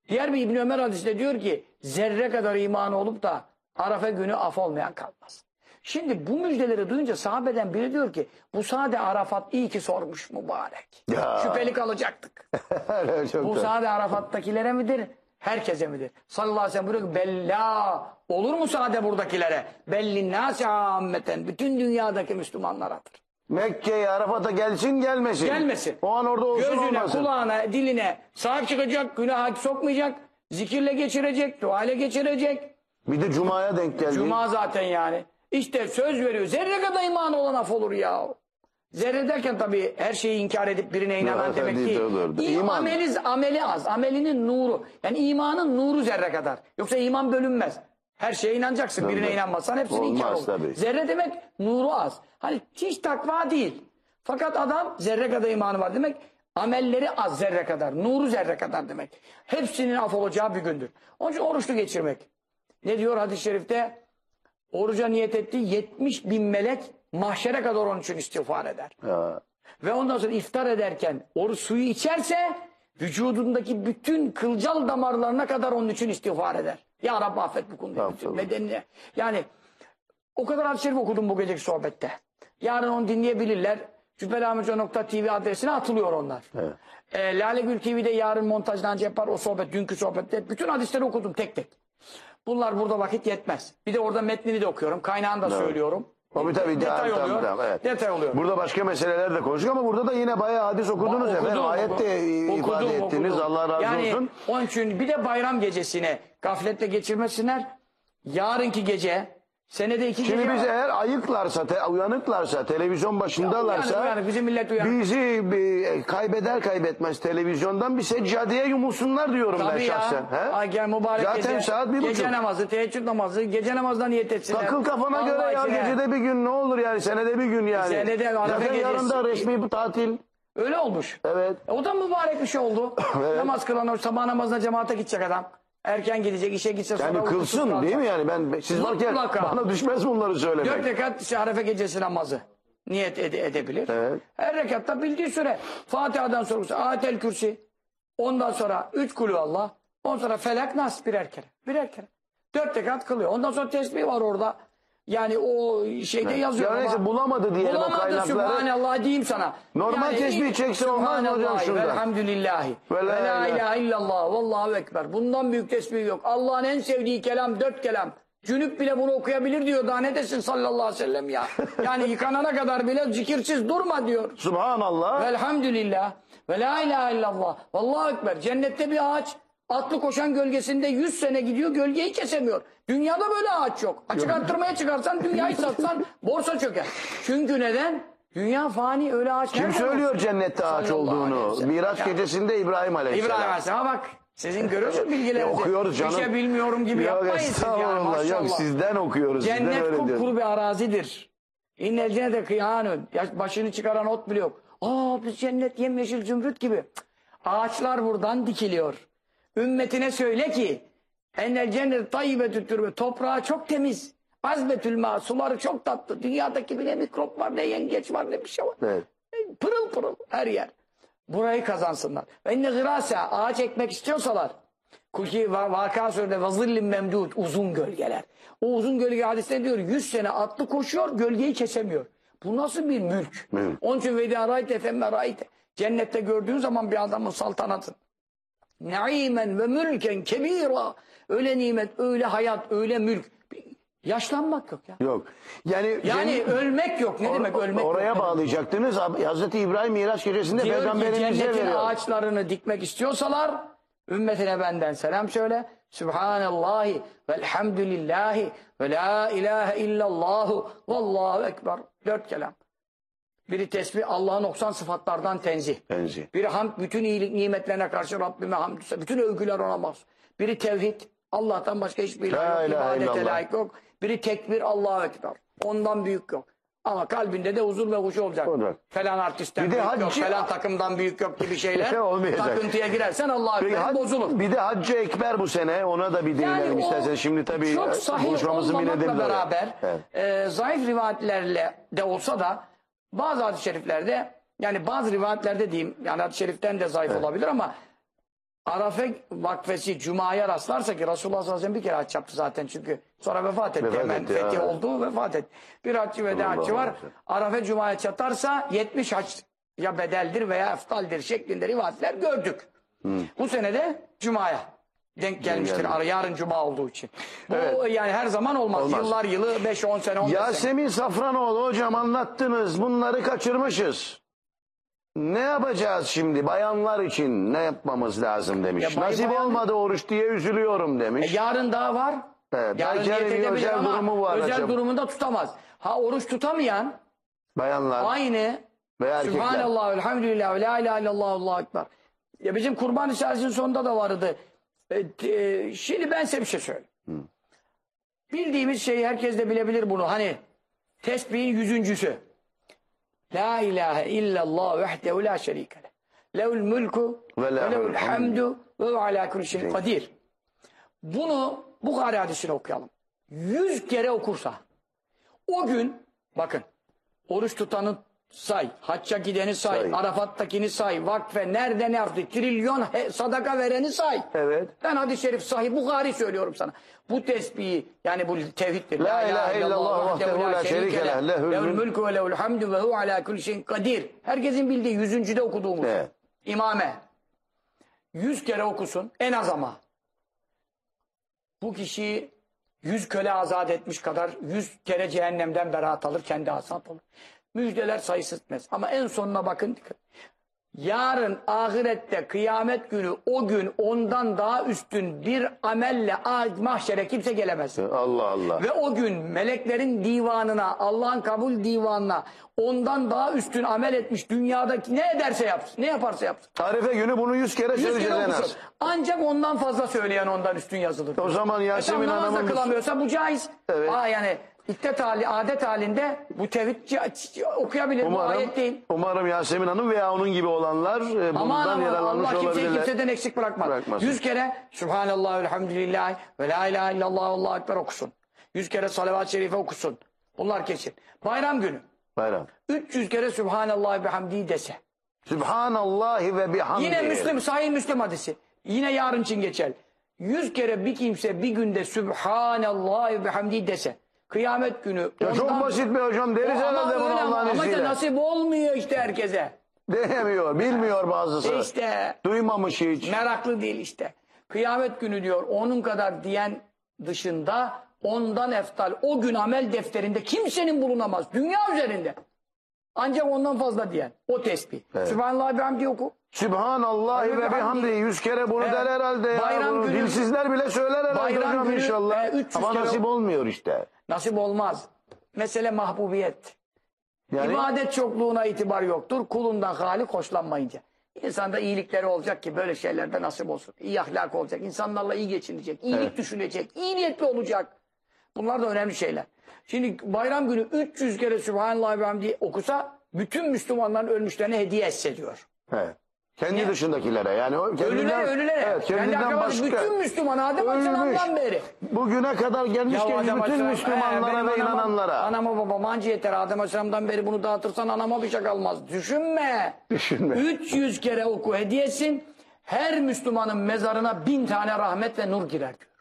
Diğer bir İbn Ömer hadisinde diyor ki zerre kadar imanı olup da Arafa günü af olmayan kalmaz. Şimdi bu müjdeleri duyunca sahabeden biri diyor ki bu sade Arafat iyi ki sormuş mübarek. Ya. Şüpheli kalacaktık. Bu sade Arafat'takilere midir? Herkese midir? Sallallahu aleyhi ve sellem buyuruyor ki bella olur mu sade buradakilere? Belli nâsi ammeten bütün dünyadaki Müslümanlaradır. Mekke'ye Arafat'a gelsin gelmesin. Gelmesin. O an orada olsun Gözüne, olmasın. kulağına, diline sahip çıkacak, günaha sokmayacak, zikirle geçirecek, duayla geçirecek. Bir de Cuma'ya denk geldi. Cuma zaten yani. İşte söz veriyor. Zerre kadar iman olan af olur ya. Zerre derken tabii her şeyi inkar edip birine inanan Evet, demek değil, değil. doğru, doğru. İ- İman. Ameli, ameli az. Amelinin nuru. Yani imanın nuru zerre kadar. Yoksa iman bölünmez. Her şeye inanacaksın. Birine inanmazsan hepsini Olmaz inkar olur. tabii. Zerre demek nuru az. Hani hiç takva değil. Fakat adam zerre kadar imanı var demek. Amelleri az zerre kadar. Nuru zerre kadar demek. Hepsinin af olacağı bir gündür. Onun için oruçlu geçirmek. Ne diyor hadis-i şerifte? Oruca niyet etti 70 bin melek mahşere kadar onun için istiğfar eder. Ve ondan sonra iftar ederken oruç suyu içerse vücudundaki bütün kılcal damarlarına kadar onun için istiğfar eder. Ya Rabbi affet bu konuda. Bedenine. Yani o kadar hadis-i şerif okudum bu geceki sohbette. Yarın onu dinleyebilirler. Cübbelahmetco.tv adresine atılıyor onlar. Evet. E, Lale Gül TV'de yarın montajlancı yapar o sohbet, dünkü sohbette. Bütün hadisleri okudum tek tek. Bunlar burada vakit yetmez. Bir de orada metnini de okuyorum. Kaynağını da söylüyorum. Tabii tabii. Detay Tamam, oluyor. tamam, evet. Detay oluyor. Burada başka meseleler de konuştuk ama burada da yine bayağı hadis okudunuz Okudum, efendim. Ayet de okudum, ifade okudum, ettiniz. okudum. Allah razı yani, olsun. Onun için bir de bayram gecesine gafletle geçirmesinler. Yarınki gece senede iki Şimdi gece biz eğer ayıklarsa, te- uyanıklarsa, televizyon başındalarsa Uyanık, uyanık, bizim millet uyanık. bizi bir, kaybeder kaybetmez televizyondan bir seccadeye yumulsunlar diyorum ben Tabii ya. şahsen. He? Ay gel mübarek Zaten gece. saat bir Gece buçuk. namazı, teheccüd namazı, gece namazına niyet etsinler. Takıl kafana Allah göre ya gecede bir gün ne olur yani senede bir gün yani. Senede Zaten yarın da gecesi. resmi bir tatil. Öyle olmuş. Evet. E, o da mübarek bir şey oldu. Evet. Namaz kılan sabah namazına cemaate gidecek adam. Erken gidecek, işe gitse sonra Yani kılsın değil mi yani ben siz varken Mutlaka. bana düşmez bunları söylemek. Dört rekat işte Arefe gecesi namazı niyet ede- edebilir. Evet. Her rekatta bildiği süre. Fatiha'dan sonra Ayetel Kürsi. Ondan sonra üç kulü Allah. Ondan sonra Felak Nas birer kere. Birer kere. Dört rekat kılıyor. Ondan sonra tesbih var orada. Yani o şeyde yazıyor. Ya neyse ama- bulamadı diyelim o Bulamadı kaynakları. Sübhanallah diyeyim sana. Normal tesbih çekse olmaz mı hocam Sübhanallahi şuradan? Velhamdülillahi. Ve la ilahe- ilahe illallah. Vallahu ekber. Bundan büyük tesbih yok. Allah'ın en sevdiği kelam dört kelam. Cünüp bile bunu okuyabilir diyor. Daha ne desin sallallahu aleyhi ve sellem ya. Yani yıkanana kadar bile zikirsiz durma diyor. Subhanallah. Velhamdülillah. Ve la ilahe illallah. Vallahu ekber. Cennette bir ağaç. Atlı koşan gölgesinde 100 sene gidiyor gölgeyi kesemiyor. Dünyada böyle ağaç yok. Açık arttırmaya çıkarsan dünyayı satsan borsa çöker. Çünkü neden? Dünya fani öyle ağaç Kim nerede söylüyor cennette ağaç olduğunu? sellem. Miraç Ya. gecesinde İbrahim Aleyhisselam. İbrahim Aleyhisselam'a bak. Sizin görüyorsunuz. E, okuyoruz canım. Bir şey bilmiyorum gibi Yok, yapmayın siz yani estağfurullah. Yok, sizden okuyoruz. sizden Cennet kupkuru bir arazidir. İnnel cennete kıyanun. Ya Başını çıkaran ot bile yok. Aa biz cennet yemyeşil zümrüt gibi. Cık. Ağaçlar buradan dikiliyor. Ümmetine söyle ki ennel cennet tayyibetü türbe. Toprağı çok temiz. Azbetül ma. Suları çok tatlı. Dünyadaki bir ne mikrop var ne yengeç var ne bir şey var. Evet. Pırıl pırıl her yer. Burayı kazansınlar. Ve gırase ağaç ekmek istiyorsalar Kulki va vaka surede vazillin memdud uzun gölgeler. O uzun gölge hadisinde diyor 100 sene atlı koşuyor gölgeyi kesemiyor. Bu nasıl bir mülk? Mülk. Onun için vedi arayte femme rayte. Cennette gördüğün zaman bir adamın saltanatın. Naimen ve mülken kebira. Öyle nimet, öyle hayat, öyle mülk. Yaşlanmak yok ya. Yok. Yani, Yani cennet- ölmek yok. Ne demek ölmek oraya yok? bağlayacaktınız. Hazreti İbrahim Miraç gecesinde Diyor peygamberimize cennetin veriyor. ağaçlarını dikmek istiyorsalar ümmetine benden selam söyle. Sübhanallahi velhamdülillahi ve la ilahe illallahu vallahu ekber. Dört kelam. Biri tesbih Allah'ın 90 sıfatlardan tenzih. Tenzih. Biri hamd bütün iyilik nimetlerine karşı Rabbime hamd. Bütün övgüler ona mahsus. Biri tevhid. Allah'tan başka hiçbir La ilah yok. ibadete layık yok. Biri tekbir Allahu Ekber. Ondan büyük yok. Ama kalbinde de huzur ve huşu olacak. Olacak. Falan artistten Bir de büyük yok, haccı- falan takımdan büyük yok gibi şeyler. Olmayacak. Takıntıya girersen Allah'a hac- bozulur. bir de Haccı Ekber bu sene. Ona da bir değinelim o isterseniz. Şimdi tabii çok sahih olmamakla beraber Evet. e, zayıf rivayetlerle de olsa da bazı hadis-i şeriflerde yani bazı rivayetlerde diyeyim yani hadis-i şeriften de zayıf olabilir ama Arafe vakfesi Cuma'ya rastlarsa ki Resulullah sallallahu aleyhi ve sellem bir kere hac yaptı zaten çünkü sonra vefat etti. Vefat Hemen etti, fethi evet. oldu vefat etti. Bir haccı ve de haccı var. Arafe Cuma'ya çatarsa 70 hac ya bedeldir veya eftaldir şeklinde rivayetler gördük. Bu sene de Cuma'ya denk gelmiştir. geldi. Ara- Yarın Cuma olduğu için. Bu Evet. yani her zaman olmaz. Olmaz. Yıllar yılı 5-10 sene 15 sene. Yasemin Safranoğlu hocam anlattınız. Bunları kaçırmışız. Ne yapacağız şimdi bayanlar için ne yapmamız lazım demiş. Ya Nasip bayan- olmadı oruç diye üzülüyorum E, demiş. yarın daha var. Evet, yarın belki özel durumu var özel acaba. durumunda tutamaz. Ha oruç tutamayan Bayanlar aynı ve. Sübhanallah, elhamdülillah, la ilahe illallah, Allahu ekber. Ya bizim kurban içerisinin sonunda da vardı. E, e, şimdi ben size bir şey söyleyeyim. Bildiğimiz şeyi herkes de bilebilir bunu. Hani tesbihin yüzüncüsü. La ilahe illallah vehdehu la şerike leh. Lehul mulku Ve lehul hamdu ve ala kulli şeyin kadir. Bunu Bukhari hadisini okuyalım. Yüz kere okursa o gün bakın oruç tutanı say, hacca gideni say, Say. Arafat'takini say, vakfe nerede ne yaptı, trilyon he- sadaka vereni say. Evet. Ben hadis-i şerif sahih Bukhari söylüyorum sana. Bu tesbihi yani bu tevhiddir. La ilahe illallah vahdehu la şerike leh, lehül Lehül mülk mülkü ve lehül hamdu ve hu ala kulli şeyin kadir. Herkesin bildiği yüzüncüde okuduğumuz. Evet. İmame. Yüz kere okusun en az ama. Bu kişi yüz köle azat etmiş kadar yüz kere cehennemden beraat alır, kendi azat olur. Müjdeler sayısı etmez. Ama en sonuna bakın. dikkat. Yarın ahirette kıyamet günü o gün ondan daha üstün bir amelle ah- mahşere kimse gelemez. Allah Allah. Ve o gün meleklerin divanına, Allah'ın kabul divanına ondan daha üstün amel etmiş dünyadaki ne ederse yapsın, ne yaparsa yapsın. Arife günü bunu yüz kere söyleyeceğiz en okusun. az. Ancak ondan fazla söyleyen ondan üstün yazılır. O zaman Yasemin e tamam, namaz da Hanım'ın... kılamıyorsa bu caiz. Evet. Aa, yani iddet hali, adet halinde bu tevhid okuyabilir. Bu Umarım, ayet değil. umarım Yasemin Hanım veya onun gibi olanlar e, bundan Aman yararlanmış Allah olabilirler. kimseden eksik bırakmaz. Bırakmasın. Yüz kere Subhanallah, Elhamdülillah ve La ilahe illallah, Allahu Ekber okusun. Yüz kere salavat-ı şerife okusun. Bunlar kesin. Bayram günü. Bayram. 300 kere Subhanallah ve bihamdi dese. Sübhanallahi ve bihamdihi. Yine Müslim, sahih Müslim hadisi. Yine yarın için geçer. 100 kere bir kimse bir günde Subhanallah ve bihamdi dese. Kıyamet günü. Ya çok basit be hocam. Deriz herhalde bunu Allah'ın ama işte izniyle. nasip olmuyor işte herkese. Denemiyor, bilmiyor bazısı. İşte Duymamış hiç. meraklı değil işte. Kıyamet günü diyor onun kadar diyen dışında ondan eftal o gün amel defterinde kimsenin bulunamaz. Dünya üzerinde. Ancak ondan fazla diyen. O tesbih. Evet. Sübhanallah ve hamdi oku. Sübhanallahi ve bihamdihi. Yüz kere bunu Evet. der herhalde ya. Bayram Bunu günü- Dilsizler bile söyler herhalde Bayram hocam günü, inşallah. e, 300 Ama kere- nasip olmuyor işte. Nasip olmaz. Mesele mahbubiyet. Yani İbadet çokluğuna itibar yoktur. Kulundan hali hoşlanmayınca. İnsanda iyilikleri olacak ki böyle şeylerde nasip olsun. İyi ahlak olacak. insanlarla iyi geçinecek. iyilik düşünecek. iyi niyetli olacak. Bunlar da önemli şeyler. Şimdi bayram günü 300 kere Sübhanallah ve Hamdi okusa bütün Müslümanların ölmüşlerine hediye etse diyor. evet. Kendi Ne? dışındakilere yani o kendinden, Ölülere ölülere. Evet, Kendi kendinden başka. bütün Müslüman Adem. Aleyhisselam'dan beri. Bugüne kadar gelmiş Ya geçmiş bütün Müslümanlara "Ee, benim ve anama- inananlara. Anama babama anca yeter. Adem Aleyhisselam'dan beri bunu dağıtırsan anama bir şey kalmaz. Düşünme. Düşünme. 300 kere oku hediyesin. Her Müslümanın mezarına bin tane rahmet ve nur girer diyor.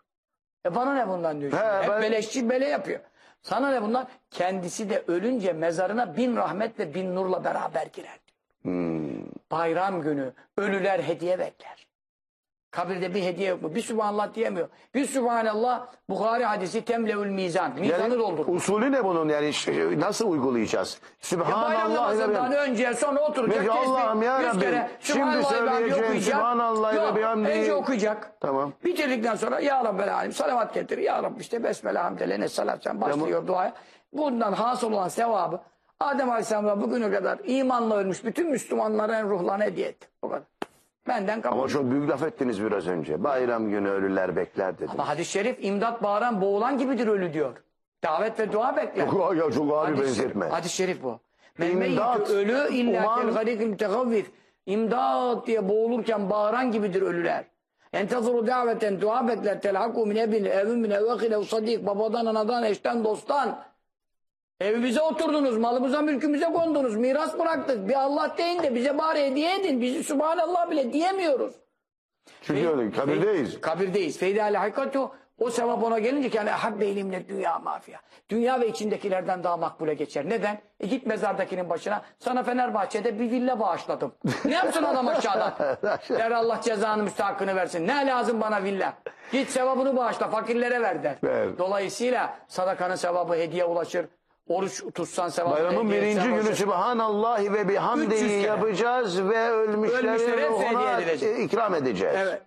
E bana ne bundan diyor. He, Hep ben- beleşçi bele yapıyor. Sana ne bundan? Kendisi de ölünce mezarına bin rahmet ve bin nurla beraber girer. Hmm. Bayram günü ölüler hediye bekler. Kabirde bir hediye yok mu? Bir Sübhanallah diyemiyor. Bir Sübhanallah Bukhari hadisi temleül mizan. Mizanı Yani doldurur. usulü ne bunun yani ş- nasıl uygulayacağız? Bayram Sübhanallah ve namazından önce sonra oturacak. Peki Allah'ım ya kere şimdi söyleyeceğim, okuyacak. Sübhanallah ve bihamdi. Önce okuyacak. Tamam. Bitirdikten sonra Ya Rabbel Alem salavat getir. Ya Rabbi işte Besmele hamdele salat sen başlıyor duaya. Bundan hasıl olan sevabı Adem Aleyhisselam'dan bugüne kadar imanla ölmüş bütün Müslümanların ruhlarına hediye etti. O kadar. Benden kabul. Ama çok büyük laf ettiniz biraz önce. Bayram günü ölüler bekler dediniz. Ama hadis-i şerif imdat bağıran boğulan gibidir ölü diyor. Davet ve dua bekler. Çok, ya çok ağır Hadis- benzetme. Hadis-i şerif bu. İmdat. Ölü illa kel garikil mütegavvif. İmdat diye boğulurken bağıran gibidir ölüler. Entezuru daveten dua bekler telhaku min ebin evin min evvekil ev sadik babadan anadan eşten dosttan. Evimize oturdunuz, malımıza mülkümüze kondunuz, miras bıraktık. Bir Allah deyin de bize bari hediye edin. Bizi Subhanallah bile diyemiyoruz. Çünkü öyle kabirdeyiz. Kabirdeyiz. Feyda ile hakikatu o sevap ona gelince ki yani habbe ilimle dünya mafya. Dünya ve içindekilerden daha makbule geçer. Neden? E git mezardakinin başına. Sana Fenerbahçe'de bir villa bağışladım. ne yapsın adam aşağıdan? Der Allah cezanı müstahakını versin. Ne lazım bana villa? Git sevabını bağışla fakirlere ver der. Ver. Dolayısıyla sadakanın sevabı hediye ulaşır. Oruç tutsan sevabı Bayramın birinci günü. Sübhanallahi ve 300 bihamdihi kere. yapacağız ve ona edilecek. e, ikram edeceğiz. Evet.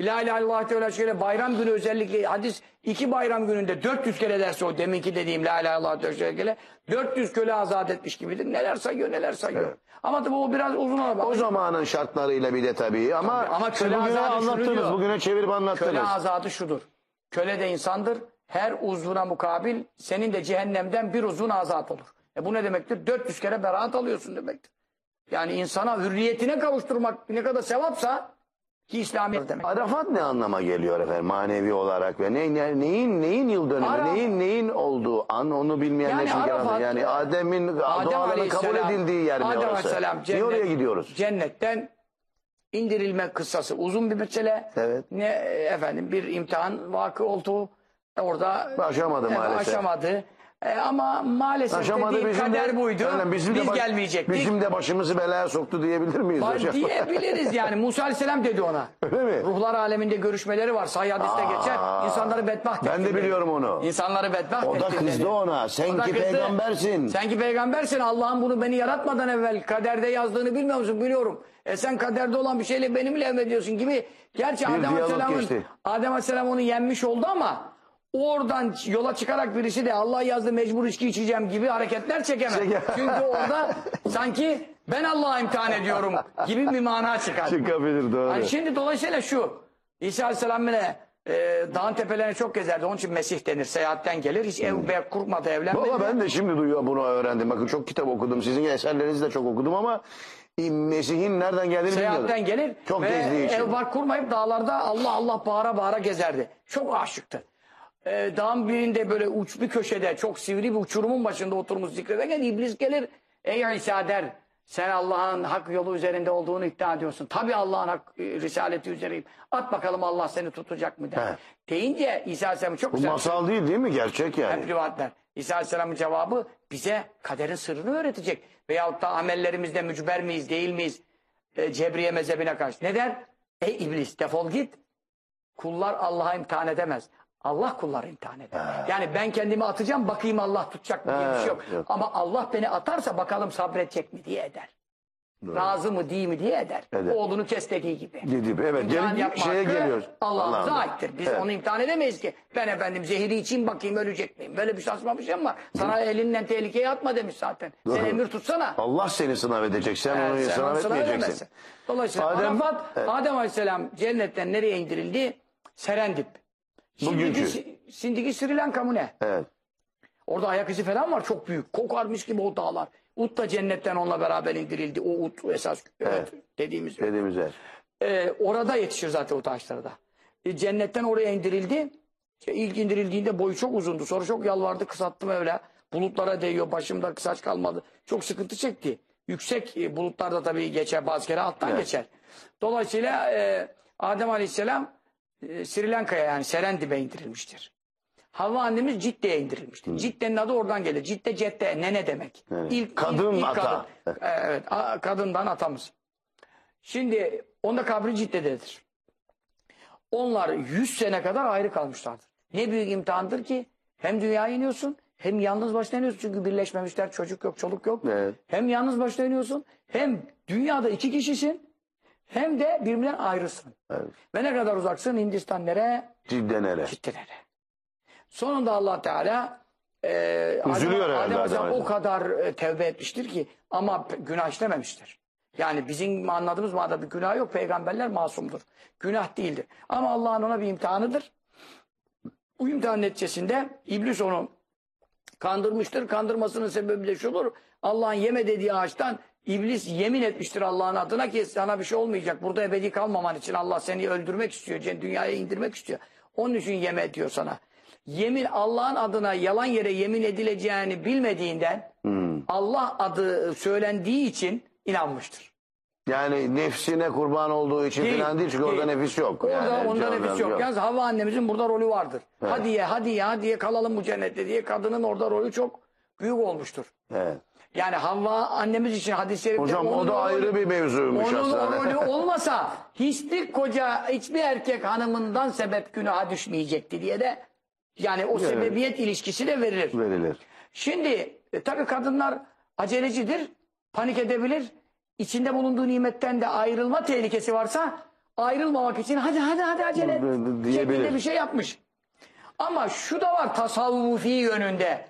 La ilahe illallah Teala şöyle bayram günü özellikle hadis iki bayram gününde 400 kere derse o deminki dediğim la ilahe illallah Teala şöyle 400 köle azat etmiş gibidir. Neler sayıyor neler sayıyor. Evet. Ama tabii o biraz uzun olabilir. O zamanın şartlarıyla bir de tabii ama, ama siz köle bugüne anlattınız, diyor. bugüne çevirip anlattınız. Köle azadı şudur. Köle de insandır. Her uzvuna mukabil senin de cehennemden bir uzvun azat olur. E bu ne demektir? 400 kere beraat alıyorsun demektir. Yani insana hürriyetine kavuşturmak ne kadar sevapsa ki İslamiyet demek. Arafat ne anlama geliyor efendim manevi olarak ve ne, ne- neyin neyin yıl dönümü, Araf- neyin neyin olduğu an onu bilmeyenler Yani için Arafat-. Yani Adem'in Adem dualarının kabul edildiği yer mi Adem orası? Aleyhisselam Niye cennet- oraya gidiyoruz? Cennetten indirilme kıssası uzun bir mesele. Evet. Ne e, efendim bir imtihan vakı oldu. Orada Aşamadı maalesef. Aşamadı. E, ama maalesef Aşamadı dediğim bizim kader de, buydu. Aynen, bizim Biz de baş- gelmeyecektik. Bizim de başımızı belaya soktu diyebilir miyiz Ba- hocam? Diyebiliriz yani. Musa Aleyhisselam dedi ona. Öyle mi? Ruhlar aleminde görüşmeleri var. Sahih hadiste Aa, geçer. İnsanları bedbaht Ben de dedi. biliyorum onu. İnsanları bedbaht O da kızdı dedi. ona. Sen da ki kızdı. peygambersin. Sen ki peygambersin. Allah'ın bunu beni yaratmadan evvel kaderde yazdığını bilmiyor musun? Biliyorum. E sen kaderde olan bir şeyle benimle emrediyorsun gibi. Gerçi Adem diyalog Aleyhisselam'ın geçti. Adem Aleyhisselam onu yenmiş oldu ama oradan yola çıkarak birisi de Allah yazdı mecbur içki içeceğim gibi hareketler çekemez. Çeke- Çünkü orada sanki ben Allah'a imtihan ediyorum gibi bir mana çıkar. Çıkabilir doğru. Yani şimdi dolayısıyla şu. İsa Aleyhisselam bile e, dağın tepelerine çok gezerdi. Onun için Mesih denir. Seyahatten gelir. Hiç ev ev kurmadı, evlenmedi. Valla ben de şimdi duyuyor bunu öğrendim. Bakın çok kitap okudum. Sizin eserlerinizi de çok okudum ama Mesih'in nereden geldiğini bilmiyordum. Seyahatten gelir Çok ve gezdiği için. ev var kurmayıp dağlarda Allah Allah bağıra bağıra gezerdi. Çok aşıktı. Ee, dağın birinde böyle uç bir köşede çok sivri bir uçurumun başında oturmuş zikrederken iblis gelir. Ey İsa der sen Allah'ın hak yolu üzerinde olduğunu iddia ediyorsun. Tabi Allah'ın hak e, risaleti üzereyim. At bakalım Allah seni tutacak mı der. He. Deyince İsa Aleyhisselam çok Bu güzel. masal değil değil mi? Gerçek yani. Hep rivayetler. İsa Aleyhisselam'ın cevabı bize kaderin sırrını öğretecek. Veyahut da amellerimizde mücber miyiz değil miyiz? E, Cebriye mezhebine karşı. Ne der? Ey iblis defol git. Kullar Allah'a imtihan edemez. Allah kulları imtihan eder. Yani ben kendimi atacağım bakayım Allah tutacak mı diye bir şey yok. Yok. Ama Allah beni atarsa bakalım sabredecek mi diye eder. Razı mı değil mi diye eder. Eder. Oğlunu kes dediği gibi. Dedi, evet. İmtihan Gel, yapma şeye geliyoruz. Allah'ımıza Allah'ım. aittir. Biz Evet. onu imtihan edemeyiz ki. Ben efendim zehiri için bakayım ölecek miyim? Böyle bir saçma bir şey var? Sana elinden tehlikeye atma demiş zaten. Sen Doğru. emir tutsana. Allah seni sınav edecek. Sen Evet, onu sen sınav sınav etmeyeceksin. edemezsin. Dolayısıyla Adem- Arafat, Evet. Adem Aleyhisselam cennetten nereye indirildi? Serendip. Bugünkü. Şimdiki, şimdiki Sri Lanka mı ne? Evet. Orada ayak izi falan var çok büyük. Kokarmış gibi o dağlar. Ut da cennetten onunla beraber indirildi. O Ut esas evet, dediğimiz. Dediğimiz yer. Ee, orada yetişir zaten o taşları da. E, cennetten oraya indirildi. İşte ilk indirildiğinde boyu çok uzundu. Sonra çok yalvardı kısalttım öyle. Bulutlara değiyor başımda saç kalmadı. Çok sıkıntı çekti. Yüksek e, bulutlarda tabii geçer bazı kere alttan Evet. geçer. Dolayısıyla e, Adem Aleyhisselam e, Sri Lanka'ya yani Serendip'e indirilmiştir. Havva annemiz Cidde'ye indirilmiştir. Cidde'nin adı oradan gelir. Cidde Cedde nene demek. Evet. İlk, Kadın ilk, ilk ata. kadın. Evet a- kadından atamız. Şimdi onda kabri Cidde'dedir. Onlar 100 sene kadar ayrı kalmışlardır. Ne büyük imtihandır ki hem dünyaya iniyorsun hem yalnız başına iniyorsun. Çünkü birleşmemişler çocuk yok çoluk yok. Evet. Hem yalnız başına iniyorsun hem dünyada iki kişisin hem de birbirinden ayrısın. Evet. Ve ne kadar uzaksın Hindistan nere? Cidden hele. Ciddi nere? Sonunda Allah Teala e, Üzülüyor Adem, herhalde Adem Adem o kadar e, tevbe etmiştir ki ama günah işlememiştir. Yani bizim anladığımız manada bir günah yok. Peygamberler masumdur. Günah değildir. Ama Allah'ın ona bir imtihanıdır. Bu imtihan neticesinde iblis onu Kandırmıştır. Kandırmasının sebebi de şudur. Allah'ın yeme dediği ağaçtan iblis yemin etmiştir Allah'ın adına ki sana bir şey olmayacak. Burada ebedi kalmaman için Allah seni öldürmek istiyor. Dünyaya indirmek istiyor. Onun için yeme diyor sana. Yemin Allah'ın adına yalan yere yemin edileceğini bilmediğinden Allah adı söylendiği için inanmıştır. Yani nefsine kurban olduğu için Değil, falan değil çünkü orada değil. nefis yok. Orada yani, onda nefis yok. Yalnız Havva annemizin burada rolü vardır. Hadi ye, hadi ye, hadi ye kalalım bu cennette diye kadının orada rolü çok büyük olmuştur. Evet. Yani Havva annemiz için hadis-i şerifte Hocam o onun da rolü- ayrı bir mevzuymuş Onun aslında. rolü olmasa hiçbir koca, hiçbir erkek hanımından sebep günaha düşmeyecekti diye de yani o sebebiyet ilişkisi de verilir. Verilir. Şimdi e, tabii kadınlar acelecidir, panik edebilir. İçinde bulunduğu nimetten de ayrılma tehlikesi varsa ayrılmamak için hadi hadi hadi acele et şeklinde bir şey yapmış. Ama şu da var tasavvufi yönünde.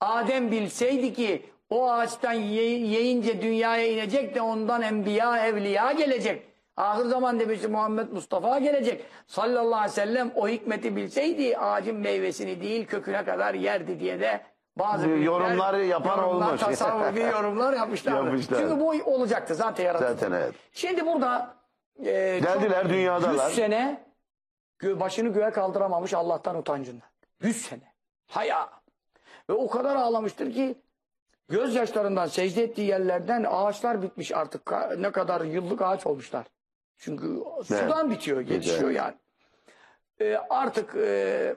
Adem bilseydi ki o ağaçtan ye- yiyince dünyaya inecek de ondan enbiya evliya gelecek. Ahir zaman demişti Muhammed Mustafa gelecek. Sallallahu aleyhi ve sellem o hikmeti bilseydi ağacın meyvesini değil köküne kadar yerdi diye de bazı Yorumlar yapan yorumlar, olmuş. Tasavvufi yorumlar yapmışlar. Yapmışlar. Çünkü bu olacaktı zaten yaratıldı. Zaten evet. Şimdi burada e, Geldiler dünyadalar. 100 sene başını göğe kaldıramamış Allah'tan utancından. 100 sene. Haya. Ve o kadar ağlamıştır ki gözyaşlarından secde ettiği yerlerden ağaçlar bitmiş artık. Ne kadar yıllık ağaç olmuşlar. Çünkü sudan bitiyor, yetişiyor yani. E, artık e,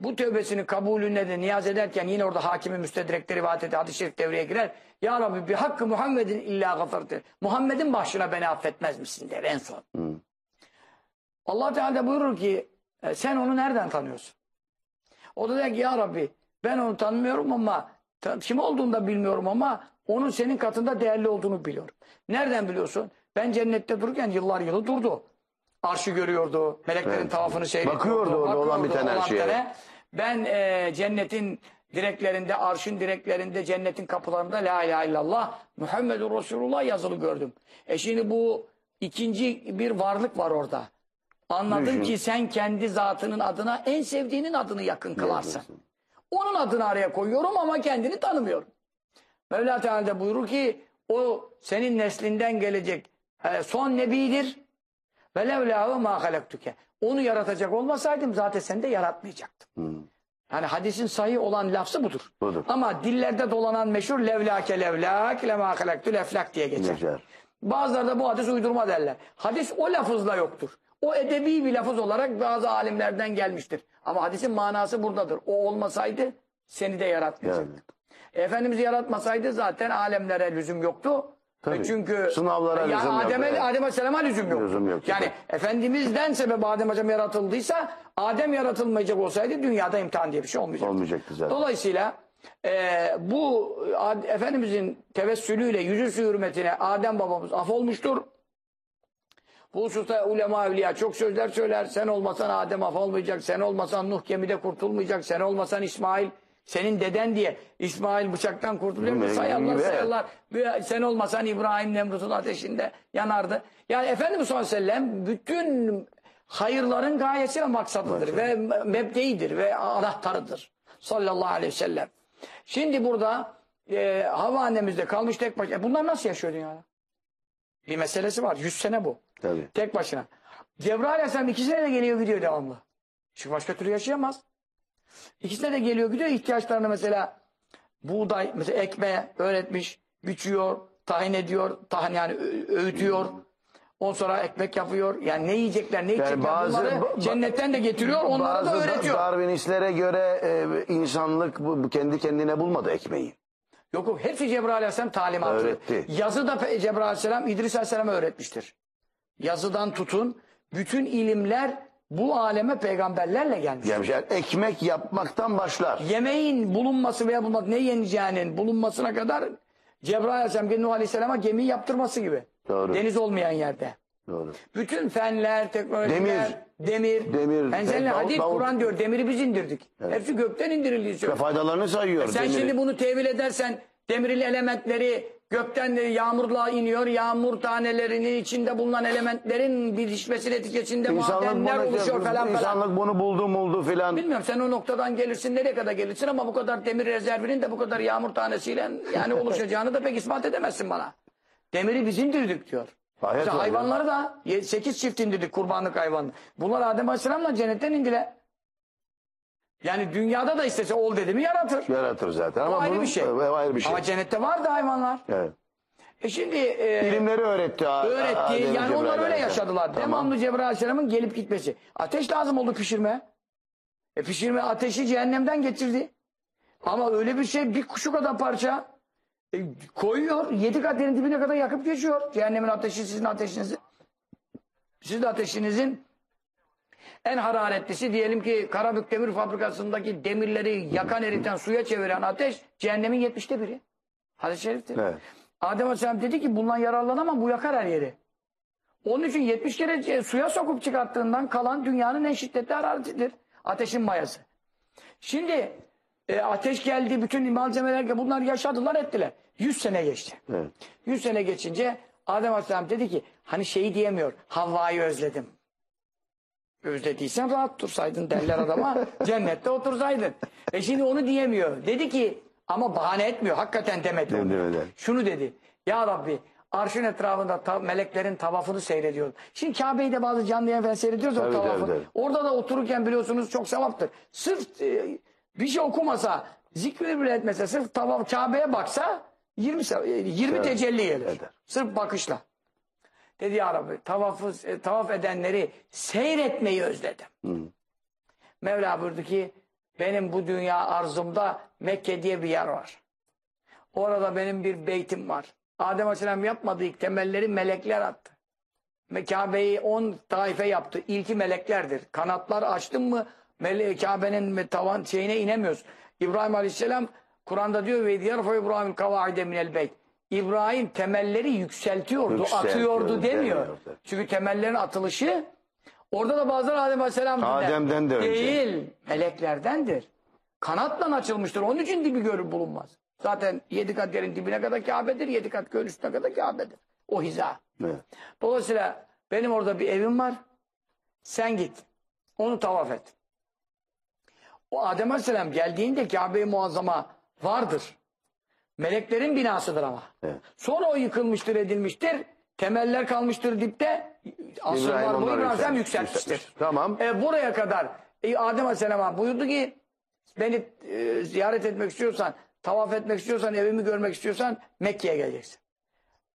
bu tövbesinin kabulüne de niyaz ederken yine orada hakimi müstedrekte rivayet ediyor. Hadis-i şerif devreye girer. Ya Rabbi bir hakkı Muhammedin illa gafarte. Muhammed'in başına beni affetmez misin der en son. Allah Teala da buyurur ki e, sen onu nereden tanıyorsun? O da der ki ya Rabbi ben onu tanımıyorum ama kim olduğunu da bilmiyorum ama onun senin katında değerli olduğunu biliyorum. Nereden biliyorsun? Ben cennette dururken yıllar yılı durdu. Arşı görüyordu. Meleklerin Evet. tavafını seyrediyordu. Bakıyordu orada olan biten her şeye. Ben e, cennetin direklerinde, arşın direklerinde, cennetin kapılarında La ilahe illallah, Muhammedur Resulullah yazılı gördüm. E şimdi bu ikinci bir varlık var orada. Anladım Düşün. ki sen kendi zatının adına en sevdiğinin adını yakın kılarsın. Onun adını araya koyuyorum ama kendini tanımıyorum. Mevla Teala da buyurur ki o senin neslinden gelecek son nebidir. Ve levlâhu mâ halaktuke. Onu yaratacak olmasaydım zaten seni de yaratmayacaktım. Yani hadisin sahih olan lafzı budur. Budur. Ama dillerde dolanan meşhur levlâke levlâk lemâ halaktü leflak diye geçer. Geçer. Bazıları da bu hadis uydurma derler. Hadis o lafızla yoktur. O edebi bir lafız olarak bazı alimlerden gelmiştir. Ama hadisin manası buradadır. O olmasaydı seni de yaratmayacaktı. Efendimiz yaratmasaydı zaten alemlere lüzum yoktu. Tabii. E Çünkü Sınavlara ya lüzum yok, Adem'e evet. Adem Aleyhisselam'a lüzum yoktu. Lüzum yoktu, Yani Efendimiz'den sebep Adem Hocam yaratıldıysa Adem yaratılmayacak olsaydı dünyada imtihan diye bir şey olmayacaktı. Olmayacaktı zaten. Dolayısıyla e, bu Efendimizin tevessülüyle yüzü hürmetine Adem babamız af olmuştur. Bu hususta ulema evliya çok sözler söyler. Sen olmasan Adem af olmayacak. Sen olmasan Nuh gemide kurtulmayacak. Sen olmasan İsmail senin deden diye İsmail bıçaktan kurtuluyor. Mi? Sayarlar sayarlar. Sen olmasan İbrahim Nemrut'un ateşinde yanardı. Yani Efendimiz sallallahu aleyhi ve sellem bütün hayırların gayesi ve maksadıdır. Ve mebdeidir ve anahtarıdır. Sallallahu aleyhi ve sellem. Şimdi burada e, hava annemizde kalmış tek başına. E bunlar nasıl yaşıyor dünyada? Bir meselesi var. Yüz sene bu. Tabii. Tek başına. Cebrail Aleyhisselam ikisine de geliyor gidiyor devamlı. Çünkü başka türlü yaşayamaz. İkisine de geliyor gidiyor ihtiyaçlarını mesela buğday mesela ekmeğe öğretmiş, biçiyor, tahin ediyor, tahin yani öğütüyor. Ondan sonra ekmek yapıyor. Yani ne yiyecekler, ne içecekler bazı- bunları cennetten de getiriyor, onlara da Bazı öğretiyor. Darwinistlere göre e, insanlık bu, kendi kendine bulmadı ekmeği. Yok yok hepsi Cebrail Aleyhisselam talimatı. Öğretti. Yazı da Cebrail Aleyhisselam İdris Aleyhisselam'a öğretmiştir. Yazıdan tutun bütün ilimler bu aleme peygamberlerle gelmiş. Gelmiş. Yani ekmek yapmaktan başlar. Yemeğin bulunması veya bulmak ne yeneceğinin bulunmasına kadar Cebrail Aleyhisselam Nuh Aleyhisselam'a gemi yaptırması gibi. Doğru. Deniz olmayan yerde. Doğru. Bütün fenler, teknolojiler, demir, Demir, Enzelne davul- hadis, Kur'an diyor demiri biz indirdik. Hepsi gökten indirildiği Ve söylüyor. faydalarını sayıyor. Sen demiri. şimdi bunu tevil edersen demirli elementleri Gökten de yağmurla iniyor. Yağmur tanelerinin içinde bulunan elementlerin birleşmesi neticesinde madenler bunu, oluşuyor falan falan. insanlık bunu buldu muldu filan. Bilmiyorum sen o noktadan gelirsin nereye kadar gelirsin ama bu kadar demir rezervinin de bu kadar yağmur tanesiyle yani oluşacağını da pek ispat edemezsin bana. Demiri biz indirdik diyor. Hayat İşte hayvanları da 8 çift indirdik kurbanlık hayvan. Bunlar Adem Aleyhisselam'la cennetten indiler. Yani dünyada da istese ol dedi mi yaratır. Yaratır zaten ama ayrı bunun- bir şey. Ayrı bir şey. Ama cennette vardı hayvanlar. Evet. E şimdi e, İlimleri öğretti. a- öğretti. Adem Yani Cebrail onlar öyle Aleyhisselam. yaşadılar. Tamam. Devamlı Cebrail Aleyhisselam'ın gelip gitmesi. Ateş lazım oldu pişirme. E pişirme ateşi cehennemden getirdi. Ama öyle bir şey bir kuşu kadar parça e, koyuyor. Yedi kat yerin dibine kadar yakıp geçiyor. Cehennemin ateşi sizin ateşinizi. Sizin ateşinizin en hararetlisi diyelim ki Karabük Demir Fabrikası'ndaki demirleri yakan eriten suya çeviren ateş cehennemin yetmişte biri. Hadis-i şeriftir. Evet. Adem Aleyhisselam dedi ki bundan yararlanamam bu yakar her yeri. Onun için 70 kere ce- suya sokup çıkarttığından kalan dünyanın en şiddetli hararetidir. Ateşin mayası. Şimdi e, ateş geldi bütün malzemeler bunlar yaşadılar ettiler. 100 sene geçti. Evet. 100 sene geçince Adem Aleyhisselam dedi ki hani şeyi diyemiyor Havva'yı özledim. Özlediysen rahat dursaydın derler adama cennette otursaydın. E şimdi onu diyemiyor. Dedi ki ama bahane etmiyor. Hakikaten demedi. onu. Demedi. Şunu dedi. Ya Rabbi arşın etrafında ta- meleklerin tavafını seyrediyorum. Şimdi Kabe'yi de bazı canlı yayın falan seyrediyoruz o Tabii, tavafı. tabii. Orada da otururken biliyorsunuz çok sevaptır. Sırf e, bir şey okumasa, zikrini bile etmese, sırf tavaf Kabe'ye baksa 20, se- e, 20 Evet, tecelli gelir. eder. Sırf bakışla. Dedi ya Rabbi tavafı, e, tavaf edenleri seyretmeyi özledim. Mevla buyurdu ki benim bu dünya arzumda Mekke diye bir yer var. Orada benim bir beytim var. Adem Aleyhisselam yapmadığı ilk temelleri melekler attı. Kabe'yi on taife yaptı. İlki meleklerdir. Kanatlar açtın mı Kabe'nin tavan şeyine inemiyoruz. İbrahim Aleyhisselam Kur'an'da diyor ve diyarfa İbrahim kavaide minel beyt. İbrahim temelleri yükseltiyordu, Yükseltiyordu, atıyordu demiyor. demiyor. Çünkü temellerin atılışı orada da bazıları Adem Aleyhisselam Adem'den de önce. Değil, meleklerdendir. Kanatla açılmıştır. Onun için dibi görür bulunmaz. Zaten yedi kat yerin dibine kadar Kabe'dir, yedi kat göğün üstüne kadar Kabe'dir. O hiza. Evet. Dolayısıyla benim orada bir evim var. Sen git. Onu tavaf et. O Adem Aleyhisselam geldiğinde Kabe-i Muazzama vardır. Meleklerin binasıdır ama. Evet. Sonra o yıkılmıştır, edilmiştir. Temeller kalmıştır dipte. Asırlar boyu İbrahim Aleyhisselam yükseltmiş. yükseltmiştir. Tamam. E, buraya kadar e, Adem Aleyhisselam'a buyurdu ki beni e, ziyaret etmek istiyorsan, tavaf etmek istiyorsan, evimi görmek istiyorsan Mekke'ye geleceksin.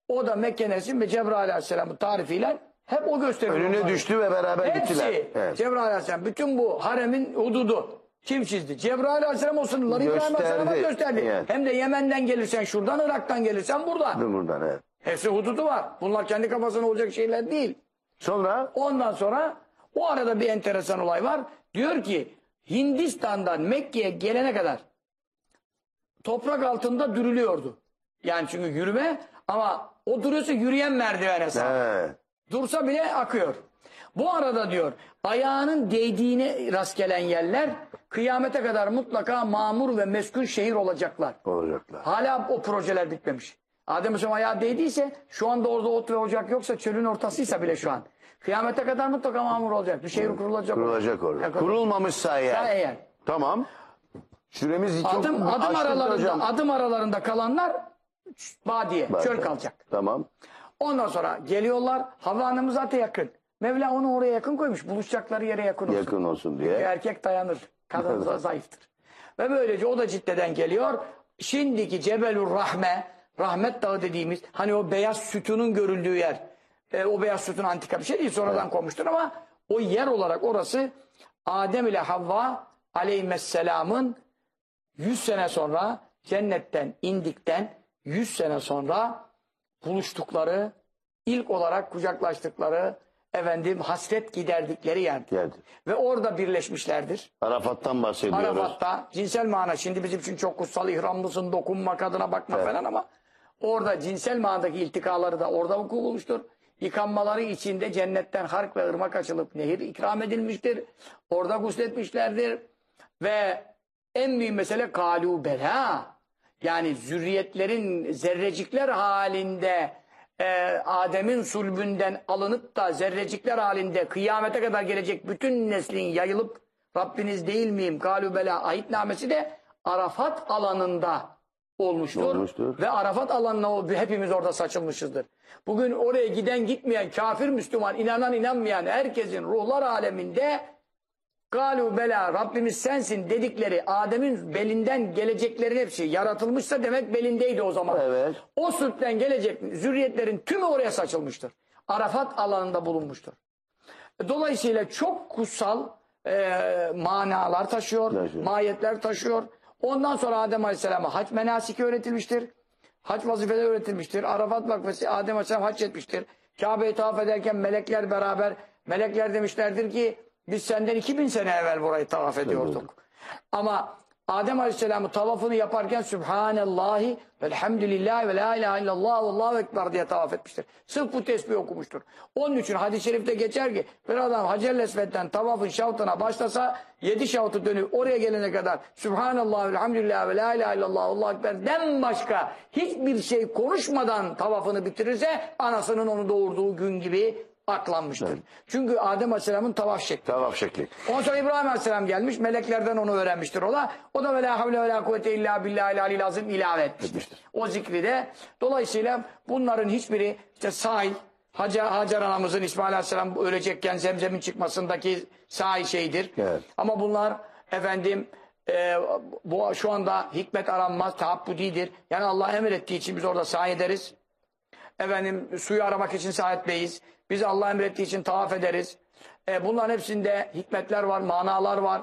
O da Mekke nesin ve Cebrail Aleyhisselam'ın tarifiyle hep o gösteriyor. Önüne onları. düştü ve beraber Hepsi. gittiler. Evet. Cebrail Aleyhisselam bütün bu haremin hududu kim çizdi? Cebrail Aleyhisselam o sınırları İbrahim Gösterdi. Aleyhisselam'a gösterdi. Evet. Hem de Yemen'den gelirsen şuradan, Irak'tan gelirsen buradan. Buradan evet. Hepsi hududu var. Bunlar kendi kafasına olacak şeyler değil. Sonra Ondan sonra o arada bir enteresan olay var. Diyor ki Hindistan'dan Mekke'ye gelene kadar toprak altında dürülüyordu. Yani çünkü yürüme ama o duruyorsa yürüyen merdiven hesabı. evet. Dursa bile akıyor. Bu arada diyor ayağının değdiğine rast gelen yerler kıyamete kadar mutlaka mamur ve meskun şehir olacaklar. olacaklar. Hala o projeler bitmemiş. Adem Aleyhisselam ayağı değdiyse şu anda orada ot ve ocak yoksa çölün ortasıysa bile şu an. Kıyamete kadar mutlaka mamur olacak. Bir şehir kurulacak. Kurulacak orada. Yakın. Kurulmamışsa eğer. Ya eğer. Tamam. Süremiz çok Adım, adım aralarında hocam. adım aralarında kalanlar badiye, Bak, çöl kalacak. Tamam. Ondan sonra geliyorlar. Hava Hanım'ı zaten yakın. Mevla onu oraya yakın koymuş. Buluşacakları yere yakın olsun. Yakın olsun diye. Erkek dayanır. Kadın da zayıftır. Ve böylece o da ciddeden geliyor. Şimdiki Cebelur Rahme, Rahmet Dağı dediğimiz hani o beyaz sütunun görüldüğü yer. E, o beyaz sütun antika bir şey değil sonradan konmuştur ama o yer olarak orası Adem ile Havva aleyhisselamın 100 sene sonra cennetten indikten 100 sene sonra buluştukları, ilk olarak kucaklaştıkları, efendim hasret giderdikleri yerdir. Geldi. Ve orada birleşmişlerdir. Arafat'tan bahsediyoruz. Arafat'ta cinsel mana şimdi bizim için çok kutsal ihramlısın dokunma kadına bakma falan ama orada cinsel manadaki iltikaları da orada vuku bulmuştur. Yıkanmaları içinde cennetten hark ve ırmak açılıp nehir ikram edilmiştir. Orada gusletmişlerdir. Ve en büyük mesele kalu bela. yani zürriyetlerin zerrecikler halinde e, Adem'in sulbünden alınıp da zerrecikler halinde kıyamete kadar gelecek bütün neslin yayılıp Rabbiniz değil miyim? Galü bela ahitnamesi de Arafat alanında olmuştur. Olmuştur. Ve Arafat alanına o- hepimiz orada saçılmışızdır. Bugün oraya giden gitmeyen kafir Müslüman, inanan inanmayan herkesin ruhlar aleminde Galu bela Rabbimiz sensin dedikleri Adem'in belinden geleceklerin hepsi yaratılmışsa demek belindeydi o zaman. Evet. O sütten gelecek zürriyetlerin tümü oraya saçılmıştır. Arafat alanında bulunmuştur. Dolayısıyla çok kutsal e, manalar taşıyor, Taşıyor. mahiyetler taşıyor. Ondan sonra Adem Aleyhisselam'a hac menasiki öğretilmiştir. Hac vazifeleri öğretilmiştir. Arafat vakfesi Adem Aleyhisselam hac etmiştir. Kabe'yi tavaf ederken melekler beraber, melekler demişlerdir ki biz senden 2000 sene evvel burayı tavaf ediyorduk. Ama Adem Aleyhisselam'ı tavafını yaparken Sübhanallahi velhamdülillahi ve la ilahe illallah ve allahu ekber diye tavaf etmiştir. Sırf bu tesbih okumuştur. Onun için hadis-i şerifte geçer ki bir adam Hacer-i Esved'den tavafın şavtına başlasa yedi şavtı dönüp oraya gelene kadar Sübhanallah velhamdülillah ve la ilahe illallah allahu ekber'den başka hiçbir şey konuşmadan tavafını bitirirse anasının onu doğurduğu gün gibi aklanmıştır. Çünkü Adem Aleyhisselam'ın tavaf şekli. Tavaf şekli. Ondan sonra İbrahim Aleyhisselam gelmiş. Meleklerden onu öğrenmiştir o da. O da ve la havle ve la kuvvete illa billahi alil azim ilave etmiştir. Etmiştir. O zikri de. Dolayısıyla bunların hiçbiri işte sahi Hacer, Hacer anamızın İsmail Aleyhisselam ölecekken zemzemin çıkmasındaki sahi şeydir. Evet. Ama bunlar efendim e, bu şu anda hikmet aranmaz, taabbudidir. Yani Allah emrettiği için biz orada sahi ederiz. Efendim suyu aramak için etmeyiz. Biz Allah emrettiği için tavaf ederiz. E, bunların hepsinde hikmetler var, manalar var.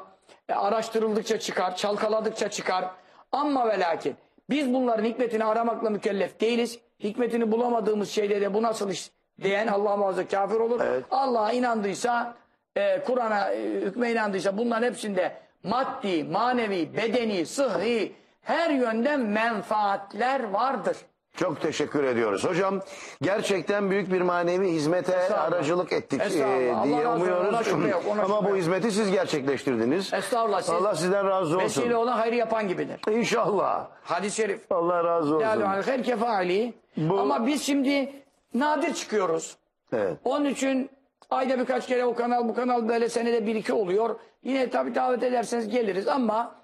E, araştırıldıkça çıkar, çalkaladıkça çıkar. Ama ve lakin biz bunların hikmetini aramakla mükellef değiliz. Hikmetini bulamadığımız şeyde de bu nasıl iş diyen Allah muhafaza kafir olur. Evet. Allah'a inandıysa, e, Kur'an'a e, hükme inandıysa bunların hepsinde maddi, manevi, bedeni, sıhhi her yönden menfaatler vardır. Çok teşekkür ediyoruz. Hocam gerçekten büyük bir manevi hizmete Estağfurullah. aracılık ettik e, Estağfurullah. Allah diye razı olsun. umuyoruz. Ona şüphe yok, ona Ama şüphe bu yok. hizmeti siz gerçekleştirdiniz. Estağfurullah. Siz Allah sizden razı olsun. vesile olan hayrı yapan gibidir. İnşallah. Hadis-i şerif. Allah razı olsun. Her kefaali. Bu- Ama biz şimdi nadir çıkıyoruz. Evet. Onun için ayda birkaç kere o kanal bu kanal böyle senede bir iki oluyor. Yine tabii davet ederseniz geliriz ama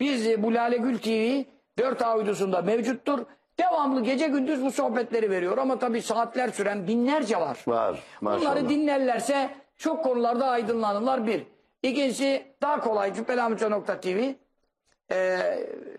biz e, bu Lale Gül TV 4A uydusunda mevcuttur. Devamlı gece gündüz bu sohbetleri veriyor ama tabii saatler süren binlerce var. Var. Maşallah. Bunları dinlerlerse çok konularda aydınlanırlar bir. İkincisi daha kolay cübbelahmetçe.tv e,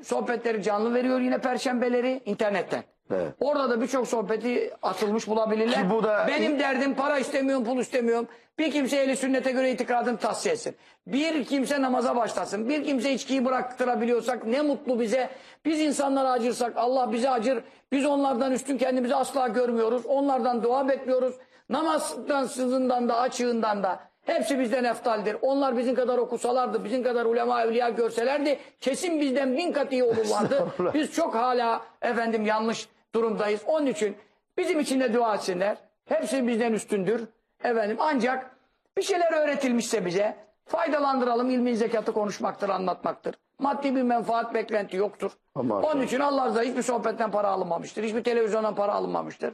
sohbetleri canlı veriyor yine perşembeleri internetten. Evet. Orada da birçok sohbeti atılmış bulabilirler. Ki bu da- Benim derdim para istemiyorum, pul istemiyorum. Bir kimse eli sünnete göre itikadını tahsiye etsin. Bir kimse namaza başlasın. Bir kimse içkiyi bıraktırabiliyorsak ne mutlu bize. Biz insanlara acırsak Allah bize acır. Biz onlardan üstün kendimizi asla görmüyoruz. Onlardan dua bekliyoruz. Namazdan, sızından da, açığından da. Hepsi bizden eftaldir. Onlar bizim kadar okusalardı, bizim kadar ulema evliya görselerdi kesin bizden bin kat iyi olurlardı. Biz çok hala efendim yanlış durumdayız. Onun için bizim için de dua etsinler. Hepsi bizden üstündür. Efendim ancak bir şeyler öğretilmişse bize faydalandıralım. İlmin zekatı konuşmaktır, anlatmaktır. Maddi bir menfaat beklenti yoktur. Aman Onun Allah. için Allah rızası hiçbir sohbetten para alınmamıştır. Hiçbir televizyondan para alınmamıştır.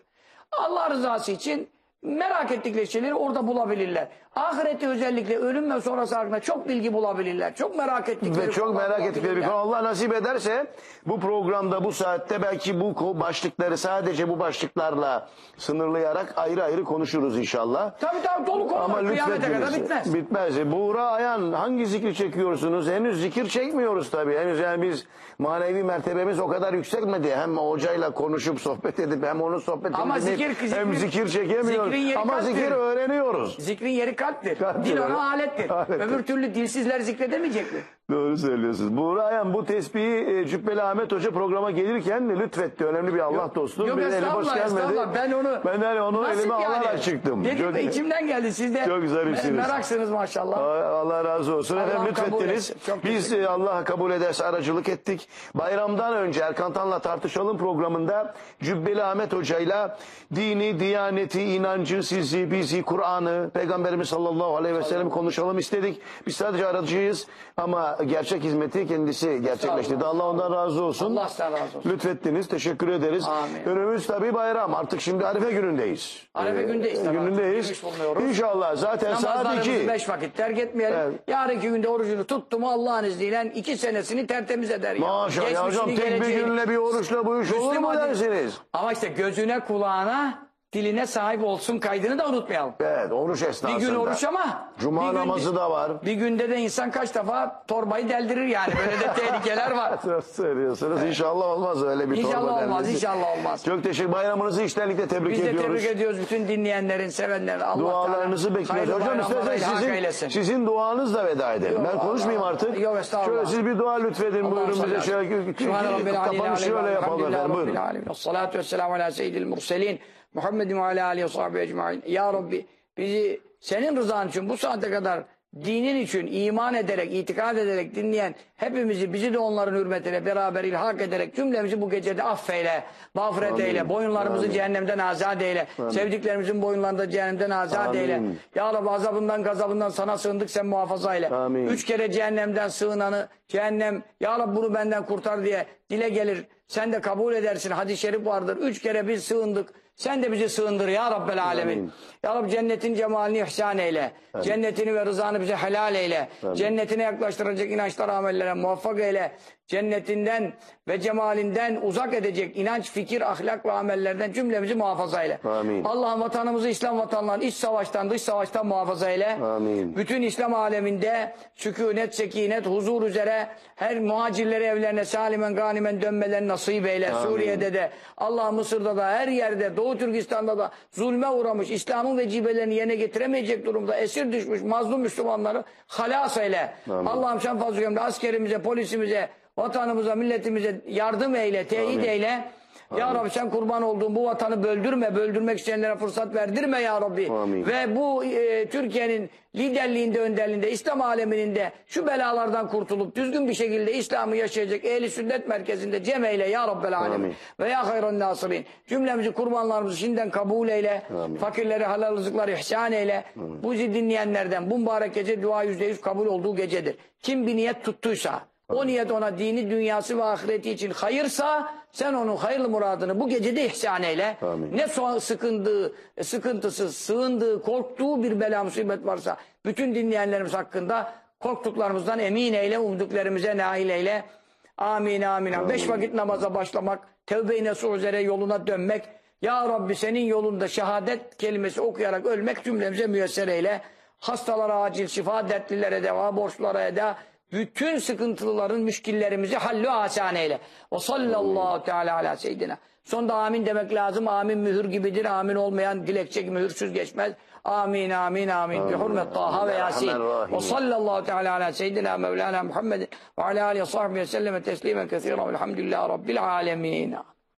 Allah rızası için merak ettikleri şeyleri orada bulabilirler. Ahirette özellikle ölüm ve sonrası hakkında çok bilgi bulabilirler. Çok merak ettikleri Ve çok merak ettikleri bir konu. Allah nasip ederse bu programda bu saatte belki bu başlıkları sadece bu başlıklarla sınırlayarak ayrı ayrı konuşuruz inşallah. Tabii tabii dolu konu Ama. Kıyamete kadar bitmez. Bitmez. Buğra Ayan hangi zikri çekiyorsunuz? Henüz zikir çekmiyoruz tabii. Henüz yani biz manevi mertebemiz o kadar yükselmedi. Hem hocayla konuşup sohbet edip hem onun sohbetini Ama dinleyip zikir- hem zikir çekemiyoruz. Zikrin yeri Ama kalptir. zikir öğreniyoruz. Zikrin yeri kalptir. Kalptir, Dil ona alettir. Alettir. Öbür türlü dilsizler zikredemeyecek mi? Doğru söylüyorsunuz. Buğra Ayan bu tesbihi e, Cübbeli Ahmet Hoca programa gelirken lütfetti. Önemli bir Allah dostu. Yok Bir eli boş gelmedi. Ben onu Ben de onu Nasip elime yani. alarak çıktım. Dedim Çok- ve içimden geldi. Siz de Çok zarifsiniz. meraksınız maşallah. Allah razı olsun. Allah Efendim lütfettiniz. Biz e, Allah kabul ederse aracılık ettik. Bayramdan önce Erkan Tan'la tartışalım programında Cübbeli Ahmet Hoca'yla dini, diyaneti, inancı, sizi, bizi, Kur'an'ı, Peygamberimiz sallallahu aleyhi ve sellem konuşalım istedik. Biz sadece aracıyız ama gerçek hizmeti kendisi gerçekleştirdi. Allah ondan razı olsun. Allah sizden razı olsun. Lütfettiniz. Teşekkür ederiz. Amin. Önümüz tabii bayram. Artık şimdi Arife günündeyiz. Arefe Ee, gündeyiz tabii. Günündeyiz. İnşallah zaten saat Namazlarımızı 2. beş vakit terk etmeyelim. Evet. Yarınki günde orucunu tuttu mu Allah'ın izniyle iki senesini tertemiz eder. ya. Maşallah ya hocam tek bir günle bir oruçla bu iş olur mu dersiniz? Ama işte gözüne kulağına diline sahip olsun kaydını da unutmayalım. Evet oruç Bir esnasında. gün oruç ama Cuma bir namazı da var. Bir günde de insan kaç defa torbayı deldirir yani. Böyle de tehlikeler var. Söz söylüyorsunuz. İnşallah olmaz öyle bir torba İnşallah olmaz, delmesi. inşallah olmaz. Çok teşekkür Bayramınızı içtenlikle tebrik Biz de ediyoruz. tebrik ediyoruz bütün dinleyenlerin, sevenlerin. Allah Dualarınızı bekliyoruz. Hocam isterseniz sizin, eylesin. sizin duanızla veda edelim. Yok, ben konuşmayayım Allah- artık. Yok, estağfurullah. Şöyle siz bir dua lütfedin buyurun bize şöyle kapanışı şöyle yapalım efendim. Buyurun. Esselatu vesselamu ala seyyidil murselin. Muhammedin ve ala alihi ve sahbihi ecmain. Ya Rabbi bizi senin rızan için bu saate kadar dinin için iman ederek, itikad ederek dinleyen hepimizi, bizi de onların hürmetine beraber ilhak ederek cümlemizi bu gecede affeyle, mağfiret eyle, boyunlarımızı cehennemden azat eyle, sevdiklerimizin boyunlarını da cehennemden azat Amin. eyle. Ya Rabbi azabından gazabından sana sığındık sen muhafaza eyle. Amin. Üç kere cehennemden sığınanı cehennem ya Rabbi bunu benden kurtar diye dile gelir. Sen de kabul edersin. Hadis-i şerif vardır. Üç kere biz sığındık. Sen de bizi sığındır ya Rabbel Alemin. Amin. Ya Rabbi cennetin cemalini ihsan eyle. Cennetini ve rızanı bize helal eyle. Cennetine yaklaştıracak inançlar amellere muvaffak eyle. Cennetinden ve cemalinden uzak edecek inanç, fikir, ahlak ve amellerden cümlemizi muhafaza eyle. Amin. Allah'ım vatanımızı İslam vatanlarını iç savaştan dış savaştan muhafaza eyle. Amin. Bütün İslam aleminde sükunet, sekinet, huzur üzere her muhacirleri evlerine salimen ganimen dönmelerini nasip eyle. Suriye'de de, Allah Mısır'da da, her yerde, Doğu Türkistan'da da zulme uğramış, İslam'ın vecibelerini yerine getiremeyecek durumda esir düşmüş mazlum Müslümanları halas eyle. Allah'ım sen fazla askerimize, polisimize, vatanımıza, milletimize yardım eyle, teyit eyle. Ya Rabbi sen kurban olduğun bu vatanı böldürme, böldürmek isteyenlere fırsat verdirme ya Rabbi. Amin. Ve bu e, Türkiye'nin liderliğinde, önderliğinde, İslam aleminin de şu belalardan kurtulup düzgün bir şekilde İslam'ı yaşayacak ehli sünnet merkezinde cem eyle ya Rabbel alemin. Amin. Ve ya hayran nasirin. Cümlemizi kurbanlarımızı şimdiden kabul eyle. Fakirlere halal rızıklar ihsan eyle. Bu bizi dinleyenlerden bu mübarek gece dua yüzde yüz kabul olduğu gecedir. Kim bir niyet tuttuysa o niyet ona dini, dünyası ve ahireti için hayırsa sen onun hayırlı muradını bu gecede ihsan eyle. Amin. Ne so sıkındığı, sıkıntısı, sığındığı, korktuğu bir bela musibet varsa bütün dinleyenlerimiz hakkında korktuklarımızdan emin eyle, umduklarımıza nail eyle. Amin amin. Beş vakit namaza başlamak, tevbe-i nasuh üzere yoluna dönmek. Ya Rabbi senin yolunda şehadet kelimesi okuyarak ölmek cümlemize müyesser eyle. Hastalara acil şifa, dertlilere deva, borçlara eda, bütün sıkıntılıların müşkillerimizi hallü asan eyle. O sallallahu teala ala seyyidina. Sonda amin demek lazım. Amin mühür gibidir. Amin olmayan dilekçe mühürsüz geçmez. Amin amin amin. Bi hurmet Taha ve Yasin. Ve sallallahu teala ala seyyidina Mevlana Muhammed ve ala ve sahbihi ve selleme teslimen kesiren velhamdülillahi rabbil alemin.